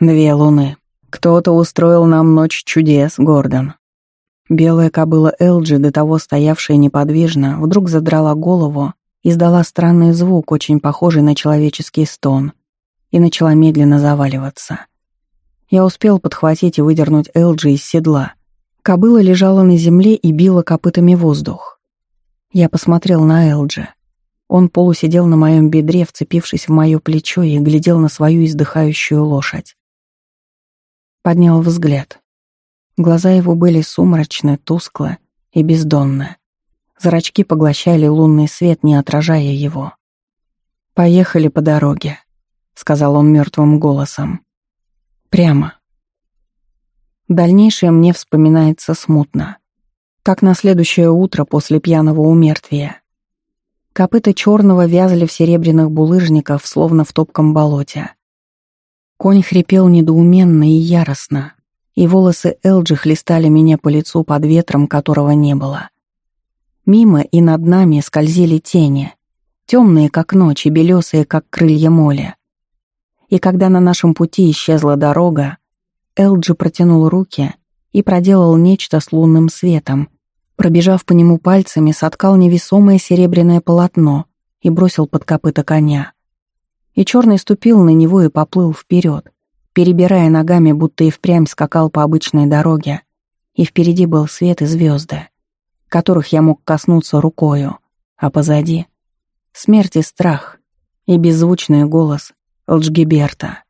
«Две луны. Кто-то устроил нам ночь чудес, Гордон». Белая кобыла Элджи, до того стоявшая неподвижно, вдруг задрала голову, издала странный звук, очень похожий на человеческий стон, и начала медленно заваливаться. Я успел подхватить и выдернуть Элджи из седла. Кобыла лежала на земле и била копытами воздух. Я посмотрел на Элджи. Он полусидел на моем бедре, вцепившись в мое плечо и глядел на свою издыхающую лошадь. Поднял взгляд. Глаза его были сумрачны, тускло и бездонны. Зрачки поглощали лунный свет, не отражая его. «Поехали по дороге», — сказал он мертвым голосом. «Прямо». Дальнейшее мне вспоминается смутно. Как на следующее утро после пьяного умертвия. Копыта черного вязли в серебряных булыжниках, словно в топком болоте. Конь хрипел недоуменно и яростно, и волосы Элджи хлестали меня по лицу под ветром, которого не было. Мимо и над нами скользили тени, темные, как ночь, и белесые, как крылья моля. И когда на нашем пути исчезла дорога, Элджи протянул руки и проделал нечто с лунным светом. Пробежав по нему пальцами, соткал невесомое серебряное полотно и бросил под копыта коня. И черный ступил на него и поплыл вперед, перебирая ногами, будто и впрямь скакал по обычной дороге, и впереди был свет и звезды, которых я мог коснуться рукою, а позади — смерть и страх, и беззвучный голос Лджгиберта.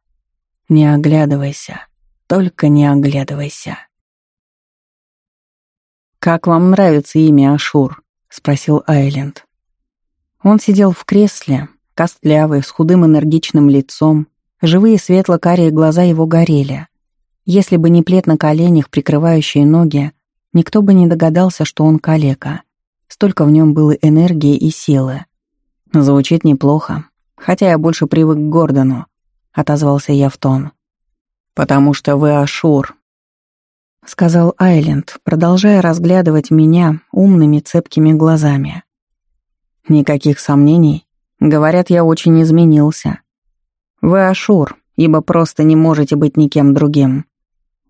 «Не оглядывайся». Только не оглядывайся. «Как вам нравится имя Ашур?» — спросил Айленд. Он сидел в кресле, костлявый, с худым энергичным лицом, живые светло-карие глаза его горели. Если бы не плед на коленях, прикрывающие ноги, никто бы не догадался, что он калека. Столько в нем было энергии и силы. Звучит неплохо, хотя я больше привык к Гордону, отозвался я в тон. «Потому что вы Ашур», — сказал Айленд, продолжая разглядывать меня умными цепкими глазами. «Никаких сомнений. Говорят, я очень изменился. Вы Ашур, ибо просто не можете быть никем другим.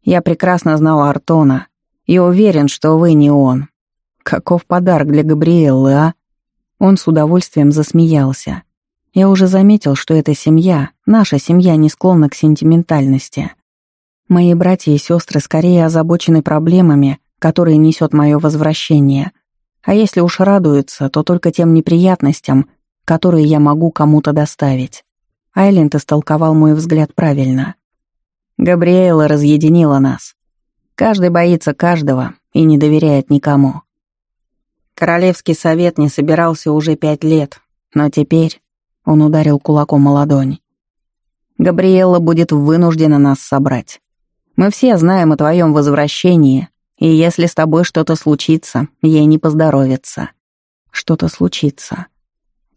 Я прекрасно знал Артона и уверен, что вы не он. Каков подарок для Габриэллы, а?» Он с удовольствием засмеялся. Я уже заметил, что эта семья, наша семья, не склонна к сентиментальности. Мои братья и сестры скорее озабочены проблемами, которые несет мое возвращение. А если уж радуются, то только тем неприятностям, которые я могу кому-то доставить. Айленд истолковал мой взгляд правильно. Габриэла разъединила нас. Каждый боится каждого и не доверяет никому. Королевский совет не собирался уже пять лет, но теперь он ударил кулаком о ладонь. Габриэла будет вынуждена нас собрать. Мы все знаем о твоем возвращении, и если с тобой что-то случится, ей не поздоровится. Что-то случится.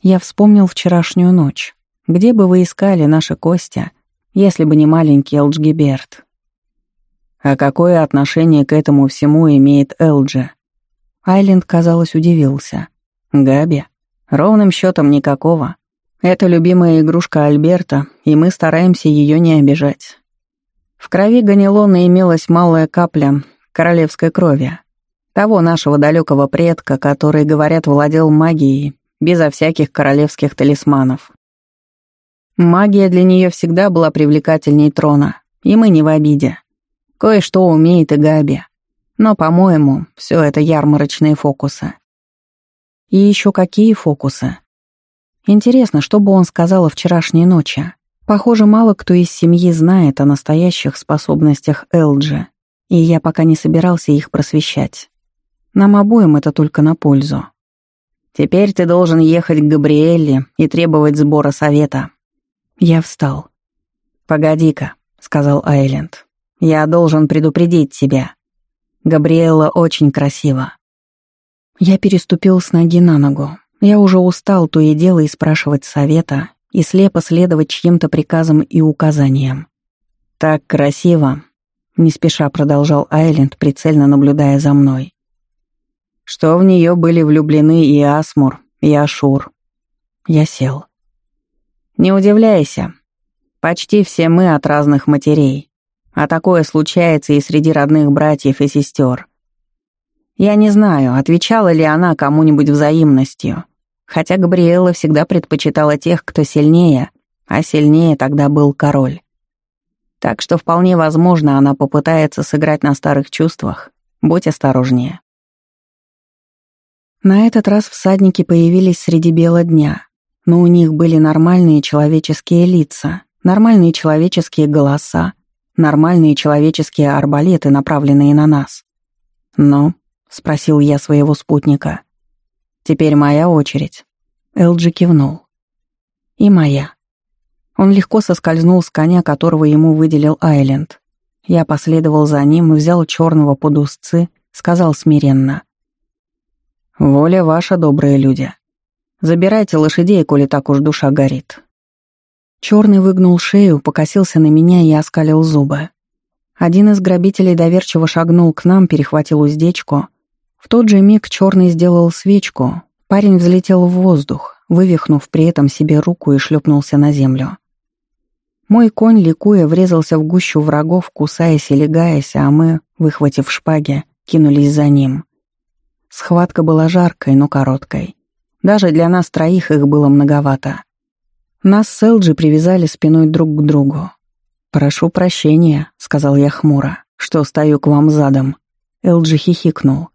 Я вспомнил вчерашнюю ночь. Где бы вы искали наши Костя, если бы не маленький Элджгиберт? А какое отношение к этому всему имеет Элджи? Айленд, казалось, удивился. Габи? Ровным счетом никакого. Это любимая игрушка Альберта, и мы стараемся ее не обижать. В крови Ганилона имелась малая капля королевской крови. Того нашего далекого предка, который, говорят, владел магией, безо всяких королевских талисманов. Магия для нее всегда была привлекательней трона, и мы не в обиде. Кое-что умеет и Габи. Но, по-моему, все это ярмарочные фокусы. И еще какие фокусы? Интересно, что бы он сказал о вчерашней ночи? Похоже, мало кто из семьи знает о настоящих способностях Элджи, и я пока не собирался их просвещать. Нам обоим это только на пользу. Теперь ты должен ехать к Габриэлле и требовать сбора совета. Я встал. «Погоди-ка», — сказал Айленд. «Я должен предупредить тебя. Габриэлла очень красива». Я переступил с ноги на ногу. Я уже устал то и дело и спрашивать совета, и слепо следовать чьим-то приказам и указаниям. «Так красиво», — не спеша продолжал Айленд, прицельно наблюдая за мной. «Что в нее были влюблены и Асмур, и Ашур». Я сел. «Не удивляйся. Почти все мы от разных матерей, а такое случается и среди родных братьев и сестер. Я не знаю, отвечала ли она кому-нибудь взаимностью, хотя Габриэла всегда предпочитала тех, кто сильнее, а сильнее тогда был король. Так что вполне возможно, она попытается сыграть на старых чувствах. Будь осторожнее. На этот раз всадники появились среди бела дня, но у них были нормальные человеческие лица, нормальные человеческие голоса, нормальные человеческие арбалеты, направленные на нас. «Ну?» — спросил я своего спутника. Теперь моя очередь. Элджи кивнул. И моя. Он легко соскользнул с коня, которого ему выделил Айленд. Я последовал за ним, взял черного под узцы, сказал смиренно. «Воля ваша, добрые люди. Забирайте лошадей, коли так уж душа горит». Черный выгнул шею, покосился на меня и оскалил зубы. Один из грабителей доверчиво шагнул к нам, перехватил уздечку. В тот же миг черный сделал свечку. Парень взлетел в воздух, вывихнув при этом себе руку и шлепнулся на землю. Мой конь, ликуя, врезался в гущу врагов, кусаясь и легаясь, а мы, выхватив шпаги, кинулись за ним. Схватка была жаркой, но короткой. Даже для нас троих их было многовато. Нас с Элджи привязали спиной друг к другу. «Прошу прощения», — сказал я хмуро, — «что стою к вам задом». Элджи хихикнул.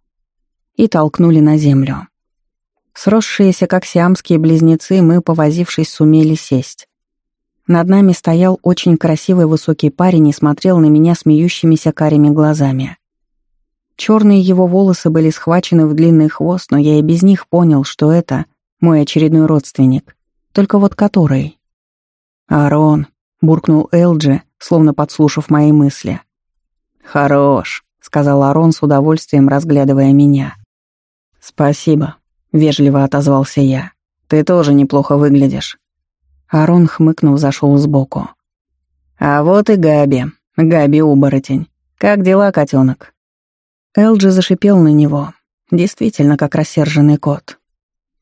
И толкнули на землю. Сросшиеся, как сиамские близнецы, мы, повозившись, сумели сесть. Над нами стоял очень красивый высокий парень и смотрел на меня смеющимися карими глазами. Черные его волосы были схвачены в длинный хвост, но я и без них понял, что это мой очередной родственник. Только вот который. «Арон», — буркнул Элджи, словно подслушав мои мысли. «Хорош», — сказал Арон с удовольствием, разглядывая меня. «Спасибо», — вежливо отозвался я. «Ты тоже неплохо выглядишь». Арон, хмыкнув, зашел сбоку. «А вот и Габи. Габи-оборотень. Как дела, котенок?» Элджи зашипел на него. Действительно, как рассерженный кот.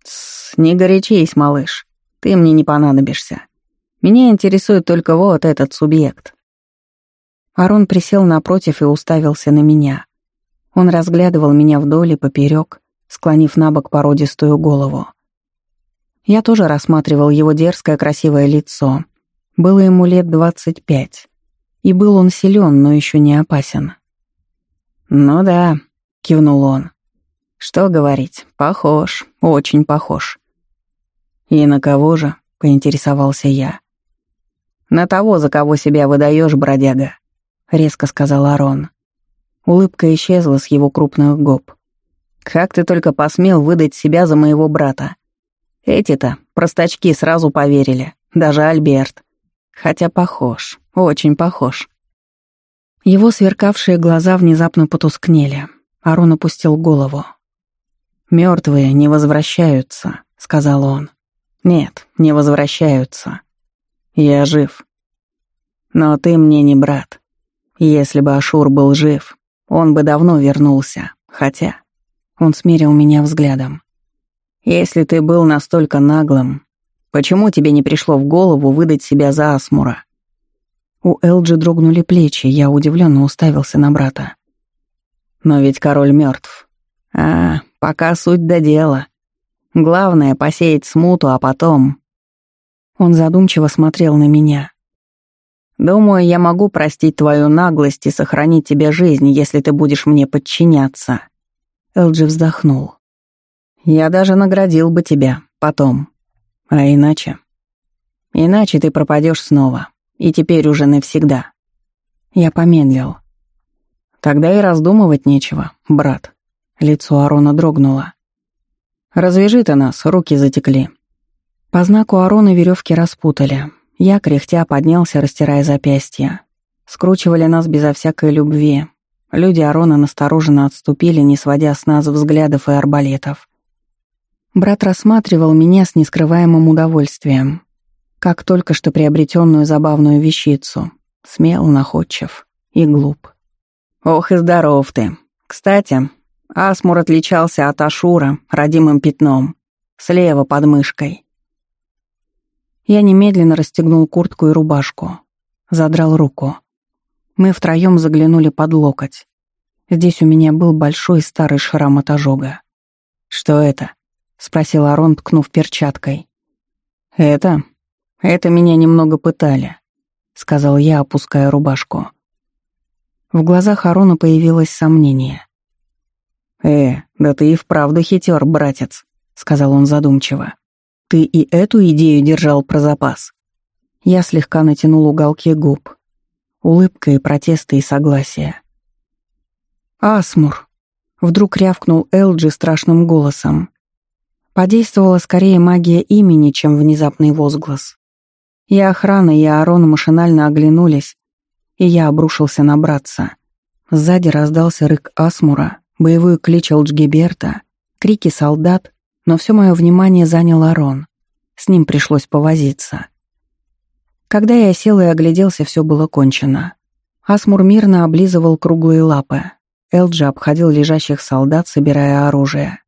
«Тссс, не горячись, малыш. Ты мне не понадобишься. Меня интересует только вот этот субъект». Арон присел напротив и уставился на меня. Он разглядывал меня вдоль и поперек, склонив на бок породистую голову. Я тоже рассматривал его дерзкое красивое лицо. Было ему лет двадцать пять. И был он силен, но еще не опасен. «Ну да», — кивнул он. «Что говорить, похож, очень похож». «И на кого же?» — поинтересовался я. «На того, за кого себя выдаешь, бродяга», — резко сказал Арон. Улыбка исчезла с его крупных губ. «Как ты только посмел выдать себя за моего брата? Эти-то, простачки, сразу поверили, даже Альберт. Хотя похож, очень похож. Его сверкавшие глаза внезапно потускнели. Арон опустил голову. «Мёртвые не возвращаются», — сказал он. «Нет, не возвращаются. Я жив. Но ты мне не брат. Если бы Ашур был жив, он бы давно вернулся. Хотя...» Он смерил меня взглядом. Если ты был настолько наглым, почему тебе не пришло в голову выдать себя за Асмура? У Элджи дрогнули плечи, я удивленно уставился на брата. Но ведь король мертв. А, пока суть до дела. Главное — посеять смуту, а потом... Он задумчиво смотрел на меня. «Думаю, я могу простить твою наглость и сохранить тебе жизнь, если ты будешь мне подчиняться». Элджи вздохнул. Я даже наградил бы тебя потом. А иначе? Иначе ты пропадешь снова. И теперь уже навсегда. Я помедлил. Тогда и раздумывать нечего, брат. Лицо Арона дрогнуло. Развяжи ты нас, руки затекли. По знаку Арона веревки распутали. Я, кряхтя, поднялся, растирая запястья. Скручивали нас безо всякой любви. Люди Арона настороженно отступили, не сводя с нас взглядов и арбалетов. Брат рассматривал меня с нескрываемым удовольствием, как только что приобретенную забавную вещицу. Смел, находчив и глуп. «Ох и здоров ты. Кстати, Асмур отличался от Ашура родимым пятном, слева под мышкой». Я немедленно расстегнул куртку и рубашку, задрал руку. Мы втроем заглянули под локоть. Здесь у меня был большой старый шрам от ожога. «Что это?» — спросил Арон, ткнув перчаткой. «Это? Это меня немного пытали», — сказал я, опуская рубашку. В глазах Арона появилось сомнение. «Э, да ты и вправду хитер, братец», — сказал он задумчиво. «Ты и эту идею держал про запас?» Я слегка натянул уголки губ. Улыбка и протесты и согласие. «Асмур», — вдруг рявкнул Элджи страшным голосом. Подействовала скорее магия имени, чем внезапный возглас. И охрана, и Аарон машинально оглянулись, и я обрушился на братца. Сзади раздался рык Асмура, боевой клич Элджгиберта, крики солдат, но все мое внимание занял Арон. С ним пришлось повозиться. Когда я сел и огляделся, все было кончено. Асмур мирно облизывал круглые лапы. Элджи обходил лежащих солдат, собирая оружие.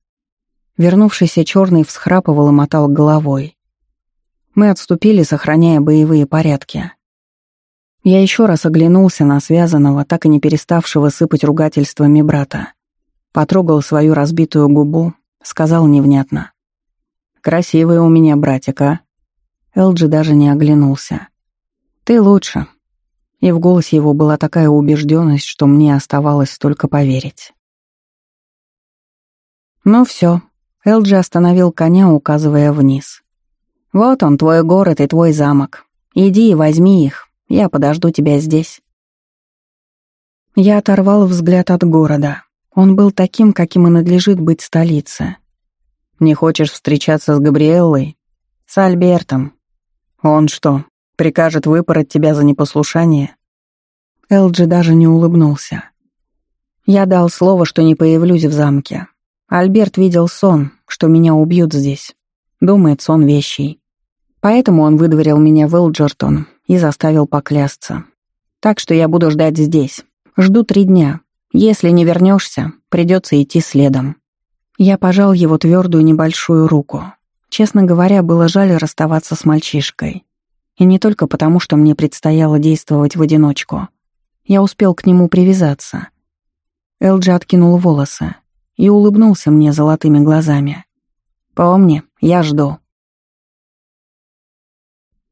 Вернувшийся черный всхрапывал и мотал головой. Мы отступили, сохраняя боевые порядки. Я еще раз оглянулся на связанного, так и не переставшего сыпать ругательствами брата. Потрогал свою разбитую губу, сказал невнятно. «Красивый у меня братик, а?» Элджи даже не оглянулся. «Ты лучше». И в голосе его была такая убежденность, что мне оставалось только поверить. «Ну все. Элджи остановил коня, указывая вниз. «Вот он, твой город и твой замок. Иди и возьми их. Я подожду тебя здесь». Я оторвал взгляд от города. Он был таким, каким и надлежит быть столице. «Не хочешь встречаться с Габриэллой?» «С Альбертом». «Он что, прикажет выпороть тебя за непослушание?» Элджи даже не улыбнулся. Я дал слово, что не появлюсь в замке. Альберт видел сон, что меня убьют здесь. Думает, сон вещий. Поэтому он выдворил меня в Элджертон и заставил поклясться. Так что я буду ждать здесь. Жду три дня. Если не вернешься, придется идти следом. Я пожал его твердую небольшую руку. Честно говоря, было жаль расставаться с мальчишкой. И не только потому, что мне предстояло действовать в одиночку. Я успел к нему привязаться. Элджи откинул волосы и улыбнулся мне золотыми глазами. «Помни, я жду».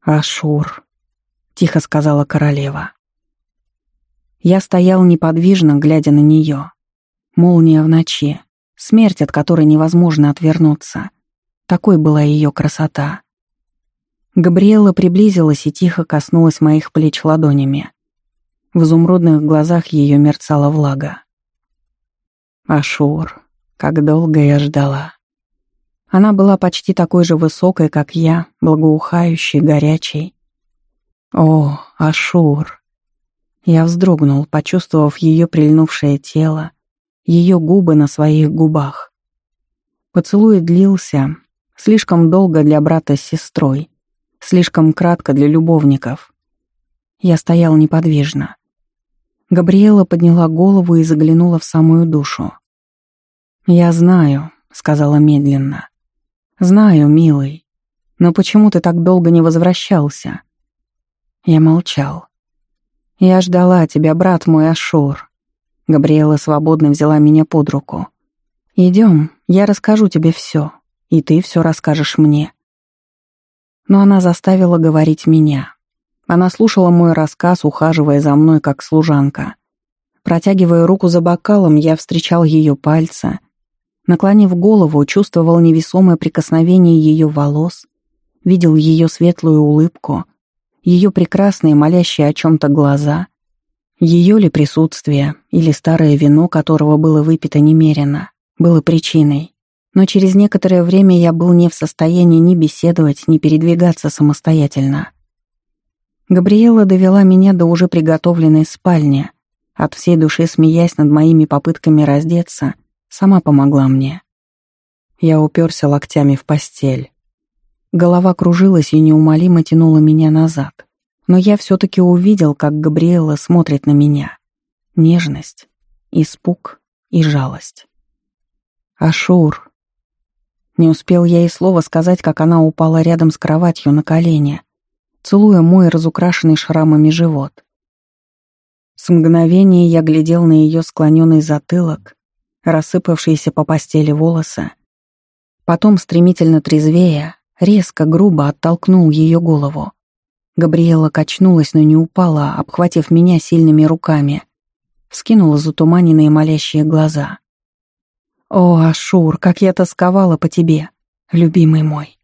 «Ашур», — тихо сказала королева. Я стоял неподвижно, глядя на нее. Молния в ночи, смерть, от которой невозможно отвернуться. Такой была ее красота. Габриэла приблизилась и тихо коснулась моих плеч ладонями. В изумрудных глазах ее мерцала влага. Ашур, как долго я ждала. Она была почти такой же высокой, как я, благоухающей, горячей. О, Ашур! Я вздрогнул, почувствовав ее прильнувшее тело, ее губы на своих губах. Поцелуй длился слишком долго для брата с сестрой, слишком кратко для любовников. Я стоял неподвижно. Габриэла подняла голову и заглянула в самую душу. «Я знаю», — сказала медленно. «Знаю, милый. Но почему ты так долго не возвращался?» Я молчал. «Я ждала тебя, брат мой Ашур». Габриэла свободно взяла меня под руку. «Идем, я расскажу тебе все, и ты все расскажешь мне». Но она заставила говорить меня. Она слушала мой рассказ, ухаживая за мной как служанка. Протягивая руку за бокалом, я встречал ее пальцы. Наклонив голову, чувствовал невесомое прикосновение ее волос, видел ее светлую улыбку — ее прекрасные, молящие о чем-то глаза, ее ли присутствие или старое вино, которого было выпито немерено, было причиной. Но через некоторое время я был не в состоянии ни беседовать, ни передвигаться самостоятельно. Габриэла довела меня до уже приготовленной спальни, от всей души смеясь над моими попытками раздеться, сама помогла мне. Я уперся локтями в постель. Голова кружилась и неумолимо тянула меня назад. Но я все-таки увидел, как Габриэла смотрит на меня. Нежность, испуг и жалость. «Ашур». Не успел я и слова сказать, как она упала рядом с кроватью на колени, целуя мой разукрашенный шрамами живот. С мгновения я глядел на ее склоненный затылок, рассыпавшиеся по постели волосы. Потом, стремительно трезвея, резко, грубо оттолкнул ее голову. Габриэла качнулась, но не упала, обхватив меня сильными руками. Скинула затуманенные молящие глаза. «О, Ашур, как я тосковала по тебе, любимый мой!»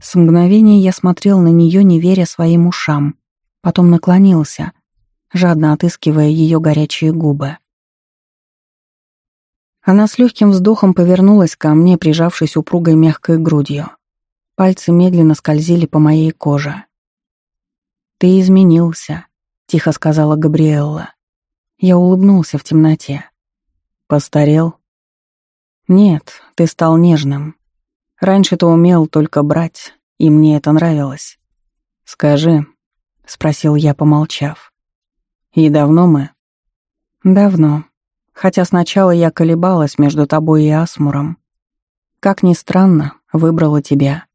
С мгновения я смотрел на нее, не веря своим ушам. Потом наклонился, жадно отыскивая ее горячие губы. Она с легким вздохом повернулась ко мне, прижавшись упругой мягкой грудью. Пальцы медленно скользили по моей коже. «Ты изменился», — тихо сказала Габриэлла. Я улыбнулся в темноте. «Постарел?» «Нет, ты стал нежным. Раньше ты умел только брать, и мне это нравилось. Скажи, — спросил я, помолчав. «И давно мы?» «Давно. Хотя сначала я колебалась между тобой и Асмуром. Как ни странно, выбрала тебя».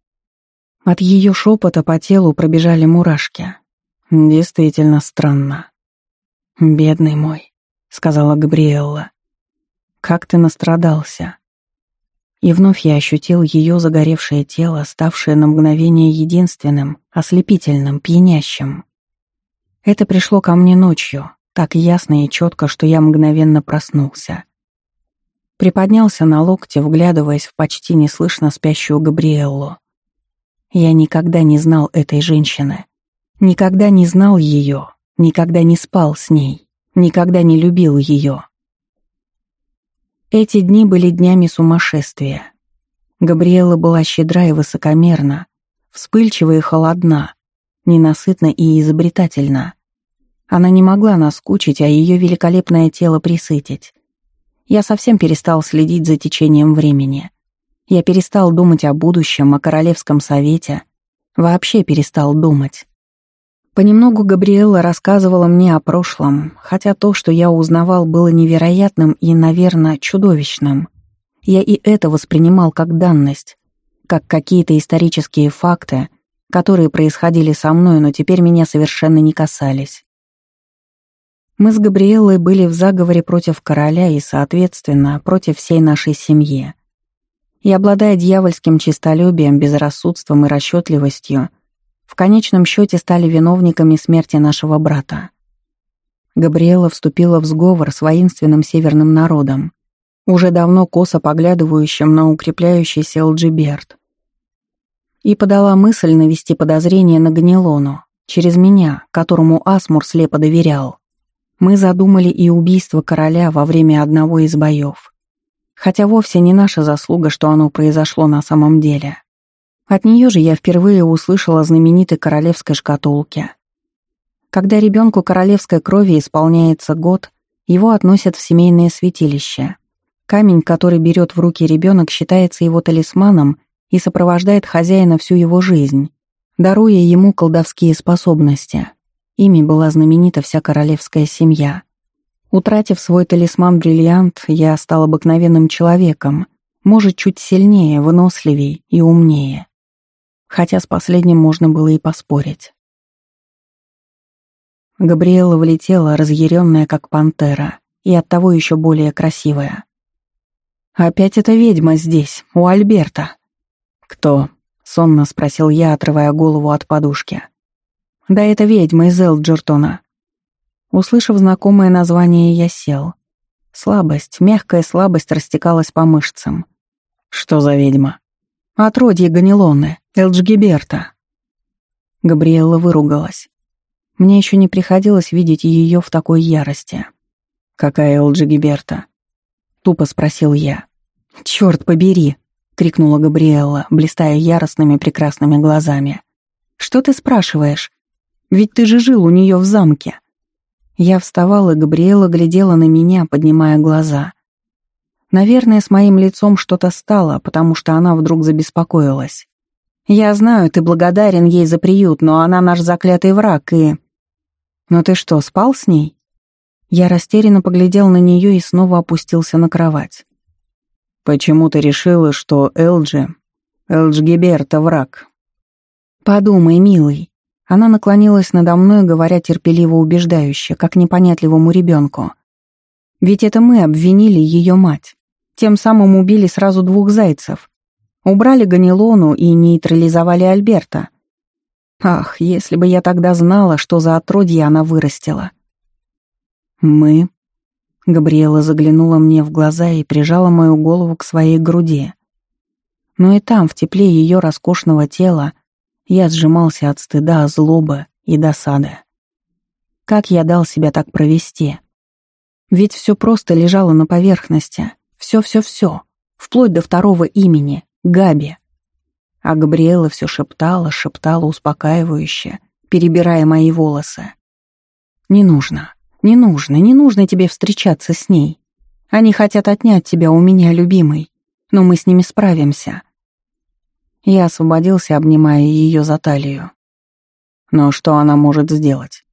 От ее шепота по телу пробежали мурашки. «Действительно странно». «Бедный мой», — сказала Габриэлла. «Как ты настрадался». И вновь я ощутил ее загоревшее тело, ставшее на мгновение единственным, ослепительным, пьянящим. Это пришло ко мне ночью, так ясно и четко, что я мгновенно проснулся. Приподнялся на локте, вглядываясь в почти неслышно спящую Габриэллу. Я никогда не знал этой женщины. Никогда не знал ее, никогда не спал с ней, никогда не любил ее. Эти дни были днями сумасшествия. Габриэла была щедра и высокомерна, вспыльчива и холодна, ненасытна и изобретательна. Она не могла наскучить, а ее великолепное тело присытить. Я совсем перестал следить за течением времени. Я перестал думать о будущем, о королевском совете. Вообще перестал думать. Понемногу Габриэла рассказывала мне о прошлом, хотя то, что я узнавал, было невероятным и, наверное, чудовищным. Я и это воспринимал как данность, как какие-то исторические факты, которые происходили со мной, но теперь меня совершенно не касались. Мы с Габриэллой были в заговоре против короля и, соответственно, против всей нашей семьи. И, обладая дьявольским честолюбием, безрассудством и расчетливостью, в конечном счете стали виновниками смерти нашего брата. Габриэла вступила в сговор с воинственным северным народом, уже давно косо поглядывающим на укрепляющийся Элджиберт, и подала мысль навести подозрение на Ганилону, через меня, которому Асмур слепо доверял. Мы задумали и убийство короля во время одного из боев. Хотя вовсе не наша заслуга, что оно произошло на самом деле. От нее же я впервые услышала о знаменитой королевской шкатулке. Когда ребенку королевской крови исполняется год, его относят в семейное святилище. Камень, который берет в руки ребенок, считается его талисманом и сопровождает хозяина всю его жизнь, даруя ему колдовские способности. Ими была знаменита вся королевская семья. Утратив свой талисман-бриллиант, я стал обыкновенным человеком, может, чуть сильнее, выносливее и умнее хотя с последним можно было и поспорить. Габриэла влетела, разъяренная как пантера, и оттого еще более красивая. «Опять эта ведьма здесь, у Альберта». «Кто?» — сонно спросил я, отрывая голову от подушки. «Да это ведьма из Элджертона». Услышав знакомое название, я сел. Слабость, мягкая слабость растекалась по мышцам. «Что за ведьма?» «Отродье Ганилоны», Элджгиберта. Габриэлла выругалась. Мне еще не приходилось видеть ее в такой ярости. «Какая Элджигиберта?» — тупо спросил я. «Черт побери!» — крикнула Габриэлла, блистая яростными прекрасными глазами. «Что ты спрашиваешь? Ведь ты же жил у нее в замке». Я вставала, и Габриэла глядела на меня, поднимая глаза. Наверное, с моим лицом что-то стало, потому что она вдруг забеспокоилась. Я знаю, ты благодарен ей за приют, но она наш заклятый враг, и... Но ты что, спал с ней? Я растерянно поглядел на нее и снова опустился на кровать. Почему ты решила, что Элджи... Элдж Гиберта враг? Подумай, милый. Она наклонилась надо мной, говоря терпеливо убеждающе, как непонятливому ребенку. Ведь это мы обвинили ее мать. Тем самым убили сразу двух зайцев. Убрали Ганилону и нейтрализовали Альберта. Ах, если бы я тогда знала, что за отродье она вырастила. «Мы?» Габриэла заглянула мне в глаза и прижала мою голову к своей груди. Но и там, в тепле ее роскошного тела, я сжимался от стыда, злобы и досады. Как я дал себя так провести? Ведь все просто лежало на поверхности. Все-все-все. Вплоть до второго имени. Габи. А Габриэла все шептала, шептала успокаивающе, перебирая мои волосы. Не нужно, не нужно, не нужно тебе встречаться с ней. Они хотят отнять тебя у меня, любимый, но мы с ними справимся». Я освободился, обнимая ее за талию. Но что она может сделать?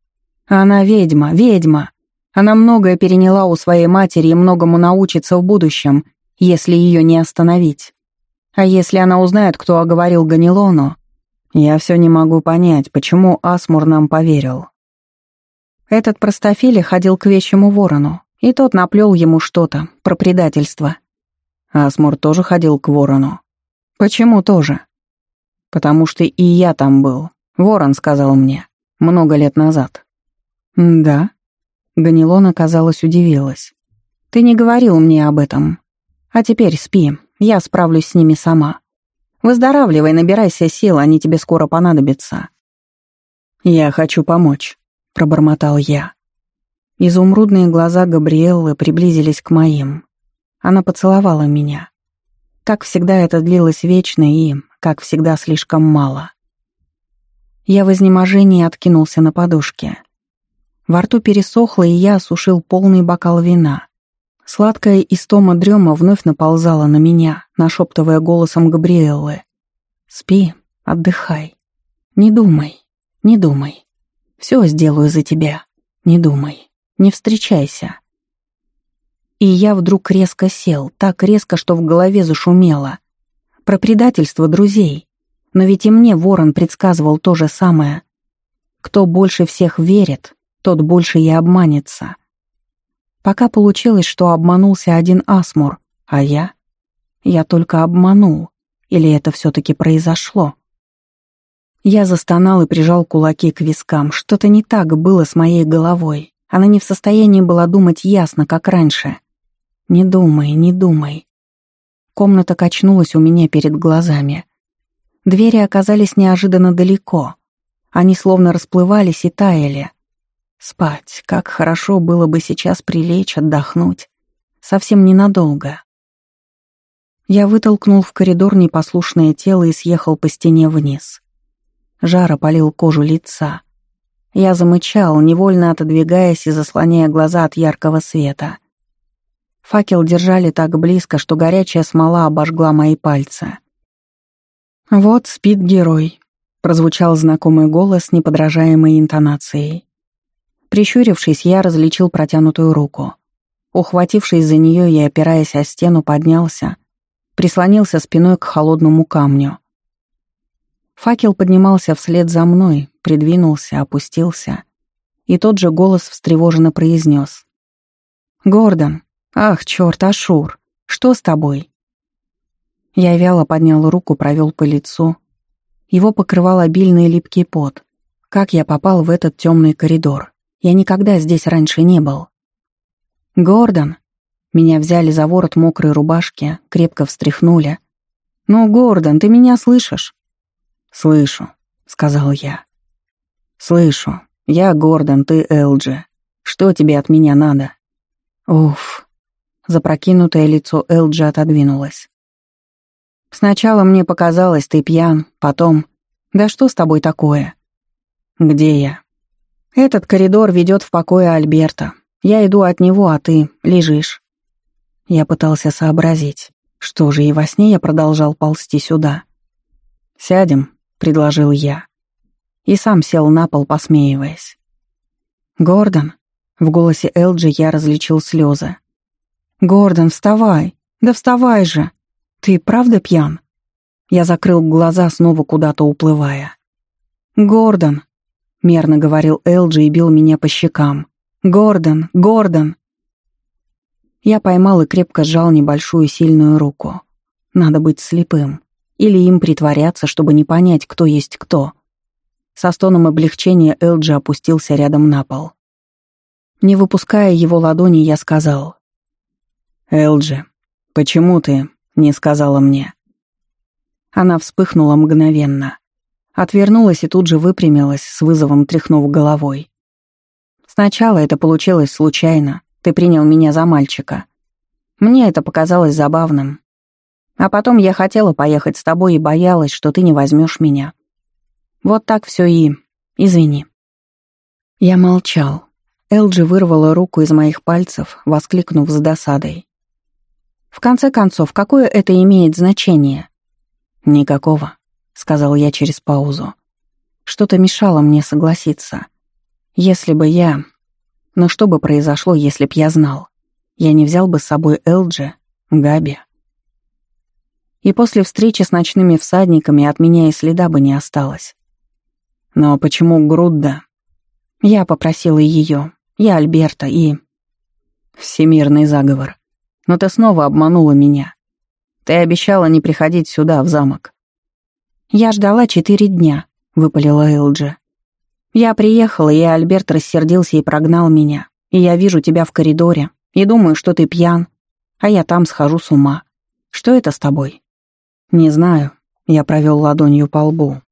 Она ведьма, ведьма. Она многое переняла у своей матери и многому научится в будущем, если ее не остановить. А если она узнает, кто оговорил Ганилону, я все не могу понять, почему Асмур нам поверил. Этот простофили ходил к вещему ворону, и тот наплел ему что-то про предательство. Асмур тоже ходил к ворону. Почему тоже? Потому что и я там был. Ворон сказал мне. Много лет назад. Да? Ганилона, казалось, удивилась. Ты не говорил мне об этом. А теперь спи, я справлюсь с ними сама. Выздоравливай, набирайся сил, они тебе скоро понадобятся. Я хочу помочь, пробормотал я. Изумрудные глаза Габриэллы приблизились к моим. Она поцеловала меня. Как всегда, это длилось вечно и, как всегда, слишком мало. Я в изнеможении откинулся на подушке. Во рту пересохло, и я осушил полный бокал вина. Сладкая истома дрема вновь наползала на меня, нашептывая голосом Габриэллы. «Спи, отдыхай. Не думай, не думай. Все сделаю за тебя. Не думай, не встречайся». И я вдруг резко сел, так резко, что в голове зашумело. Про предательство друзей. Но ведь и мне Ворон предсказывал то же самое. Кто больше всех верит, тот больше и обманется. Пока получилось, что обманулся один Асмур, а я? Я только обманул. Или это все-таки произошло? Я застонал и прижал кулаки к вискам. Что-то не так было с моей головой. Она не в состоянии была думать ясно, как раньше. Не думай, не думай. Комната качнулась у меня перед глазами. Двери оказались неожиданно далеко. Они словно расплывались и таяли. Спать, как хорошо было бы сейчас прилечь, отдохнуть. Совсем ненадолго. Я вытолкнул в коридор непослушное тело и съехал по стене вниз. Жар опалил кожу лица. Я замычал, невольно отодвигаясь и заслоняя глаза от яркого света. Факел держали так близко, что горячая смола обожгла мои пальцы. «Вот спит герой», — прозвучал знакомый голос с неподражаемой интонацией. Прищурившись, я различил протянутую руку. Ухватившись за нее и опираясь о стену, поднялся, прислонился спиной к холодному камню. Факел поднимался вслед за мной, придвинулся, опустился, и тот же голос встревоженно произнес. «Гордон! Ах, черт, Ашур! Что с тобой?» Я вяло поднял руку, провел по лицу. Его покрывал обильный липкий пот. Как я попал в этот темный коридор? Я никогда здесь раньше не был. «Гордон!» Меня взяли за ворот мокрой рубашки, крепко встряхнули. «Ну, Гордон, ты меня слышишь?» «Слышу», — сказал я. «Слышу. Я Гордон, ты Элджи. Что тебе от меня надо?» Уф. Запрокинутое лицо Элджи отодвинулось. «Сначала мне показалось, ты пьян, потом... Да что с тобой такое?» «Где я?» Этот коридор ведет в покое Альберта. Я иду от него, а ты лежишь. Я пытался сообразить. Что же, и во сне я продолжал ползти сюда. «Сядем», — предложил я. И сам сел на пол, посмеиваясь. «Гордон», — в голосе Элджи я различил слезы. «Гордон, вставай! Да вставай же! Ты правда пьян?» Я закрыл глаза, снова куда-то уплывая. «Гордон!» Мерно говорил Элджи и бил меня по щекам. «Гордон! Гордон!» Я поймал и крепко сжал небольшую сильную руку. Надо быть слепым. Или им притворяться, чтобы не понять, кто есть кто. Со стоном облегчения Элджи опустился рядом на пол. Не выпуская его ладони, я сказал. «Элджи, почему ты не сказала мне?» Она вспыхнула мгновенно. Отвернулась и тут же выпрямилась, с вызовом тряхнув головой. «Сначала это получилось случайно. Ты принял меня за мальчика. Мне это показалось забавным. А потом я хотела поехать с тобой и боялась, что ты не возьмешь меня. Вот так все и... Извини». Я молчал. Элджи вырвала руку из моих пальцев, воскликнув с досадой. «В конце концов, какое это имеет значение?» «Никакого», — сказал я через паузу. Что-то мешало мне согласиться. Если бы я... Но что бы произошло, если б я знал? Я не взял бы с собой Элджи, Габи. И после встречи с ночными всадниками от меня и следа бы не осталось. Но почему Грудда? Я попросила ее, я Альберта и... Всемирный заговор. Но ты снова обманула меня. Ты обещала не приходить сюда, в замок. Я ждала четыре дня, выпалила Элджи. Я приехала, и Альберт рассердился и прогнал меня. И я вижу тебя в коридоре, и думаю, что ты пьян, а я там схожу с ума. Что это с тобой? Не знаю. Я провел ладонью по лбу.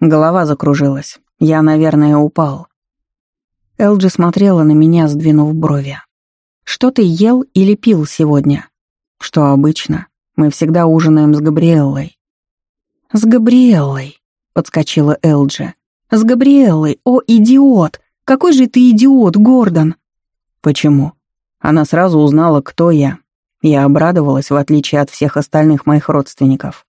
Голова закружилась. Я, наверное, упал. Элджи смотрела на меня, сдвинув брови. «Что ты ел или пил сегодня?» «Что обычно. Мы всегда ужинаем с Габриэллой». «С Габриэллой», — подскочила Элджи. «С Габриэллой! О, идиот! Какой же ты идиот, Гордон!» «Почему?» Она сразу узнала, кто я. Я обрадовалась, в отличие от всех остальных моих родственников.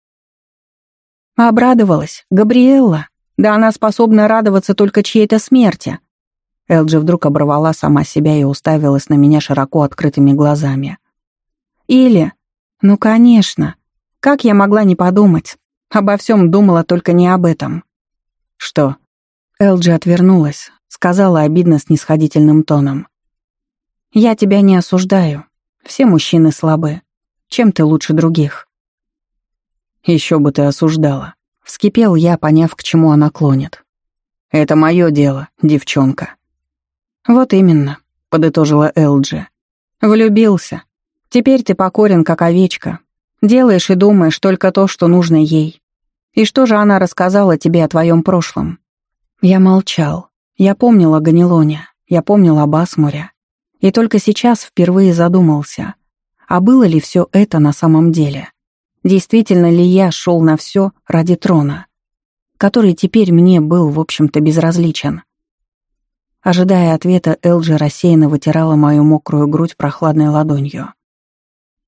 «Обрадовалась? Габриэлла? Да она способна радоваться только чьей-то смерти. Элджи вдруг оборвала сама себя и уставилась на меня широко открытыми глазами. «Или... Ну, конечно. Как я могла не подумать? Обо всем думала, только не об этом». «Что?» Элджи отвернулась, сказала обидно снисходительным тоном. «Я тебя не осуждаю. Все мужчины слабы. Чем ты лучше других?» «Еще бы ты осуждала», — вскипел я, поняв, к чему она клонит. «Это мое дело, девчонка». «Вот именно», — подытожила Элджи. «Влюбился. Теперь ты покорен, как овечка. Делаешь и думаешь только то, что нужно ей. И что же она рассказала тебе о твоем прошлом?» Я молчал. Я помнил о Ганилоне, я помнил об Асмуре. И только сейчас впервые задумался, а было ли все это на самом деле? Действительно ли я шел на все ради трона, который теперь мне был, в общем-то, безразличен? Ожидая ответа, Элджи рассеянно вытирала мою мокрую грудь прохладной ладонью.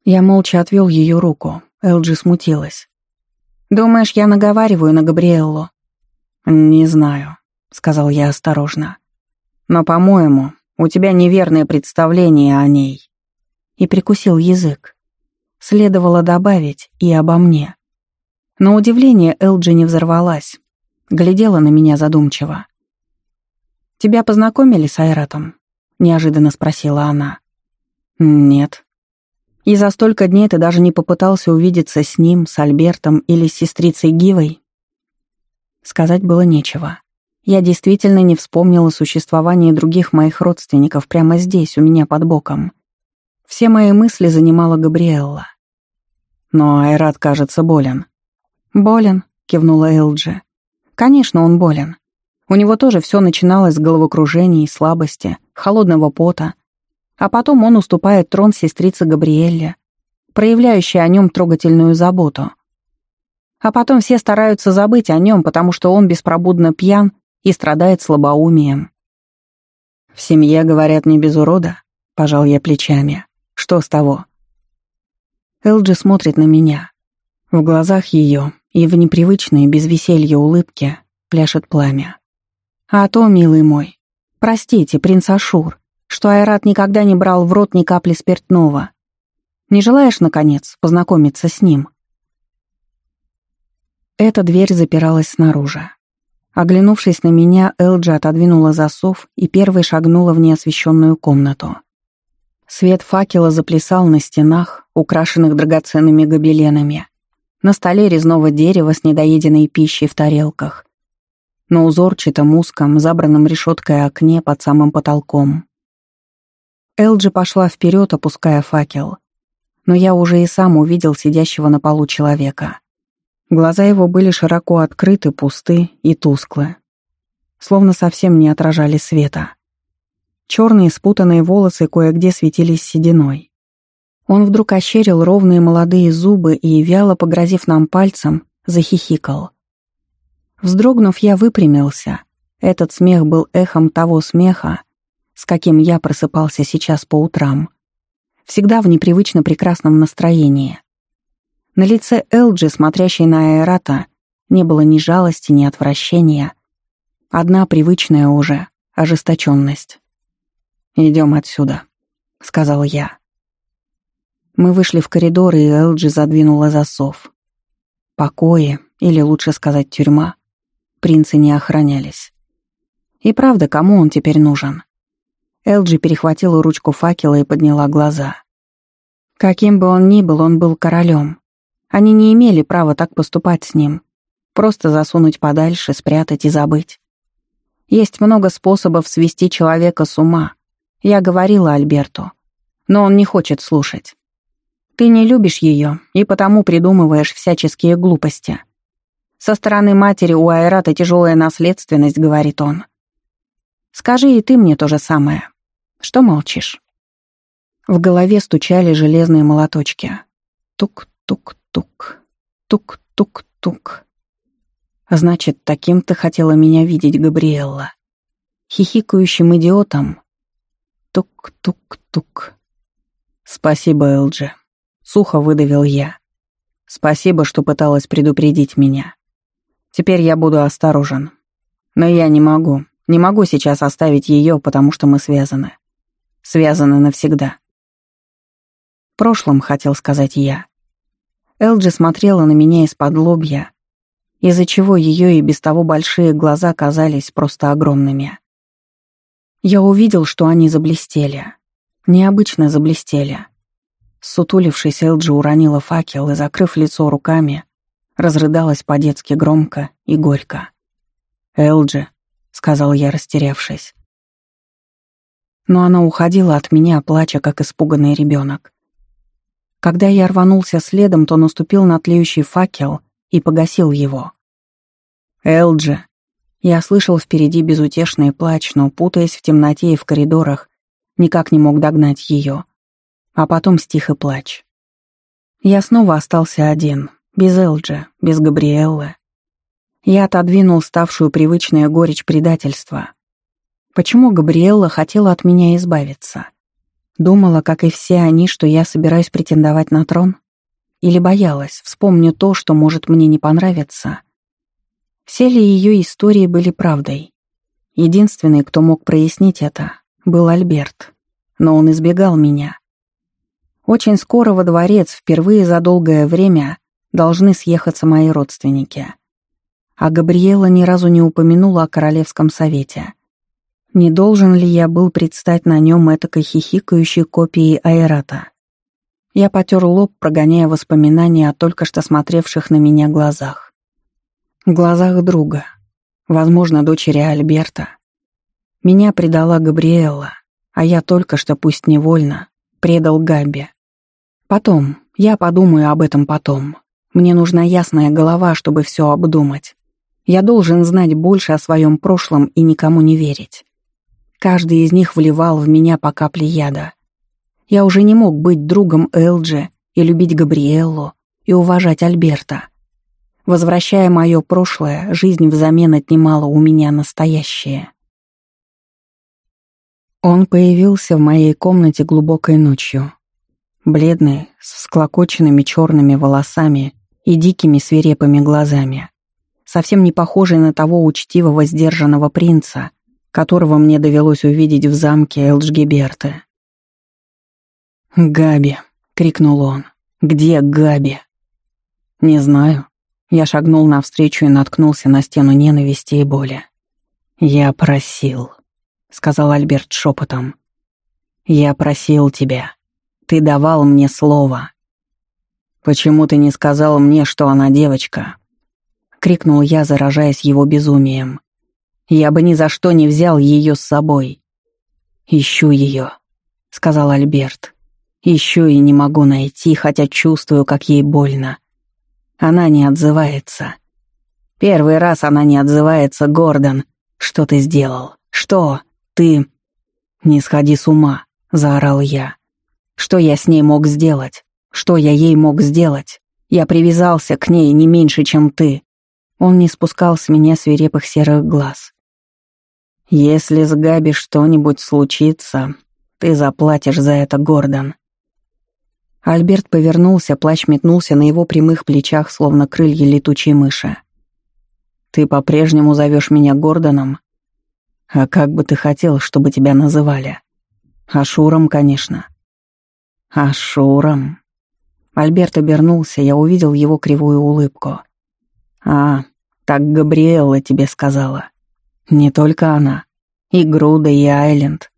Я молча отвел ее руку. Элджи смутилась. «Думаешь, я наговариваю на Габриэллу?» «Не знаю», — сказал я осторожно. «Но, по-моему, у тебя неверное представление о ней». И прикусил язык. Следовало добавить и обо мне. Но удивление Элджи не взорвалась. Глядела на меня задумчиво. «Тебя познакомили с Айратом?» — неожиданно спросила она. «Нет». «И за столько дней ты даже не попытался увидеться с ним, с Альбертом или с сестрицей Гивой?» Сказать было нечего. Я действительно не вспомнила существование других моих родственников прямо здесь, у меня под боком. Все мои мысли занимала Габриэлла. Но Айрат, кажется, болен. «Болен», — кивнула Элджи. «Конечно, он болен. У него тоже все начиналось с головокружений, слабости, холодного пота. А потом он уступает трон сестрице Габриэлле, проявляющей о нем трогательную заботу. А потом все стараются забыть о нем, потому что он беспробудно пьян и страдает слабоумием. «В семье, говорят, не без урода», — пожал я плечами. «Что с того?» Элджи смотрит на меня. В глазах ее и в непривычной, без веселья улыбке пляшет пламя. А то, милый мой, простите, принц Ашур, что Айрат никогда не брал в рот ни капли спиртного. Не желаешь, наконец, познакомиться с ним?» Эта дверь запиралась снаружи. Оглянувшись на меня, Элджи отодвинула засов и первой шагнула в неосвещенную комнату. Свет факела заплясал на стенах, украшенных драгоценными гобеленами, на столе резного дерева с недоеденной пищей в тарелках, на узорчатом узком, забранном решеткой окне под самым потолком. Элджи пошла вперед, опуская факел. Но я уже и сам увидел сидящего на полу человека. Глаза его были широко открыты, пусты и тусклы. Словно совсем не отражали света. Черные спутанные волосы кое-где светились сединой. Он вдруг ощерил ровные молодые зубы и, вяло погрозив нам пальцем, захихикал. Вздрогнув, я выпрямился. Этот смех был эхом того смеха, с каким я просыпался сейчас по утрам. Всегда в непривычно прекрасном настроении. На лице Элджи, смотрящей на Айрата, не было ни жалости, ни отвращения. Одна привычная уже ожесточенность. «Идем отсюда», — сказал я. Мы вышли в коридор, и Элджи задвинула засов. Покои, или лучше сказать тюрьма, принцы не охранялись. И правда, кому он теперь нужен? Элджи перехватила ручку факела и подняла глаза. Каким бы он ни был, он был королем. Они не имели права так поступать с ним. Просто засунуть подальше, спрятать и забыть. Есть много способов свести человека с ума. Я говорила Альберту. Но он не хочет слушать. Ты не любишь ее, и потому придумываешь всяческие глупости. Со стороны матери у Айрата тяжелая наследственность, говорит он. Скажи и ты мне то же самое. Что молчишь? В голове стучали железные молоточки. Тук-тук-тук. Тук-тук-тук. Значит, таким ты хотела меня видеть, Габриэлла. Хихикающим идиотом. Тук-тук-тук. Спасибо, Элджи. Сухо выдавил я. Спасибо, что пыталась предупредить меня. Теперь я буду осторожен. Но я не могу. Не могу сейчас оставить ее, потому что мы связаны. Связаны навсегда. В прошлом, хотел сказать я. Элджи смотрела на меня из-под лобья, из-за чего ее и без того большие глаза казались просто огромными. Я увидел, что они заблестели. Необычно заблестели. Сутулившись, Элджи уронила факел и, закрыв лицо руками, разрыдалась по-детски громко и горько. «Элджи», — сказал я, растерявшись. Но она уходила от меня, плача, как испуганный ребенок. Когда я рванулся следом, то наступил на тлеющий факел и погасил его. «Элджи!» Я слышал впереди безутешный плач, но, путаясь в темноте и в коридорах, никак не мог догнать ее а потом стих и плач. Я снова остался один, без Элджа, без Габриэллы. Я отодвинул ставшую привычную горечь предательства. Почему Габриэлла хотела от меня избавиться? Думала, как и все они, что я собираюсь претендовать на трон? Или боялась, вспомню то, что может мне не понравиться? Все ли ее истории были правдой? Единственный, кто мог прояснить это, был Альберт. Но он избегал меня. Очень скоро во дворец, впервые за долгое время, должны съехаться мои родственники. А Габриэла ни разу не упомянула о Королевском совете. Не должен ли я был предстать на нем этакой хихикающей копией Айрата? Я потер лоб, прогоняя воспоминания о только что смотревших на меня глазах. Глазах друга, возможно, дочери Альберта. Меня предала Габриэла, а я только что, пусть невольно, предал Габи. Потом, я подумаю об этом потом. Мне нужна ясная голова, чтобы все обдумать. Я должен знать больше о своем прошлом и никому не верить. Каждый из них вливал в меня по капле яда. Я уже не мог быть другом Элджи и любить Габриэллу и уважать Альберта. Возвращая мое прошлое, жизнь взамен отнимала у меня настоящее. Он появился в моей комнате глубокой ночью, бледный, с всклокоченными черными волосами и дикими свирепыми глазами, совсем не похожий на того учтивого сдержанного принца, которого мне довелось увидеть в замке Элджгеберты. «Габи!» — крикнул он. «Где Габи?» «Не знаю». Я шагнул навстречу и наткнулся на стену ненависти и боли. «Я просил», — сказал Альберт шепотом. «Я просил тебя. Ты давал мне слово. Почему ты не сказал мне, что она девочка? крикнул я, заражаясь его безумием. Я бы ни за что не взял ее с собой. Ищу ее, сказал Альберт. Ищу и не могу найти, хотя чувствую, как ей больно. Она не отзывается. Первый раз она не отзывается, Гордон. Что ты сделал? Что? Ты... Не сходи с ума, заорал я. Что я с ней мог сделать? Что я ей мог сделать? Я привязался к ней не меньше, чем ты. Он не спускал с меня свирепых серых глаз. Если с Габи что-нибудь случится, ты заплатишь за это, Гордон. Альберт повернулся, плащ метнулся на его прямых плечах, словно крылья летучей мыши. «Ты по-прежнему зовешь меня Гордоном? А как бы ты хотел, чтобы тебя называли? Ашуром, конечно». «Ашуром?» Альберт обернулся, я увидел его кривую улыбку. «А, так Габриэлла тебе сказала. Не только она. И Груда, и Айленд.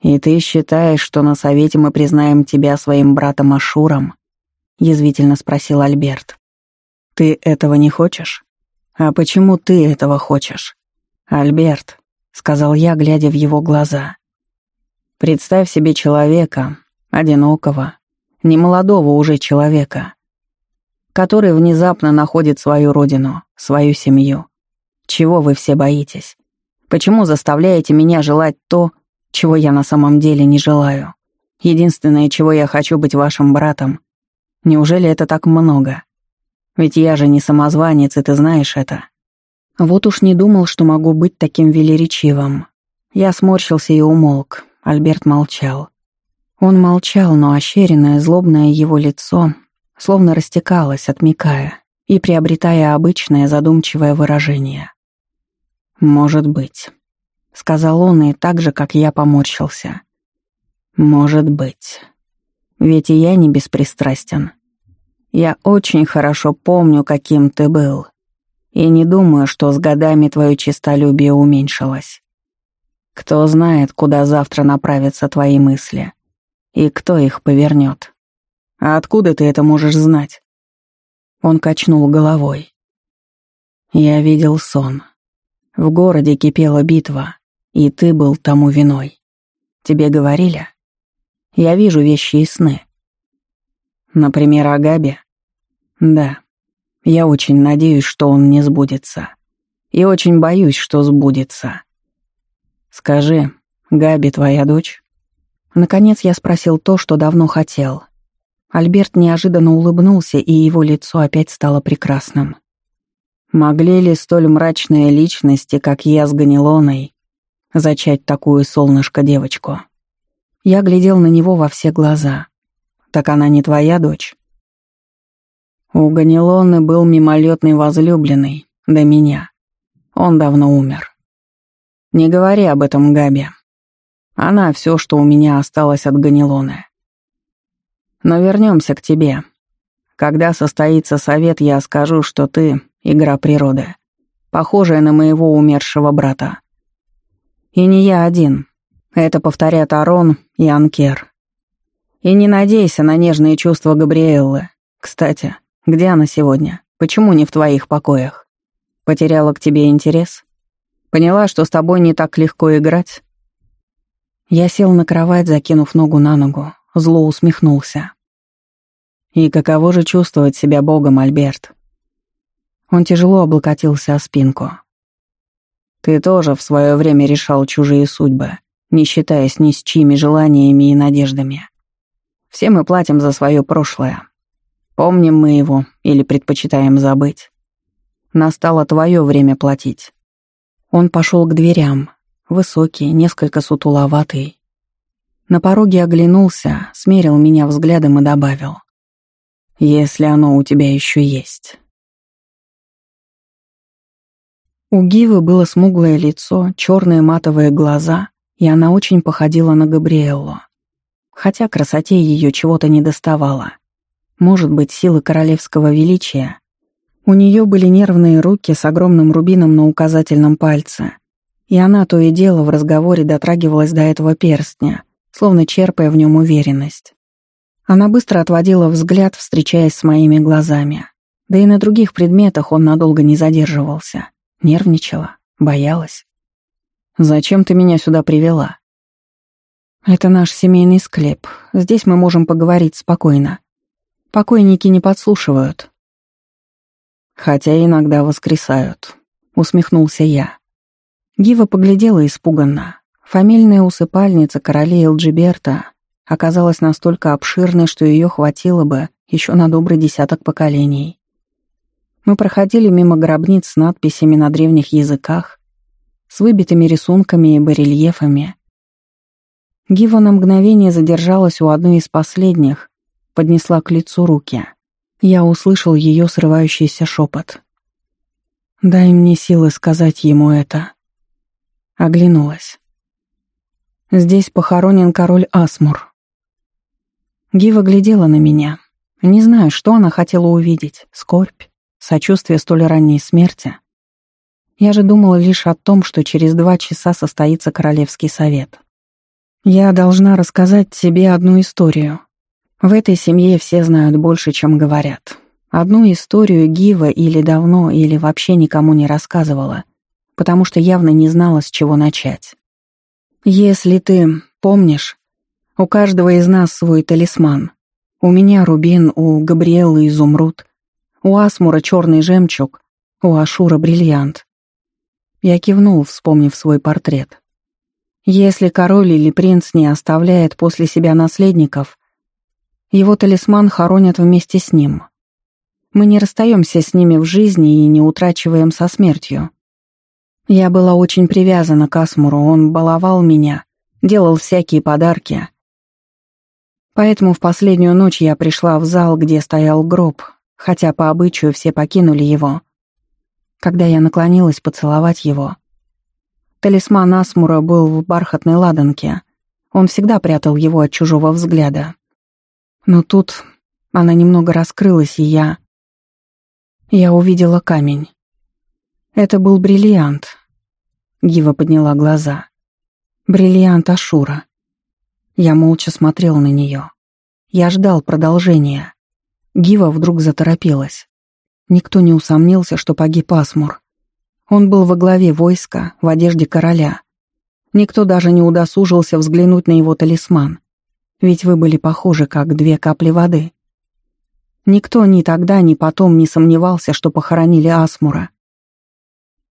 «И ты считаешь, что на совете мы признаем тебя своим братом Ашуром?» — язвительно спросил Альберт. «Ты этого не хочешь? А почему ты этого хочешь?» «Альберт», — сказал я, глядя в его глаза. «Представь себе человека, одинокого, немолодого уже человека, который внезапно находит свою родину, свою семью. Чего вы все боитесь? Почему заставляете меня желать то, чего я на самом деле не желаю. Единственное, чего я хочу быть вашим братом. Неужели это так много? Ведь я же не самозванец, и ты знаешь это. Вот уж не думал, что могу быть таким велеречивым. Я сморщился и умолк. Альберт молчал. Он молчал, но ощеренное, злобное его лицо словно растекалось, отмекая и приобретая обычное задумчивое выражение. «Может быть», — сказал он, и так же, как я поморщился. «Может быть. Ведь и я не беспристрастен. Я очень хорошо помню, каким ты был, и не думаю, что с годами твое честолюбие уменьшилось. Кто знает, куда завтра направятся твои мысли, и кто их повернет. А откуда ты это можешь знать?» Он качнул головой. Я видел сон. В городе кипела битва, и ты был тому виной. Тебе говорили? Я вижу вещи и сны. Например, о Габе? Да. Я очень надеюсь, что он не сбудется. И очень боюсь, что сбудется. Скажи, Габи твоя дочь? Наконец я спросил то, что давно хотел. Альберт неожиданно улыбнулся, и его лицо опять стало прекрасным. Могли ли столь мрачные личности, как я с Ганилоной, зачать такую солнышко-девочку. Я глядел на него во все глаза. «Так она не твоя дочь?» У Ганилоны был мимолетный возлюбленный, до меня. Он давно умер. Не говори об этом Габи. Она все, что у меня осталось от Ганилоны. Но вернемся к тебе. Когда состоится совет, я скажу, что ты — игра природы, похожая на моего умершего брата. И не я один. Это повторят Арон и Анкер. И не надейся на нежные чувства Габриэллы. Кстати, где она сегодня? Почему не в твоих покоях? Потеряла к тебе интерес? Поняла, что с тобой не так легко играть? Я сел на кровать, закинув ногу на ногу, зло усмехнулся. И каково же чувствовать себя богом, Альберт? Он тяжело облокотился о спинку. Ты тоже в свое время решал чужие судьбы, не считаясь ни с чьими желаниями и надеждами. Все мы платим за свое прошлое. Помним мы его или предпочитаем забыть. Настало твое время платить. Он пошел к дверям, высокий, несколько сутуловатый. На пороге оглянулся, смерил меня взглядом и добавил. «Если оно у тебя еще есть». У Гивы было смуглое лицо, черные матовые глаза, и она очень походила на Габриэллу. Хотя красоте ее чего-то не доставало. Может быть, силы королевского величия. У нее были нервные руки с огромным рубином на указательном пальце, и она то и дело в разговоре дотрагивалась до этого перстня, словно черпая в нем уверенность. Она быстро отводила взгляд, встречаясь с моими глазами. Да и на других предметах он надолго не задерживался. Нервничала, боялась. «Зачем ты меня сюда привела?» «Это наш семейный склеп. Здесь мы можем поговорить спокойно. Покойники не подслушивают». «Хотя иногда воскресают», — усмехнулся я. Гива поглядела испуганно. Фамильная усыпальница королей Элджиберта оказалась настолько обширной, что ее хватило бы еще на добрый десяток поколений. Мы проходили мимо гробниц с надписями на древних языках. с выбитыми рисунками и барельефами. Гива на мгновение задержалась у одной из последних, поднесла к лицу руки. Я услышал ее срывающийся шепот. «Дай мне силы сказать ему это». Оглянулась. Здесь похоронен король Асмур. Гива глядела на меня. Не знаю, что она хотела увидеть. Скорбь, сочувствие столь ранней смерти. Я же думала лишь о том, что через два часа состоится королевский совет. Я должна рассказать тебе одну историю. В этой семье все знают больше, чем говорят. Одну историю Гива или давно, или вообще никому не рассказывала, потому что явно не знала, с чего начать. Если ты помнишь, у каждого из нас свой талисман. У меня рубин, у Габриэллы изумруд, у Асмура черный жемчуг, у Ашура бриллиант. Я кивнул, вспомнив свой портрет. Если король или принц не оставляет после себя наследников, его талисман хоронят вместе с ним. Мы не расстаемся с ними в жизни и не утрачиваем со смертью. Я была очень привязана к Асмуру, он баловал меня, делал всякие подарки. Поэтому в последнюю ночь я пришла в зал, где стоял гроб, хотя по обычаю все покинули его. Когда я наклонилась поцеловать его, талисман Асмура был в бархатной ладанке. Он всегда прятал его от чужого взгляда. Но тут она немного раскрылась, и я... Я увидела камень. Это был бриллиант. Гива подняла глаза. Бриллиант Ашура. Я молча смотрел на нее. Я ждал продолжения. Гива вдруг заторопилась. Никто не усомнился, что погиб Асмур. Он был во главе войска, в одежде короля. Никто даже не удосужился взглянуть на его талисман. Ведь вы были похожи, как две капли воды. Никто ни тогда, ни потом не сомневался, что похоронили Асмура.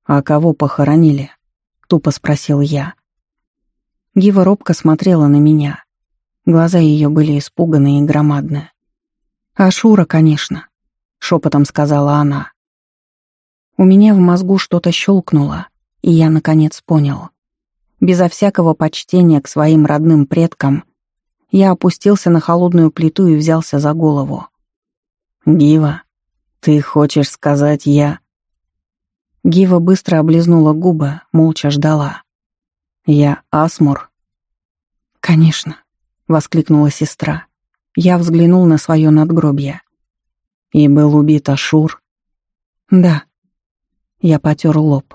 «А кого похоронили?» — тупо спросил я. Гива робко смотрела на меня. Глаза ее были испуганные и громадные. «Ашура, конечно», — шепотом сказала она. У меня в мозгу что-то щелкнуло, и я, наконец, понял. Безо всякого почтения к своим родным предкам я опустился на холодную плиту и взялся за голову. «Гива, ты хочешь сказать я...» Гива быстро облизнула губы, молча ждала. «Я Асмур?» «Конечно», — воскликнула сестра. Я взглянул на свое надгробье. «И был убит Ашур?» «Да». Я потер лоб.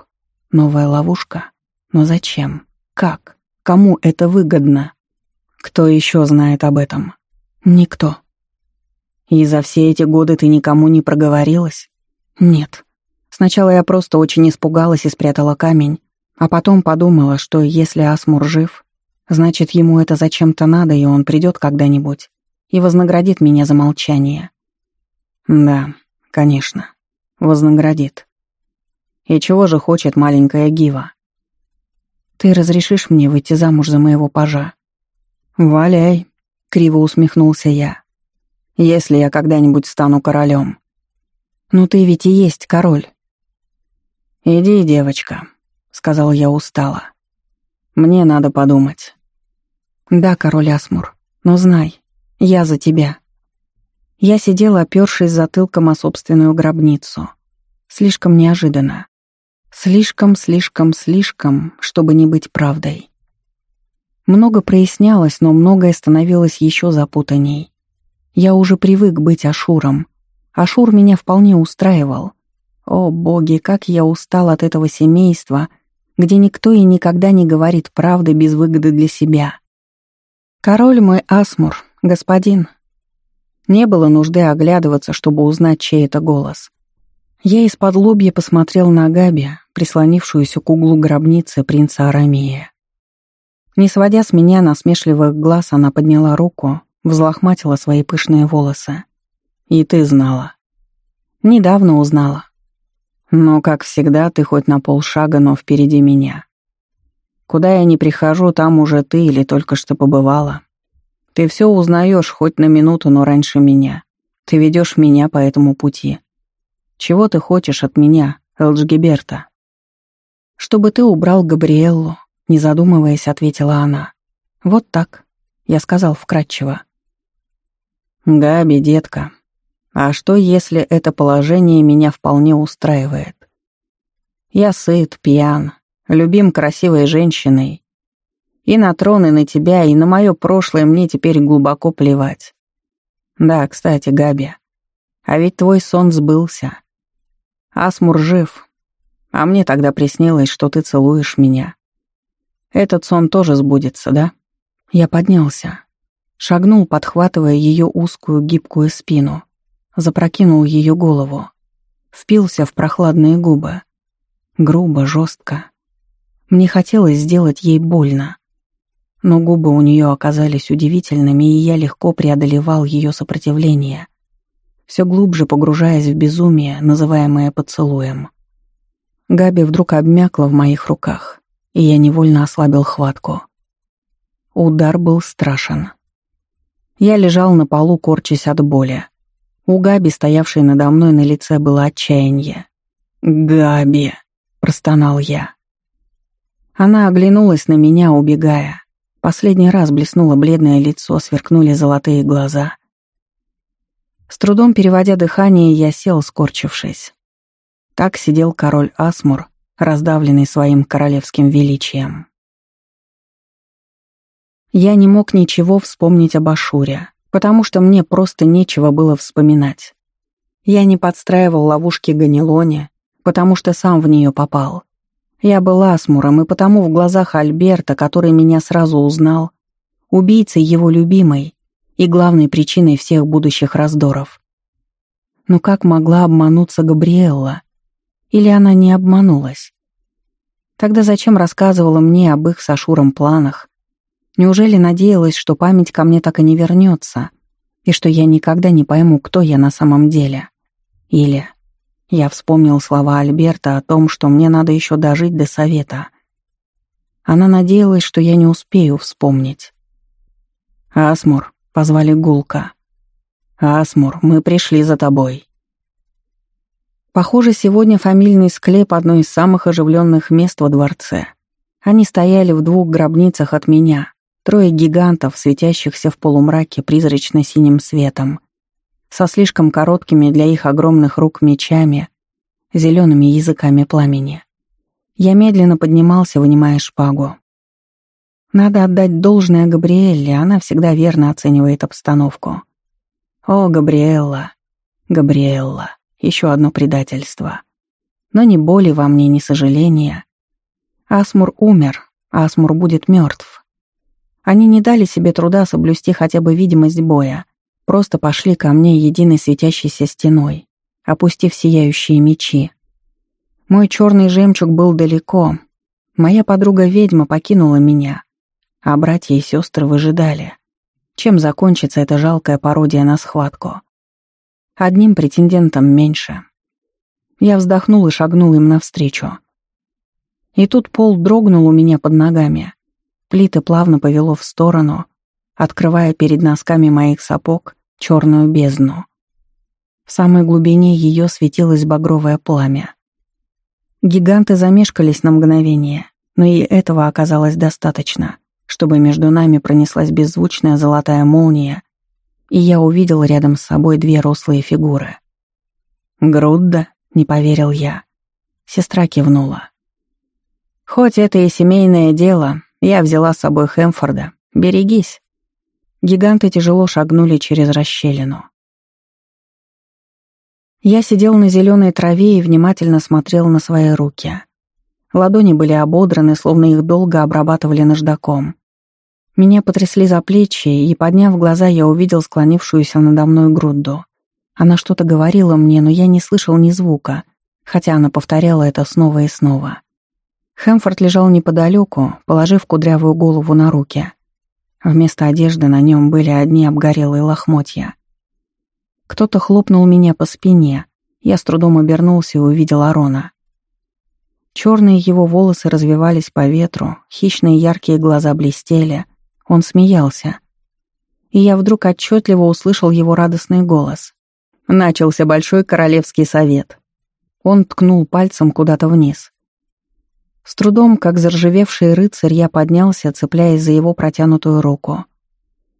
«Новая ловушка? Но зачем? Как? Кому это выгодно? Кто еще знает об этом?» «Никто». «И за все эти годы ты никому не проговорилась?» «Нет». Сначала я просто очень испугалась и спрятала камень, а потом подумала, что если Асмур жив, значит, ему это зачем-то надо, и он придет когда-нибудь и вознаградит меня за молчание. Да, конечно, вознаградит. И чего же хочет маленькая Гива? Ты разрешишь мне выйти замуж за моего пажа? Валяй, криво усмехнулся я. Если я когда-нибудь стану королем. Ну ты ведь и есть король. «Иди, девочка», — сказал я устало. «Мне надо подумать». «Да, король Асмур, но знай, я за тебя». Я сидела, опёршись затылком о собственную гробницу. Слишком неожиданно. Слишком, слишком, слишком, чтобы не быть правдой. Много прояснялось, но многое становилось еще запутанней. Я уже привык быть Ашуром. Ашур меня вполне устраивал. О, боги, как я устал от этого семейства, где никто и никогда не говорит правды без выгоды для себя. Король мой Асмур, господин. Не было нужды оглядываться, чтобы узнать, чей это голос. Я из-под лобья посмотрел на Габи, прислонившуюся к углу гробницы принца Арамея. Не сводя с меня насмешливых глаз, она подняла руку, взлохматила свои пышные волосы. «И ты знала?» «Недавно узнала. Но, как всегда, ты хоть на полшага, но впереди меня. Куда я не прихожу, там уже ты или только что побывала. Ты все узнаешь хоть на минуту, но раньше меня. Ты ведешь меня по этому пути. Чего ты хочешь от меня, Элджгиберта? «Чтобы ты убрал Габриэллу», — не задумываясь, ответила она. «Вот так», — я сказал вкратчиво. «Габи, детка, а что, если это положение меня вполне устраивает? Я сыт, пьян, любим красивой женщиной. И на трон, и на тебя, и на мое прошлое мне теперь глубоко плевать. Да, кстати, Габи, а ведь твой сон сбылся. Асмур жив, а мне тогда приснилось, что ты целуешь меня. Этот сон тоже сбудется, да? Я поднялся. Шагнул, подхватывая ее узкую гибкую спину. Запрокинул ее голову. Впился в прохладные губы. Грубо, жестко. Мне хотелось сделать ей больно. Но губы у нее оказались удивительными, и я легко преодолевал ее сопротивление, все глубже погружаясь в безумие, называемое поцелуем. Габи вдруг обмякла в моих руках, и я невольно ослабил хватку. Удар был страшен. Я лежал на полу, корчась от боли. У Габи, стоявшей надо мной на лице, было отчаяние. «Габи!» — простонал я. Она оглянулась на меня, убегая. Последний раз блеснуло бледное лицо, сверкнули золотые глаза. С трудом переводя дыхание, я сел, скорчившись. Так сидел король Асмур, раздавленный своим королевским величием. Я не мог ничего вспомнить об Ашуре, потому что мне просто нечего было вспоминать. Я не подстраивал ловушки Ганилоне, потому что сам в нее попал. Я был Асмуром, и потому в глазах Альберта, который меня сразу узнал, убийцей его любимой и главной причиной всех будущих раздоров. Но как могла обмануться Габриэлла? Или она не обманулась? Тогда зачем рассказывала мне об их с Ашуром планах? Неужели надеялась, что память ко мне так и не вернется, и что я никогда не пойму, кто я на самом деле? Или я вспомнил слова Альберта о том, что мне надо еще дожить до совета. Она надеялась, что я не успею вспомнить. «Асмур», — позвали Гулка. «Асмур, мы пришли за тобой». Похоже, сегодня фамильный склеп — одно из самых оживленных мест во дворце. Они стояли в двух гробницах от меня, трое гигантов, светящихся в полумраке призрачно-синим светом, со слишком короткими для их огромных рук мечами, зелеными языками пламени. Я медленно поднимался, вынимая шпагу. Надо отдать должное Габриэлле, она всегда верно оценивает обстановку. О, Габриэлла, Габриэлла. Еще одно предательство. Но ни боли во мне, ни сожаления. Асмур умер, Асмур будет мертв. Они не дали себе труда соблюсти хотя бы видимость боя, просто пошли ко мне единой светящейся стеной, опустив сияющие мечи. Мой черный жемчуг был далеко. Моя подруга-ведьма покинула меня, а братья и сестры выжидали. Чем закончится эта жалкая пародия на схватку? Одним претендентом меньше. Я вздохнул и шагнул им навстречу. И тут пол дрогнул у меня под ногами. Плиты плавно повело в сторону, открывая перед носками моих сапог черную бездну. В самой глубине ее светилось багровое пламя. Гиганты замешкались на мгновение, но и этого оказалось достаточно, чтобы между нами пронеслась беззвучная золотая молния и я увидел рядом с собой две рослые фигуры. «Грудда?» — не поверил я. Сестра кивнула. «Хоть это и семейное дело, я взяла с собой Хэмфорда. Берегись». Гиганты тяжело шагнули через расщелину. Я сидел на зеленой траве и внимательно смотрел на свои руки. Ладони были ободраны, словно их долго обрабатывали наждаком. Меня потрясли за плечи, и, подняв глаза, я увидел склонившуюся надо мной Грудду. Она что-то говорила мне, но я не слышал ни звука, хотя она повторяла это снова и снова. Хэмфорд лежал неподалеку, положив кудрявую голову на руки. Вместо одежды на нем были одни обгорелые лохмотья. Кто-то хлопнул меня по спине. Я с трудом обернулся и увидел Арона. Черные его волосы развивались по ветру, хищные яркие глаза блестели, он смеялся. И я вдруг отчетливо услышал его радостный голос. Начался большой королевский совет. Он ткнул пальцем куда-то вниз. С трудом, как заржавевший рыцарь, я поднялся, цепляясь за его протянутую руку.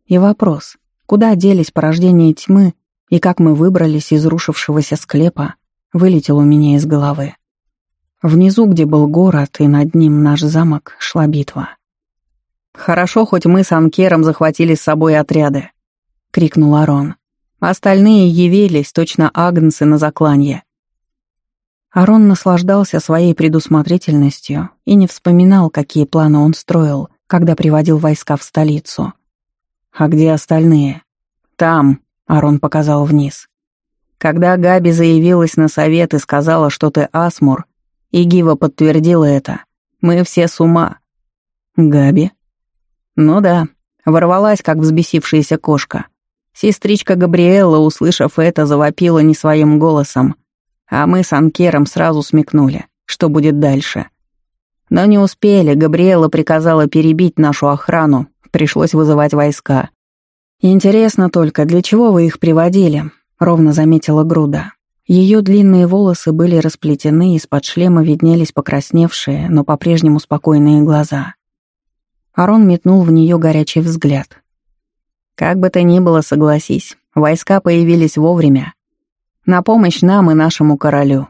И вопрос, куда делись порождения тьмы и как мы выбрались из рушившегося склепа, вылетел у меня из головы. Внизу, где был город, и над ним наш замок, шла битва. «Хорошо, хоть мы с Анкером захватили с собой отряды», — крикнул Арон. Остальные явились, точно агнцы на закланье. Арон наслаждался своей предусмотрительностью и не вспоминал, какие планы он строил, когда приводил войска в столицу. «А где остальные?» «Там», — Арон показал вниз. Когда Габи заявилась на совет и сказала, что ты Асмур, и Гива подтвердила это, мы все с ума. Габи? Ну да, ворвалась, как взбесившаяся кошка. Сестричка Габриэлла, услышав это, завопила не своим голосом, а мы с Анкером сразу смекнули, что будет дальше. Но не успели, Габриэла приказала перебить нашу охрану, пришлось вызывать войска. Интересно только, для чего вы их приводили? ровно заметила Груда. Ее длинные волосы были расплетены, из-под шлема виднелись покрасневшие, но по-прежнему спокойные глаза. Арон метнул в нее горячий взгляд. Как бы то ни было, согласись, войска появились вовремя. На помощь нам и нашему королю.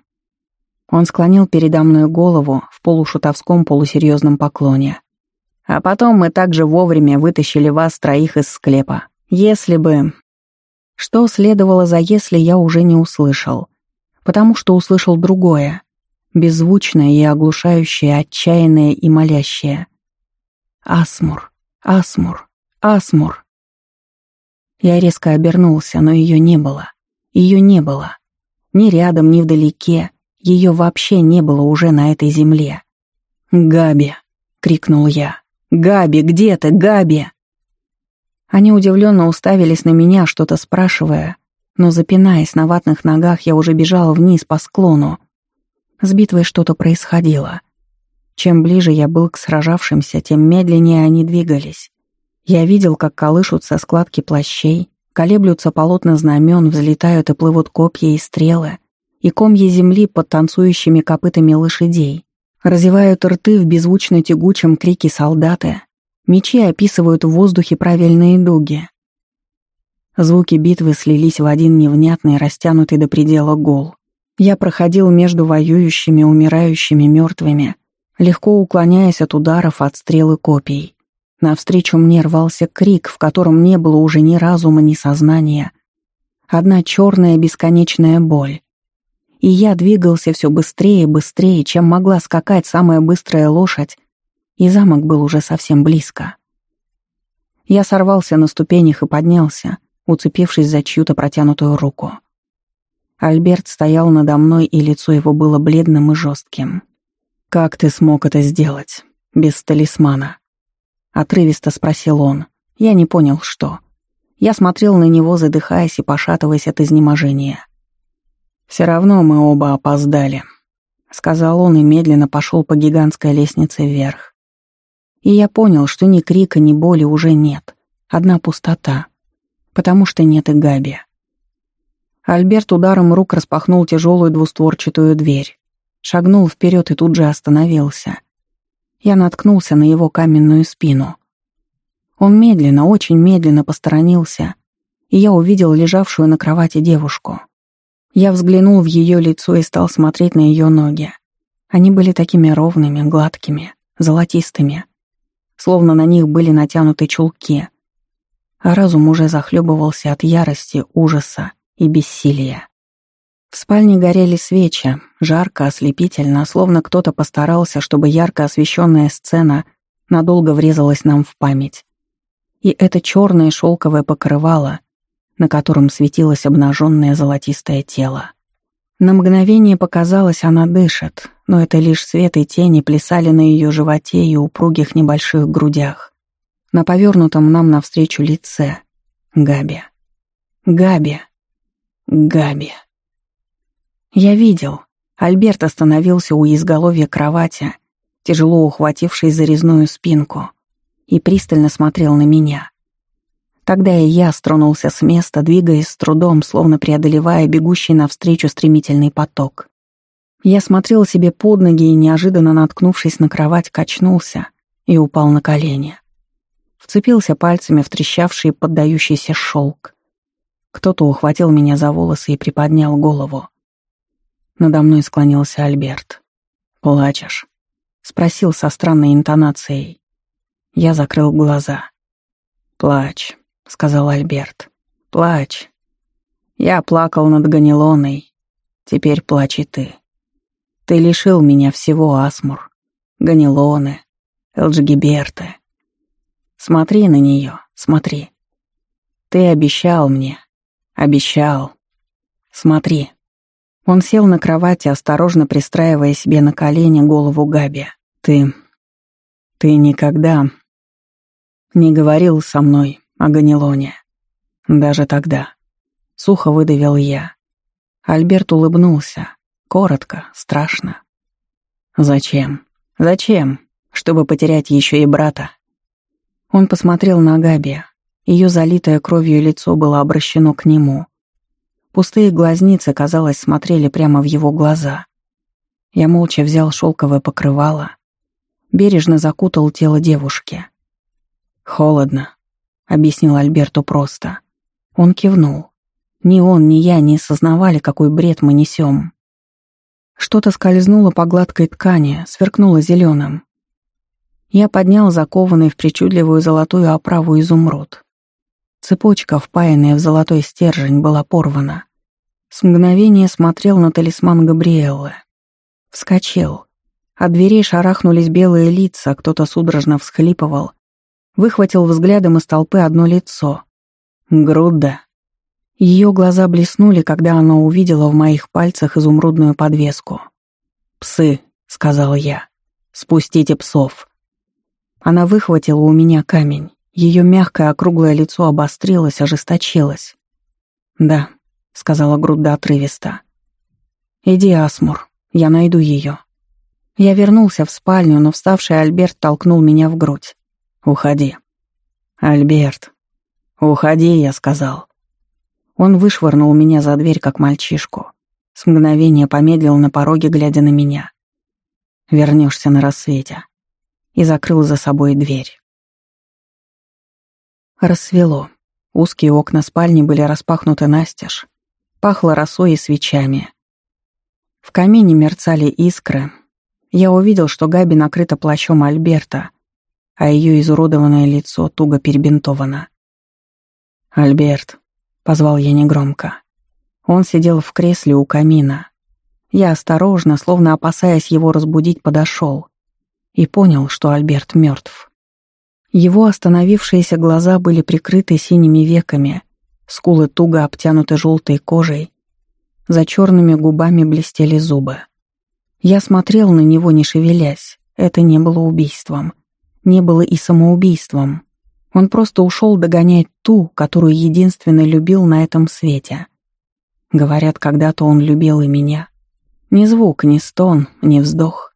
Он склонил передо мной голову в полушутовском полусерьезном поклоне. А потом мы также вовремя вытащили вас троих из склепа. Если бы... Что следовало за «если» я уже не услышал. Потому что услышал другое. Беззвучное и оглушающее, отчаянное и молящее. Асмур, Асмур, Асмур. Я резко обернулся, но ее не было. Ее не было. Ни рядом, ни вдалеке. Ее вообще не было уже на этой земле. «Габи!» — крикнул я. «Габи, где ты, Габи?» Они удивленно уставились на меня, что-то спрашивая, но, запинаясь на ватных ногах, я уже бежала вниз по склону. С битвой что-то происходило. Чем ближе я был к сражавшимся, тем медленнее они двигались. Я видел, как колышутся складки плащей, колеблются полотна знамен, взлетают и плывут копья и стрелы, и комья земли под танцующими копытами лошадей. Разевают рты в беззвучно тягучем крике солдаты. Мечи описывают в воздухе правильные дуги. Звуки битвы слились в один невнятный, растянутый до предела гол. Я проходил между воюющими, умирающими, мертвыми, легко уклоняясь от ударов, от стрелы копий. Навстречу мне рвался крик, в котором не было уже ни разума, ни сознания. Одна черная бесконечная боль. И я двигался все быстрее и быстрее, чем могла скакать самая быстрая лошадь, и замок был уже совсем близко. Я сорвался на ступенях и поднялся, уцепившись за чью-то протянутую руку. Альберт стоял надо мной, и лицо его было бледным и жестким. «Как ты смог это сделать? Без талисмана?» Отрывисто спросил он. Я не понял, что. Я смотрел на него, задыхаясь и пошатываясь от изнеможения. «Все равно мы оба опоздали», — сказал он и медленно пошел по гигантской лестнице вверх. И я понял, что ни крика, ни боли уже нет. Одна пустота. Потому что нет и Габи. Альберт ударом рук распахнул тяжелую двустворчатую дверь. Шагнул вперед и тут же остановился я наткнулся на его каменную спину. Он медленно, очень медленно посторонился, и я увидел лежавшую на кровати девушку. Я взглянул в ее лицо и стал смотреть на ее ноги. Они были такими ровными, гладкими, золотистыми, словно на них были натянуты чулки, а разум уже захлебывался от ярости, ужаса и бессилия. В спальне горели свечи, жарко, ослепительно, словно кто-то постарался, чтобы ярко освещенная сцена надолго врезалась нам в память. И это черное шелковое покрывало, на котором светилось обнаженное золотистое тело. На мгновение показалось, она дышит, но это лишь свет и тени плясали на ее животе и упругих небольших грудях. На повернутом нам навстречу лице. Габи. Габи. Габи. Я видел. Альберт остановился у изголовья кровати, тяжело ухватившись за резную спинку, и пристально смотрел на меня. Тогда и я стронулся с места, двигаясь с трудом, словно преодолевая бегущий навстречу стремительный поток. Я смотрел себе под ноги и, неожиданно наткнувшись на кровать, качнулся и упал на колени. Вцепился пальцами в трещавший поддающийся шелк. Кто-то ухватил меня за волосы и приподнял голову. Надо мной склонился Альберт. «Плачешь?» — спросил со странной интонацией. Я закрыл глаза. «Плачь», — сказал Альберт. «Плачь. Я плакал над Ганилоной. Теперь плачь и ты. Ты лишил меня всего, Асмур. Ганилоны, Элджигиберты. Смотри на нее, смотри. Ты обещал мне, обещал. Смотри». Он сел на кровати, осторожно пристраивая себе на колени голову Габи. «Ты... ты никогда не говорил со мной о Ганилоне. Даже тогда. Сухо выдавил я. Альберт улыбнулся. Коротко, страшно. Зачем? Зачем? Чтобы потерять еще и брата. Он посмотрел на Габи. Ее залитое кровью лицо было обращено к нему. Пустые глазницы, казалось, смотрели прямо в его глаза. Я молча взял шелковое покрывало, бережно закутал тело девушки. «Холодно», — объяснил Альберту просто. Он кивнул. Ни он, ни я не осознавали, какой бред мы несем. Что-то скользнуло по гладкой ткани, сверкнуло зеленым. Я поднял закованный в причудливую золотую оправу изумруд. Цепочка, впаянная в золотой стержень, была порвана. С мгновения смотрел на талисман Габриэллы. Вскочил. От дверей шарахнулись белые лица, кто-то судорожно всхлипывал, выхватил взглядом из толпы одно лицо. Грудда. Ее глаза блеснули, когда она увидела в моих пальцах изумрудную подвеску. «Псы», — сказал я, — «спустите псов». Она выхватила у меня камень. Ее мягкое округлое лицо обострилось, ожесточилось. «Да», — сказала Грудда отрывисто. «Иди, Асмур, я найду ее». Я вернулся в спальню, но вставший Альберт толкнул меня в грудь. «Уходи». «Альберт». «Уходи», — я сказал. Он вышвырнул меня за дверь, как мальчишку. С мгновения помедлил на пороге, глядя на меня. «Вернешься на рассвете». И закрыл за собой дверь. Рассвело. Узкие окна спальни были распахнуты настежь. Пахло росой и свечами. В камине мерцали искры. Я увидел, что Габи накрыта плащом Альберта, а ее изуродованное лицо туго перебинтовано. «Альберт», — позвал я негромко. Он сидел в кресле у камина. Я осторожно, словно опасаясь его разбудить, подошел и понял, что Альберт мертв. Его остановившиеся глаза были прикрыты синими веками, скулы туго обтянуты желтой кожей, за черными губами блестели зубы. Я смотрел на него, не шевелясь, это не было убийством не было и самоубийством. Он просто ушел догонять ту, которую единственно любил на этом свете. Говорят, когда-то он любил и меня. Ни звук, ни стон, ни вздох.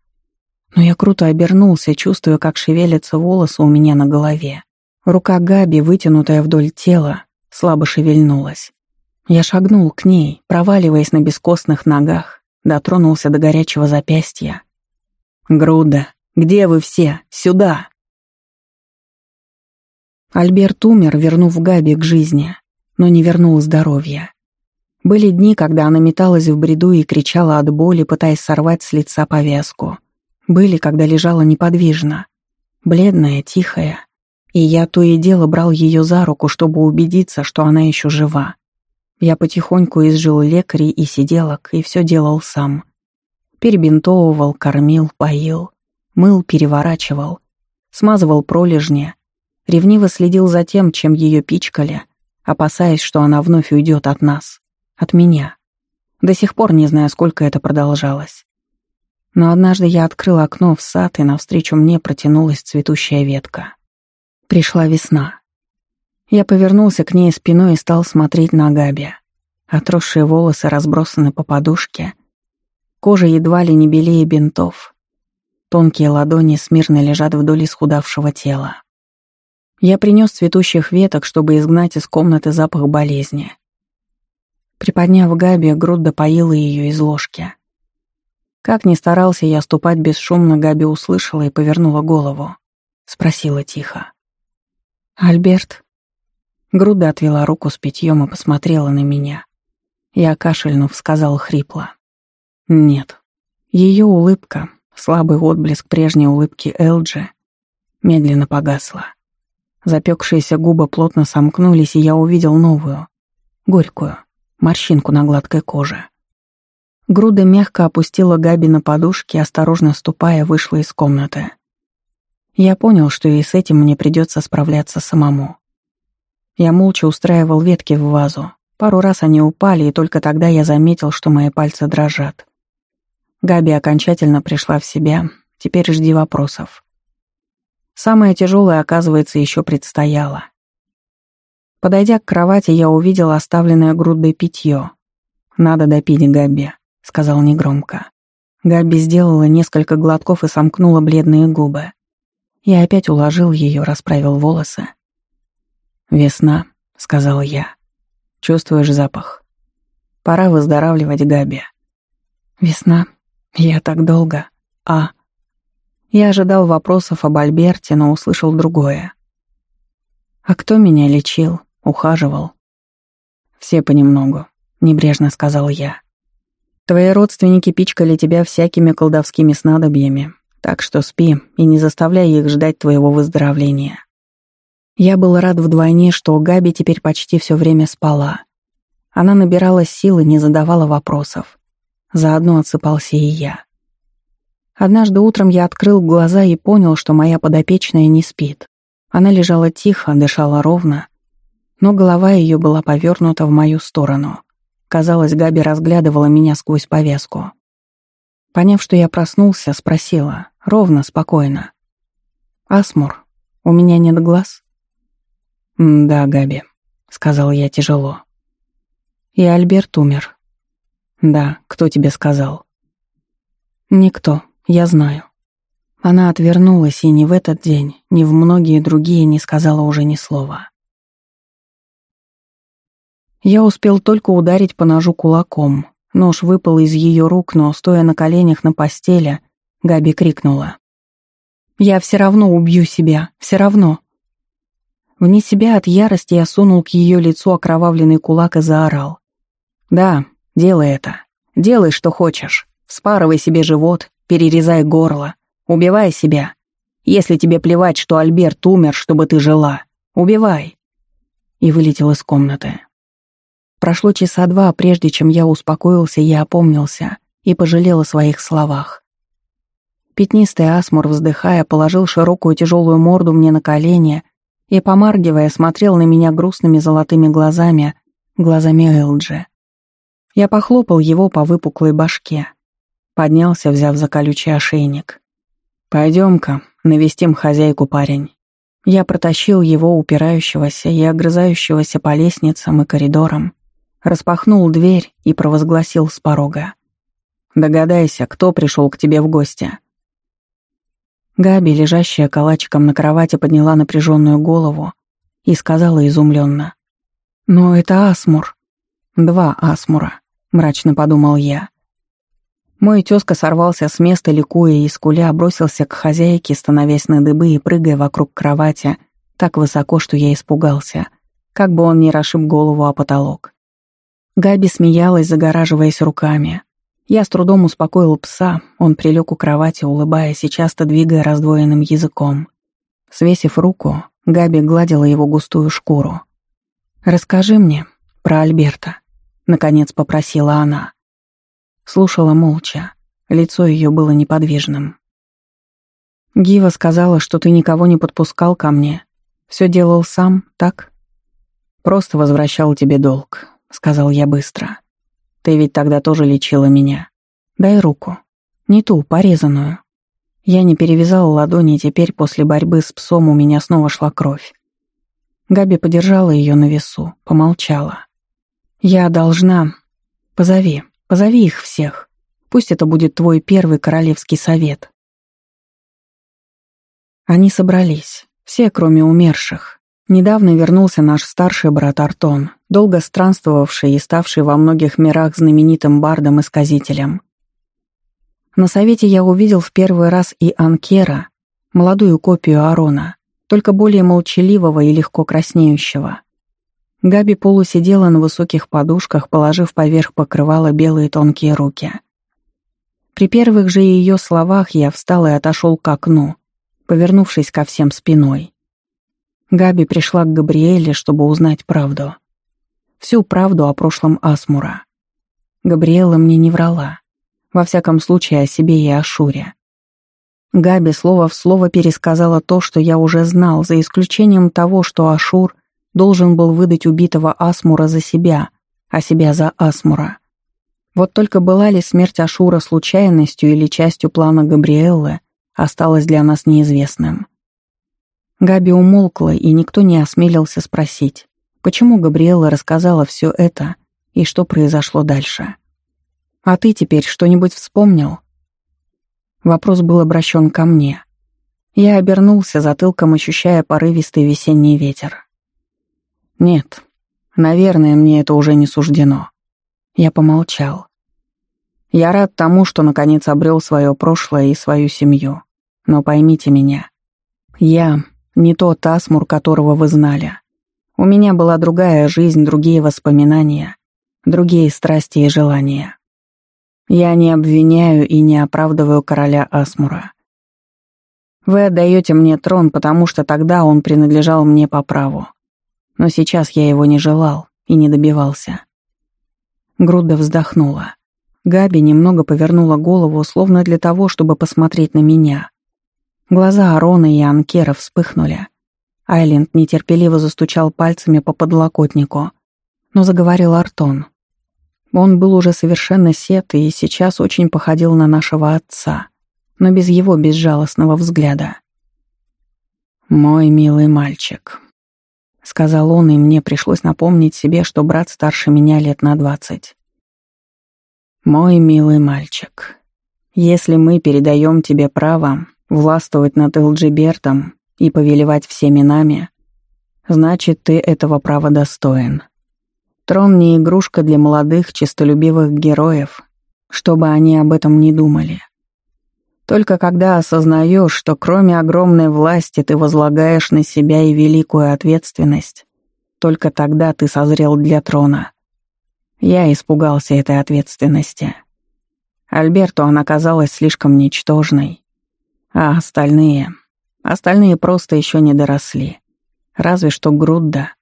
Но я круто обернулся, чувствуя, как шевелятся волосы у меня на голове. Рука Габи, вытянутая вдоль тела, слабо шевельнулась. Я шагнул к ней, проваливаясь на бескостных ногах, дотронулся до горячего запястья. «Груда, где вы все? Сюда!» Альберт умер, вернув Габи к жизни, но не вернул здоровья. Были дни, когда она металась в бреду и кричала от боли, пытаясь сорвать с лица повязку. Были, когда лежала неподвижно, бледная, тихая. И я то и дело брал ее за руку, чтобы убедиться, что она еще жива. Я потихоньку изжил лекарей и сиделок, и все делал сам. Перебинтовывал, кормил, поил, мыл, переворачивал, смазывал пролежни, Ревниво следил за тем, чем ее пичкали, опасаясь, что она вновь уйдет от нас, от меня. До сих пор не знаю, сколько это продолжалось. Но однажды я открыл окно в сад, и навстречу мне протянулась цветущая ветка. Пришла весна. Я повернулся к ней спиной и стал смотреть на Габи. Отросшие волосы разбросаны по подушке. Кожа едва ли не белее бинтов. Тонкие ладони смирно лежат вдоль исхудавшего тела. Я принес цветущих веток, чтобы изгнать из комнаты запах болезни. Приподняв Габи, грудь допоила ее из ложки. Как ни старался я ступать бесшумно, Габи услышала и повернула голову. Спросила тихо. «Альберт?» Груда отвела руку с питьем и посмотрела на меня. Я, кашельнув, сказал хрипло. «Нет». Ее улыбка, слабый отблеск прежней улыбки Элджи, медленно погасла. Запекшиеся губы плотно сомкнулись, и я увидел новую, горькую, морщинку на гладкой коже. Груда мягко опустила Габи на подушки, осторожно ступая, вышла из комнаты. Я понял, что и с этим мне придется справляться самому. Я молча устраивал ветки в вазу. Пару раз они упали, и только тогда я заметил, что мои пальцы дрожат. Габи окончательно пришла в себя. Теперь жди вопросов. Самое тяжелое, оказывается, еще предстояло. Подойдя к кровати, я увидел оставленное грудой питье. «Надо допить Габи», — сказал негромко. Габи сделала несколько глотков и сомкнула бледные губы. Я опять уложил ее, расправил волосы. «Весна», — сказал я. «Чувствуешь запах? Пора выздоравливать Габи». «Весна? Я так долго. А...» Я ожидал вопросов об Альберте, но услышал другое. «А кто меня лечил, ухаживал?» «Все понемногу», — небрежно сказал я. «Твои родственники пичкали тебя всякими колдовскими снадобьями, так что спи и не заставляй их ждать твоего выздоровления». Я был рад вдвойне, что Габи теперь почти все время спала. Она набирала силы, не задавала вопросов. Заодно отсыпался и я. Однажды утром я открыл глаза и понял, что моя подопечная не спит. Она лежала тихо, дышала ровно, но голова ее была повернута в мою сторону. Казалось, Габи разглядывала меня сквозь повязку. Поняв, что я проснулся, спросила, ровно, спокойно. «Асмур, у меня нет глаз?» «Да, Габи», — сказал я тяжело. «И Альберт умер». «Да, кто тебе сказал?» «Никто», я знаю. Она отвернулась и ни в этот день, ни в многие другие не сказала уже ни слова. Я успел только ударить по ножу кулаком. Нож выпал из ее рук, но, стоя на коленях на постели, Габи крикнула. «Я все равно убью себя, все равно!» Вне себя от ярости я сунул к ее лицу окровавленный кулак и заорал. «Да, делай это. Делай, что хочешь. Вспарывай себе живот, перерезай горло, убивай себя. Если тебе плевать, что Альберт умер, чтобы ты жила, убивай. И вылетел из комнаты. Прошло часа два, прежде чем я успокоился, я опомнился и пожалел о своих словах. Пятнистый асмур, вздыхая, положил широкую тяжелую морду мне на колени и, помаргивая, смотрел на меня грустными золотыми глазами, глазами Элджи. Я похлопал его по выпуклой башке. Поднялся, взяв за колючий ошейник. «Пойдем-ка, навестим хозяйку, парень». Я протащил его, упирающегося и огрызающегося по лестницам и коридорам, распахнул дверь и провозгласил с порога. «Догадайся, кто пришел к тебе в гости?» Габи, лежащая калачиком на кровати, подняла напряженную голову и сказала изумленно. «Но это Асмур». «Два Асмура», — мрачно подумал я. Мой тезка сорвался с места, ликуя и скуля, бросился к хозяйке, становясь на дыбы и прыгая вокруг кровати так высоко, что я испугался, как бы он ни расшиб голову о потолок. Габи смеялась, загораживаясь руками. Я с трудом успокоил пса, он прилег у кровати, улыбаясь и часто двигая раздвоенным языком. Свесив руку, Габи гладила его густую шкуру. «Расскажи мне про Альберта», — наконец попросила она. Слушала молча. Лицо ее было неподвижным. «Гива сказала, что ты никого не подпускал ко мне. Все делал сам, так?» «Просто возвращал тебе долг», — сказал я быстро. «Ты ведь тогда тоже лечила меня. Дай руку. Не ту, порезанную». Я не перевязала ладони, теперь после борьбы с псом у меня снова шла кровь. Габи подержала ее на весу, помолчала. «Я должна... Позови», Позови их всех. Пусть это будет твой первый королевский совет. Они собрались, все, кроме умерших. Недавно вернулся наш старший брат Артон, долго странствовавший и ставший во многих мирах знаменитым бардом и сказителем. На совете я увидел в первый раз и Анкера, молодую копию Арона, только более молчаливого и легко краснеющего. Габи полусидела на высоких подушках, положив поверх покрывала белые тонкие руки. При первых же ее словах я встал и отошел к окну, повернувшись ко всем спиной. Габи пришла к Габриэле, чтобы узнать правду. Всю правду о прошлом Асмура. Габриэла мне не врала. Во всяком случае, о себе и о Шуре. Габи слово в слово пересказала то, что я уже знал, за исключением того, что Ашур должен был выдать убитого Асмура за себя, а себя за Асмура. Вот только была ли смерть Ашура случайностью или частью плана Габриэллы, осталось для нас неизвестным. Габи умолкла, и никто не осмелился спросить, почему Габриэла рассказала все это и что произошло дальше. «А ты теперь что-нибудь вспомнил?» Вопрос был обращен ко мне. Я обернулся затылком, ощущая порывистый весенний ветер. «Нет, наверное, мне это уже не суждено». Я помолчал. Я рад тому, что наконец обрел свое прошлое и свою семью. Но поймите меня. Я не тот Асмур, которого вы знали. У меня была другая жизнь, другие воспоминания, другие страсти и желания. Я не обвиняю и не оправдываю короля Асмура. Вы отдаете мне трон, потому что тогда он принадлежал мне по праву. Но сейчас я его не желал и не добивался. Груда вздохнула. Габи немного повернула голову, словно для того, чтобы посмотреть на меня. Глаза Арона и Анкера вспыхнули. Айленд нетерпеливо застучал пальцами по подлокотнику, но заговорил Артон. Он был уже совершенно сет и сейчас очень походил на нашего отца, но без его безжалостного взгляда. «Мой милый мальчик», — сказал он, и мне пришлось напомнить себе, что брат старше меня лет на двадцать. «Мой милый мальчик, если мы передаем тебе право властвовать над Элджибертом и повелевать всеми нами, значит, ты этого права достоин. Трон не игрушка для молодых, честолюбивых героев, чтобы они об этом не думали. Только когда осознаешь, что кроме огромной власти ты возлагаешь на себя и великую ответственность, только тогда ты созрел для трона. Я испугался этой ответственности. Альберту она казалась слишком ничтожной. А остальные... Остальные просто еще не доросли. Разве что Грудда.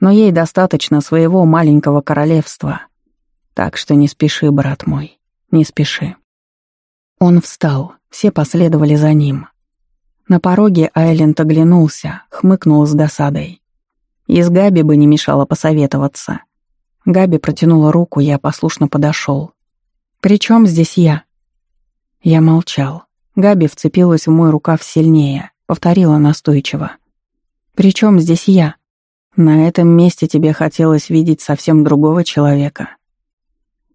Но ей достаточно своего маленького королевства. Так что не спеши, брат мой, не спеши. Он встал, все последовали за ним. На пороге Айленд оглянулся, хмыкнул с досадой. И с Габи бы не мешало посоветоваться. Габи протянула руку, я послушно подошел. «При чем здесь я?» Я молчал. Габи вцепилась в мой рукав сильнее, повторила настойчиво. «При чем здесь я? На этом месте тебе хотелось видеть совсем другого человека.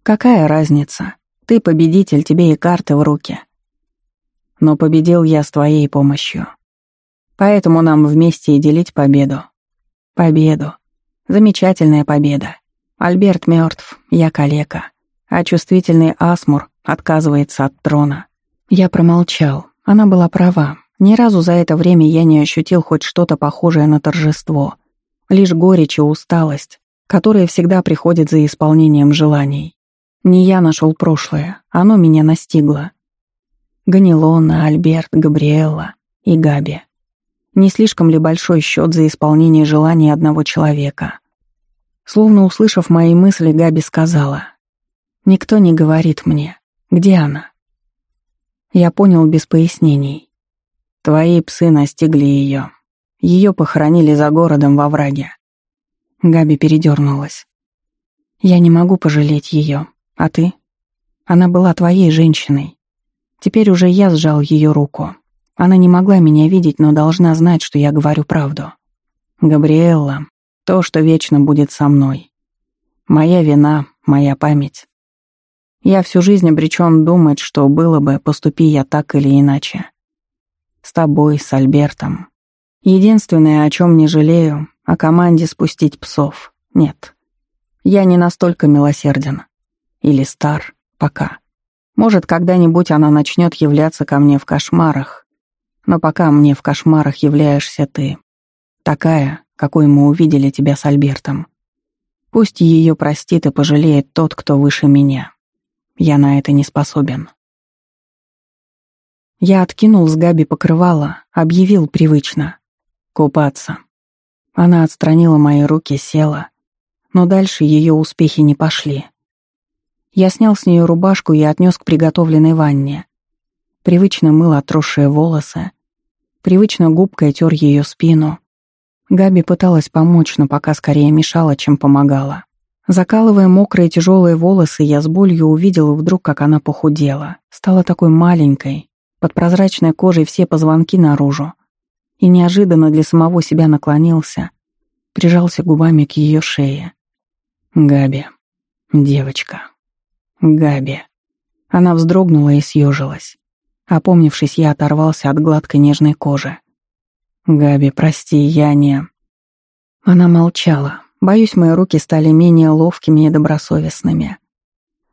Какая разница? Ты победитель, тебе и карты в руки. Но победил я с твоей помощью. Поэтому нам вместе и делить победу. Победу. Замечательная победа. Альберт мертв, я калека, а чувствительный Асмур отказывается от трона. Я промолчал. Она была права. Ни разу за это время я не ощутил хоть что-то похожее на торжество. Лишь горечь и усталость, которые всегда приходят за исполнением желаний. Не я нашел прошлое, оно меня настигло. Ганилона, Альберт, Габриэлла и Габи. Не слишком ли большой счет за исполнение желаний одного человека? Словно услышав мои мысли, Габи сказала. «Никто не говорит мне. Где она?» Я понял без пояснений. «Твои псы настигли ее. Ее похоронили за городом во враге». Габи передернулась. «Я не могу пожалеть ее. А ты? Она была твоей женщиной. Теперь уже я сжал ее руку. Она не могла меня видеть, но должна знать, что я говорю правду. Габриэлла, то, что вечно будет со мной. Моя вина, моя память. Я всю жизнь обречен думать, что было бы, поступи я так или иначе. С тобой, с Альбертом. Единственное, о чем не жалею, о команде спустить псов. Нет. Я не настолько милосерден. Или стар. Пока. Может, когда-нибудь она начнет являться ко мне в кошмарах. Но пока мне в кошмарах являешься ты. Такая, какой мы увидели тебя с Альбертом. Пусть ее простит и пожалеет тот, кто выше меня. Я на это не способен. Я откинул с Габи покрывало, объявил привычно. Купаться. Она отстранила мои руки, села. Но дальше ее успехи не пошли. Я снял с нее рубашку и отнес к приготовленной ванне. Привычно мыл отросшие волосы. Привычно губкой тер ее спину. Габи пыталась помочь, но пока скорее мешала, чем помогала. Закалывая мокрые тяжелые волосы, я с болью увидела вдруг, как она похудела. Стала такой маленькой, под прозрачной кожей все позвонки наружу. И неожиданно для самого себя наклонился, прижался губами к ее шее. Габи, девочка. Габи. Она вздрогнула и съежилась. Опомнившись, я оторвался от гладкой нежной кожи. «Габи, прости, я не...» Она молчала. Боюсь, мои руки стали менее ловкими и добросовестными.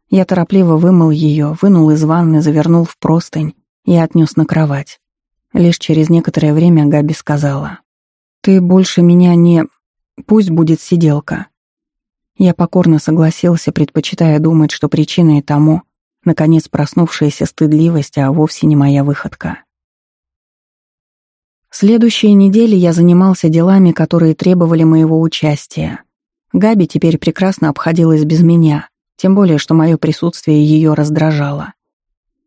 Я торопливо вымыл ее, вынул из ванны, завернул в простынь и отнес на кровать. Лишь через некоторое время Габи сказала. «Ты больше меня не... Пусть будет сиделка. Я покорно согласился, предпочитая думать, что причиной тому — наконец проснувшаяся стыдливость, а вовсе не моя выходка. Следующие недели я занимался делами, которые требовали моего участия. Габи теперь прекрасно обходилась без меня, тем более, что мое присутствие ее раздражало.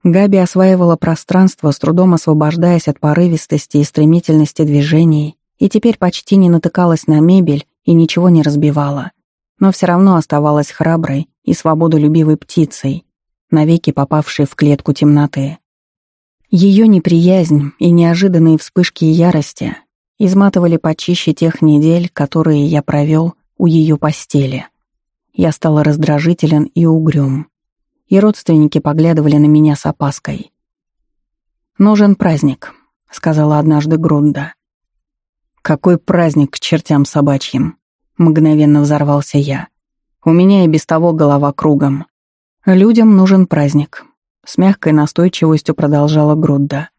Габи осваивала пространство, с трудом освобождаясь от порывистости и стремительности движений, и теперь почти не натыкалась на мебель и ничего не разбивала но все равно оставалась храброй и свободолюбивой птицей, навеки попавшей в клетку темноты. Ее неприязнь и неожиданные вспышки ярости изматывали почище тех недель, которые я провел у ее постели. Я стала раздражителен и угрюм, и родственники поглядывали на меня с опаской. «Нужен праздник», — сказала однажды Грунда. «Какой праздник к чертям собачьим?» Мгновенно взорвался я. У меня и без того голова кругом. Людям нужен праздник. С мягкой настойчивостью продолжала Грудда.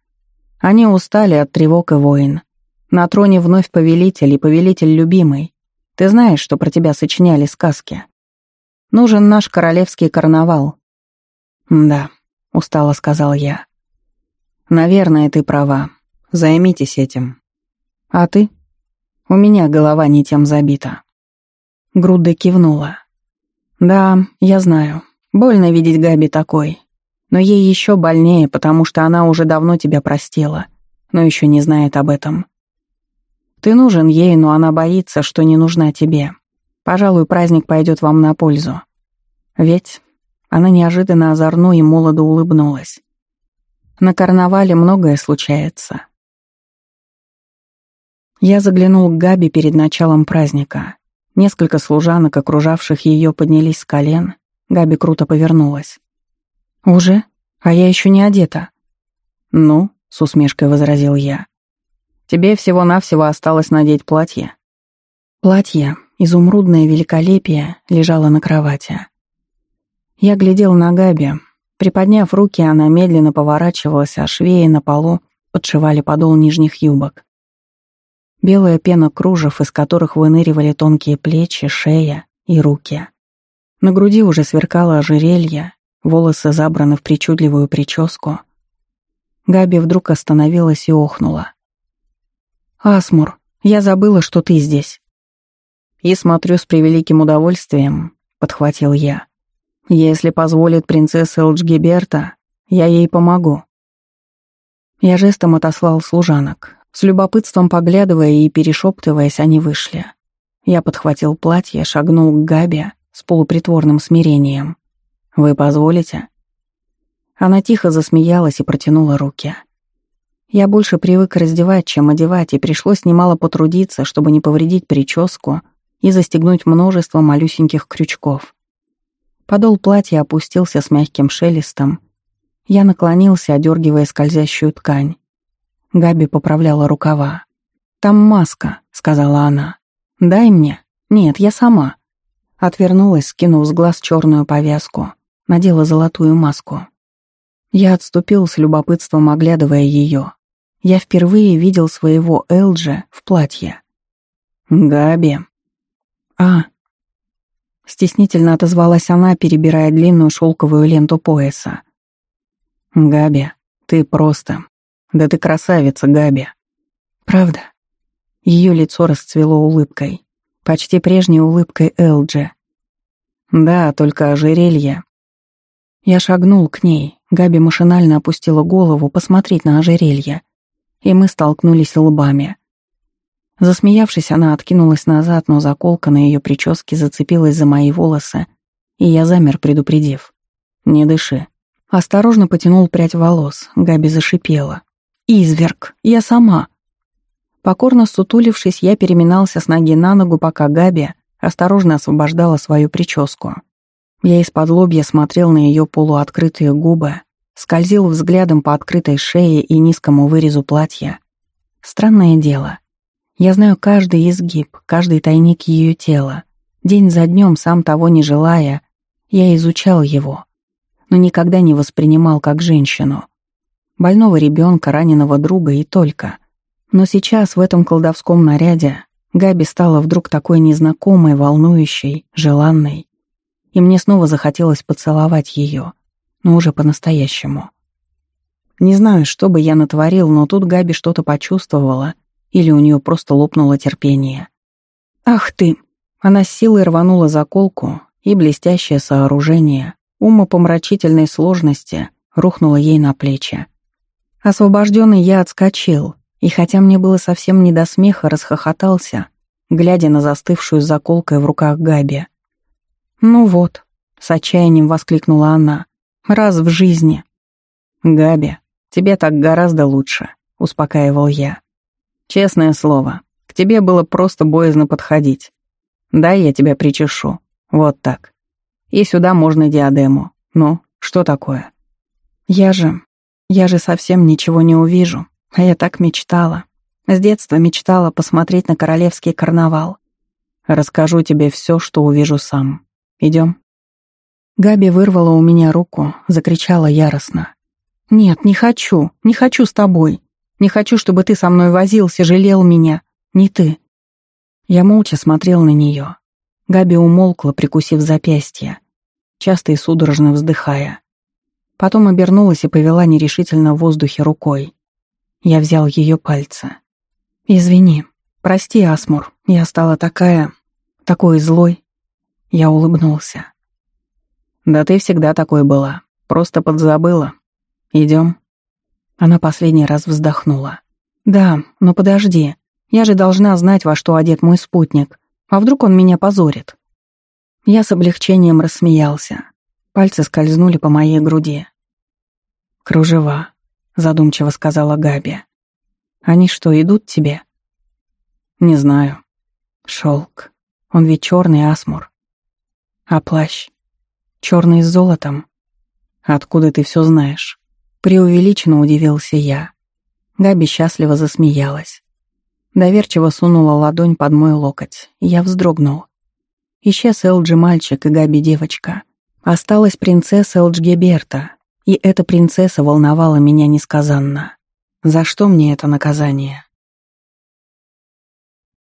Они устали от тревог и войн. На троне вновь повелитель и повелитель любимый. Ты знаешь, что про тебя сочиняли сказки. Нужен наш королевский карнавал. Да, устало сказал я. Наверное, ты права. Займитесь этим. А ты? У меня голова не тем забита. Груда кивнула. «Да, я знаю. Больно видеть Габи такой. Но ей еще больнее, потому что она уже давно тебя простила, но еще не знает об этом. Ты нужен ей, но она боится, что не нужна тебе. Пожалуй, праздник пойдет вам на пользу. Ведь...» Она неожиданно озорно и молодо улыбнулась. «На карнавале многое случается». Я заглянул к Габи перед началом праздника. Несколько служанок, окружавших ее, поднялись с колен. Габи круто повернулась. «Уже? А я еще не одета». «Ну», — с усмешкой возразил я. «Тебе всего-навсего осталось надеть платье». Платье, изумрудное великолепие, лежало на кровати. Я глядел на Габи. Приподняв руки, она медленно поворачивалась, а швеи на полу подшивали подол нижних юбок. Белая пена кружев, из которых выныривали тонкие плечи, шея и руки. На груди уже сверкало ожерелье, волосы забраны в причудливую прическу. Габи вдруг остановилась и охнула. «Асмур, я забыла, что ты здесь». «И смотрю с превеликим удовольствием», — подхватил я. «Если позволит принцесса Элджгиберта, я ей помогу». Я жестом отослал служанок, с любопытством поглядывая и перешептываясь, они вышли. Я подхватил платье, шагнул к Габе с полупритворным смирением. «Вы позволите?» Она тихо засмеялась и протянула руки. Я больше привык раздевать, чем одевать, и пришлось немало потрудиться, чтобы не повредить прическу и застегнуть множество малюсеньких крючков. Подол платья опустился с мягким шелестом. Я наклонился, одергивая скользящую ткань. Габи поправляла рукава. «Там маска», — сказала она. «Дай мне». «Нет, я сама». Отвернулась, скинув с глаз черную повязку. Надела золотую маску. Я отступил с любопытством, оглядывая ее. Я впервые видел своего Элджи в платье. «Габи». «А». Стеснительно отозвалась она, перебирая длинную шелковую ленту пояса. «Габи, ты просто... Да ты красавица, Габи». «Правда?» Ее лицо расцвело улыбкой. Почти прежней улыбкой Элджи. «Да, только ожерелье». Я шагнул к ней. Габи машинально опустила голову посмотреть на ожерелье. И мы столкнулись лбами. Засмеявшись, она откинулась назад, но заколка на ее прическе зацепилась за мои волосы, и я замер, предупредив. «Не дыши». Осторожно потянул прядь волос, Габи зашипела. «Изверг! Я сама!» Покорно сутулившись, я переминался с ноги на ногу, пока Габи осторожно освобождала свою прическу. Я из-под лобья смотрел на ее полуоткрытые губы, скользил взглядом по открытой шее и низкому вырезу платья. Странное дело. Я знаю каждый изгиб, каждый тайник ее тела. День за днем, сам того не желая, я изучал его, но никогда не воспринимал как женщину. Больного ребенка, раненого друга и только. Но сейчас в этом колдовском наряде Габи стала вдруг такой незнакомой, волнующей, желанной. И мне снова захотелось поцеловать ее, но уже по-настоящему. Не знаю, что бы я натворил, но тут Габи что-то почувствовала — или у нее просто лопнуло терпение. «Ах ты!» Она с силой рванула заколку, и блестящее сооружение, умопомрачительной сложности, рухнуло ей на плечи. Освобожденный я отскочил, и хотя мне было совсем не до смеха, расхохотался, глядя на застывшую с заколкой в руках Габи. «Ну вот», — с отчаянием воскликнула она, — «раз в жизни». «Габи, тебе так гораздо лучше», — успокаивал я. Честное слово, к тебе было просто боязно подходить. Дай я тебя причешу. Вот так. И сюда можно диадему. Ну, что такое? Я же... Я же совсем ничего не увижу. А я так мечтала. С детства мечтала посмотреть на королевский карнавал. Расскажу тебе все, что увижу сам. Идем. Габи вырвала у меня руку, закричала яростно. «Нет, не хочу, не хочу с тобой. Не хочу, чтобы ты со мной возился, жалел меня. Не ты». Я молча смотрел на нее. Габи умолкла, прикусив запястье, часто и судорожно вздыхая. Потом обернулась и повела нерешительно в воздухе рукой. Я взял ее пальцы. «Извини. Прости, Асмур. Я стала такая... такой злой». Я улыбнулся. «Да ты всегда такой была. Просто подзабыла. Идем. Она последний раз вздохнула. «Да, но подожди. Я же должна знать, во что одет мой спутник. А вдруг он меня позорит?» Я с облегчением рассмеялся. Пальцы скользнули по моей груди. «Кружева», — задумчиво сказала Габи. «Они что, идут тебе?» «Не знаю». «Шелк. Он ведь черный асмур. А плащ? Черный с золотом. Откуда ты все знаешь?» Преувеличенно удивился я. Габи счастливо засмеялась. Доверчиво сунула ладонь под мой локоть. Я вздрогнул. Исчез Элджи мальчик и Габи девочка. Осталась принцесса Элджгеберта, и эта принцесса волновала меня несказанно. За что мне это наказание?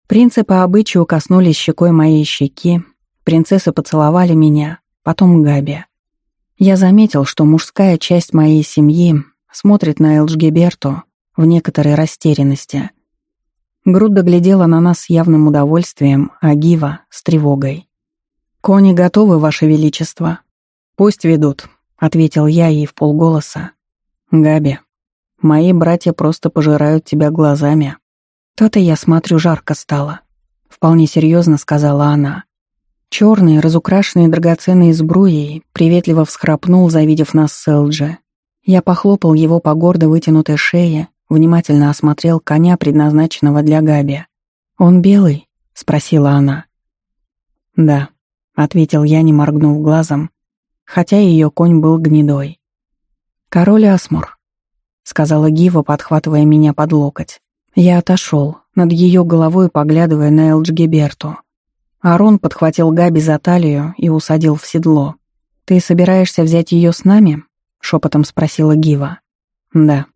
Принцы по обычаю коснулись щекой моей щеки, принцессы поцеловали меня, потом Габи. Я заметил, что мужская часть моей семьи смотрит на Элжгеберту в некоторой растерянности. Груд доглядела на нас с явным удовольствием, а Гива — с тревогой. «Кони готовы, Ваше Величество?» «Пусть ведут», — ответил я ей в полголоса. «Габи, мои братья просто пожирают тебя глазами». «То-то, я смотрю, жарко стало», — вполне серьезно сказала она. Черный, разукрашенный драгоценной сбруей, приветливо всхрапнул, завидев нас с Элджи. Я похлопал его по гордо вытянутой шее, внимательно осмотрел коня, предназначенного для Габи. «Он белый?» — спросила она. «Да», — ответил я, не моргнув глазом, хотя ее конь был гнедой. «Король Асмур», — сказала Гива, подхватывая меня под локоть. Я отошел, над ее головой поглядывая на Элджгеберту. Арон подхватил Габи за талию и усадил в седло. «Ты собираешься взять ее с нами?» — шепотом спросила Гива. Да.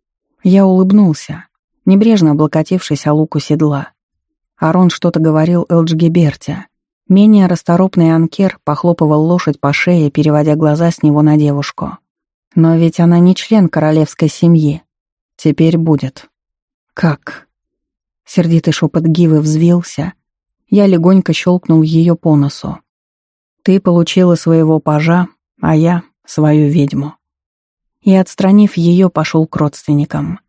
Я улыбнулся, небрежно облокотившись о луку седла. Арон что-то говорил Элджгеберте. Менее расторопный анкер похлопывал лошадь по шее, переводя глаза с него на девушку. Но ведь она не член королевской семьи. Теперь будет. Как? Сердитый шепот Гивы взвился. Я легонько щелкнул ее по носу. Ты получила своего пажа, а я — свою ведьму. И, отстранив ее, пошел к родственникам.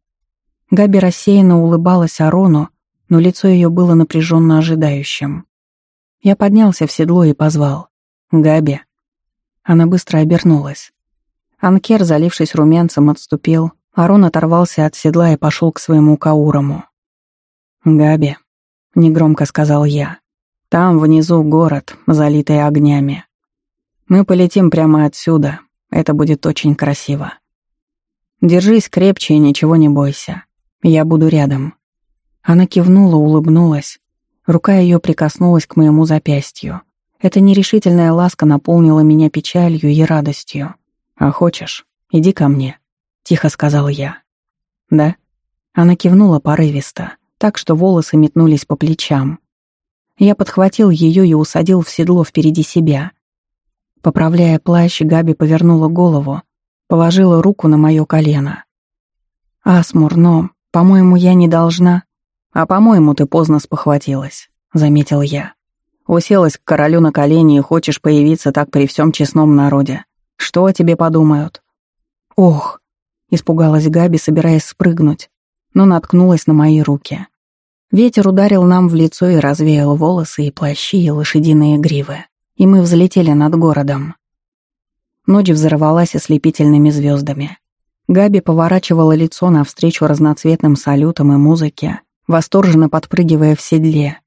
Габи рассеянно улыбалась Арону, но лицо ее было напряженно ожидающим. Я поднялся в седло и позвал. «Габи». Она быстро обернулась. Анкер, залившись румянцем, отступил. Арон оторвался от седла и пошел к своему каурому. «Габи», — негромко сказал я, — «там внизу город, залитый огнями. Мы полетим прямо отсюда, это будет очень красиво. Держись крепче и ничего не бойся. Я буду рядом». Она кивнула, улыбнулась. Рука ее прикоснулась к моему запястью. Эта нерешительная ласка наполнила меня печалью и радостью. «А хочешь, иди ко мне», — тихо сказал я. «Да?» Она кивнула порывисто, так что волосы метнулись по плечам. Я подхватил ее и усадил в седло впереди себя. Поправляя плащ, Габи повернула голову, положила руку на мое колено. «Асмур, но, по-моему, я не должна...» «А, по-моему, ты поздно спохватилась», — заметил я. «Уселась к королю на колени и хочешь появиться так при всем честном народе. Что о тебе подумают?» «Ох!» — испугалась Габи, собираясь спрыгнуть, но наткнулась на мои руки. Ветер ударил нам в лицо и развеял волосы и плащи, и лошадиные гривы, и мы взлетели над городом. Ночь взорвалась ослепительными звездами. Габи поворачивала лицо навстречу разноцветным салютам и музыке, восторженно подпрыгивая в седле.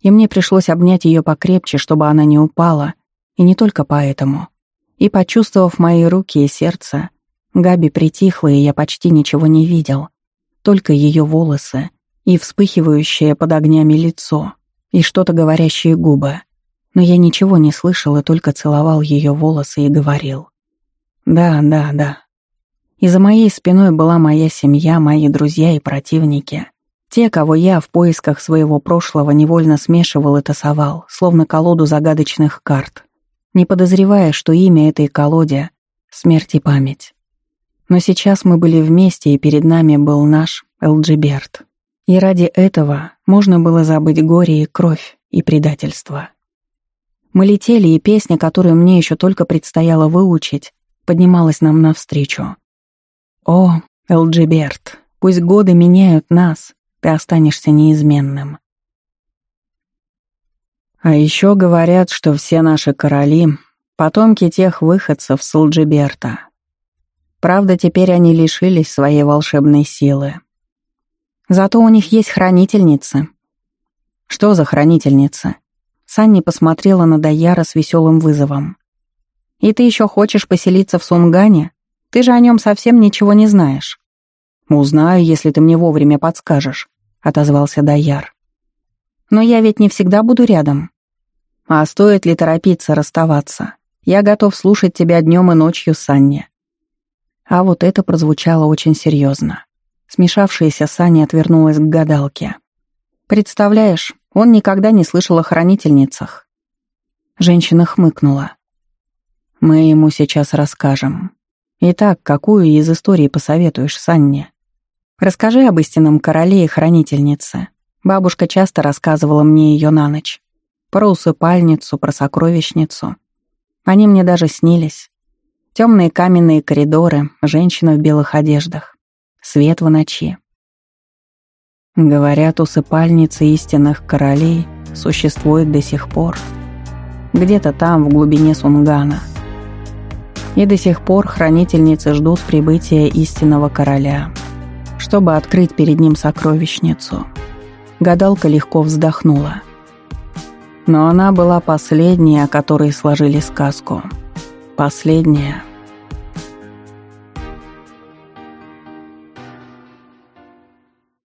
И мне пришлось обнять ее покрепче, чтобы она не упала, и не только поэтому. И, почувствовав мои руки и сердце, Габи притихла, и я почти ничего не видел. Только ее волосы и вспыхивающее под огнями лицо, и что-то говорящие губы. Но я ничего не слышал и только целовал ее волосы и говорил. «Да, да, да». И за моей спиной была моя семья, мои друзья и противники. Те, кого я в поисках своего прошлого невольно смешивал и тасовал, словно колоду загадочных карт не подозревая, что имя этой колоде — смерть и память. Но сейчас мы были вместе, и перед нами был наш Элджиберт. И ради этого можно было забыть горе и кровь, и предательство. Мы летели, и песня, которую мне еще только предстояло выучить, поднималась нам навстречу. «О, Элджиберт, пусть годы меняют нас, ты останешься неизменным. А еще говорят, что все наши короли — потомки тех выходцев с Лджиберта. Правда, теперь они лишились своей волшебной силы. Зато у них есть хранительницы. Что за хранительницы? Санни посмотрела на Даяра с веселым вызовом. «И ты еще хочешь поселиться в Сунгане? Ты же о нем совсем ничего не знаешь». «Узнаю, если ты мне вовремя подскажешь», — отозвался Даяр. «Но я ведь не всегда буду рядом. А стоит ли торопиться расставаться? Я готов слушать тебя днем и ночью, Санни». А вот это прозвучало очень серьезно. Смешавшаяся Саня отвернулась к гадалке. «Представляешь, он никогда не слышал о хранительницах». Женщина хмыкнула. «Мы ему сейчас расскажем. Итак, какую из историй посоветуешь, Санне? Расскажи об истинном короле и хранительнице. Бабушка часто рассказывала мне ее на ночь про усыпальницу, про сокровищницу. Они мне даже снились. Темные каменные коридоры, женщина в белых одеждах, свет в ночи. Говорят, усыпальница истинных королей существует до сих пор. Где-то там, в глубине Сунгана. И до сих пор хранительницы ждут прибытия истинного короля, чтобы открыть перед ним сокровищницу. Гадалка легко вздохнула. Но она была последняя, о которой сложили сказку. Последняя —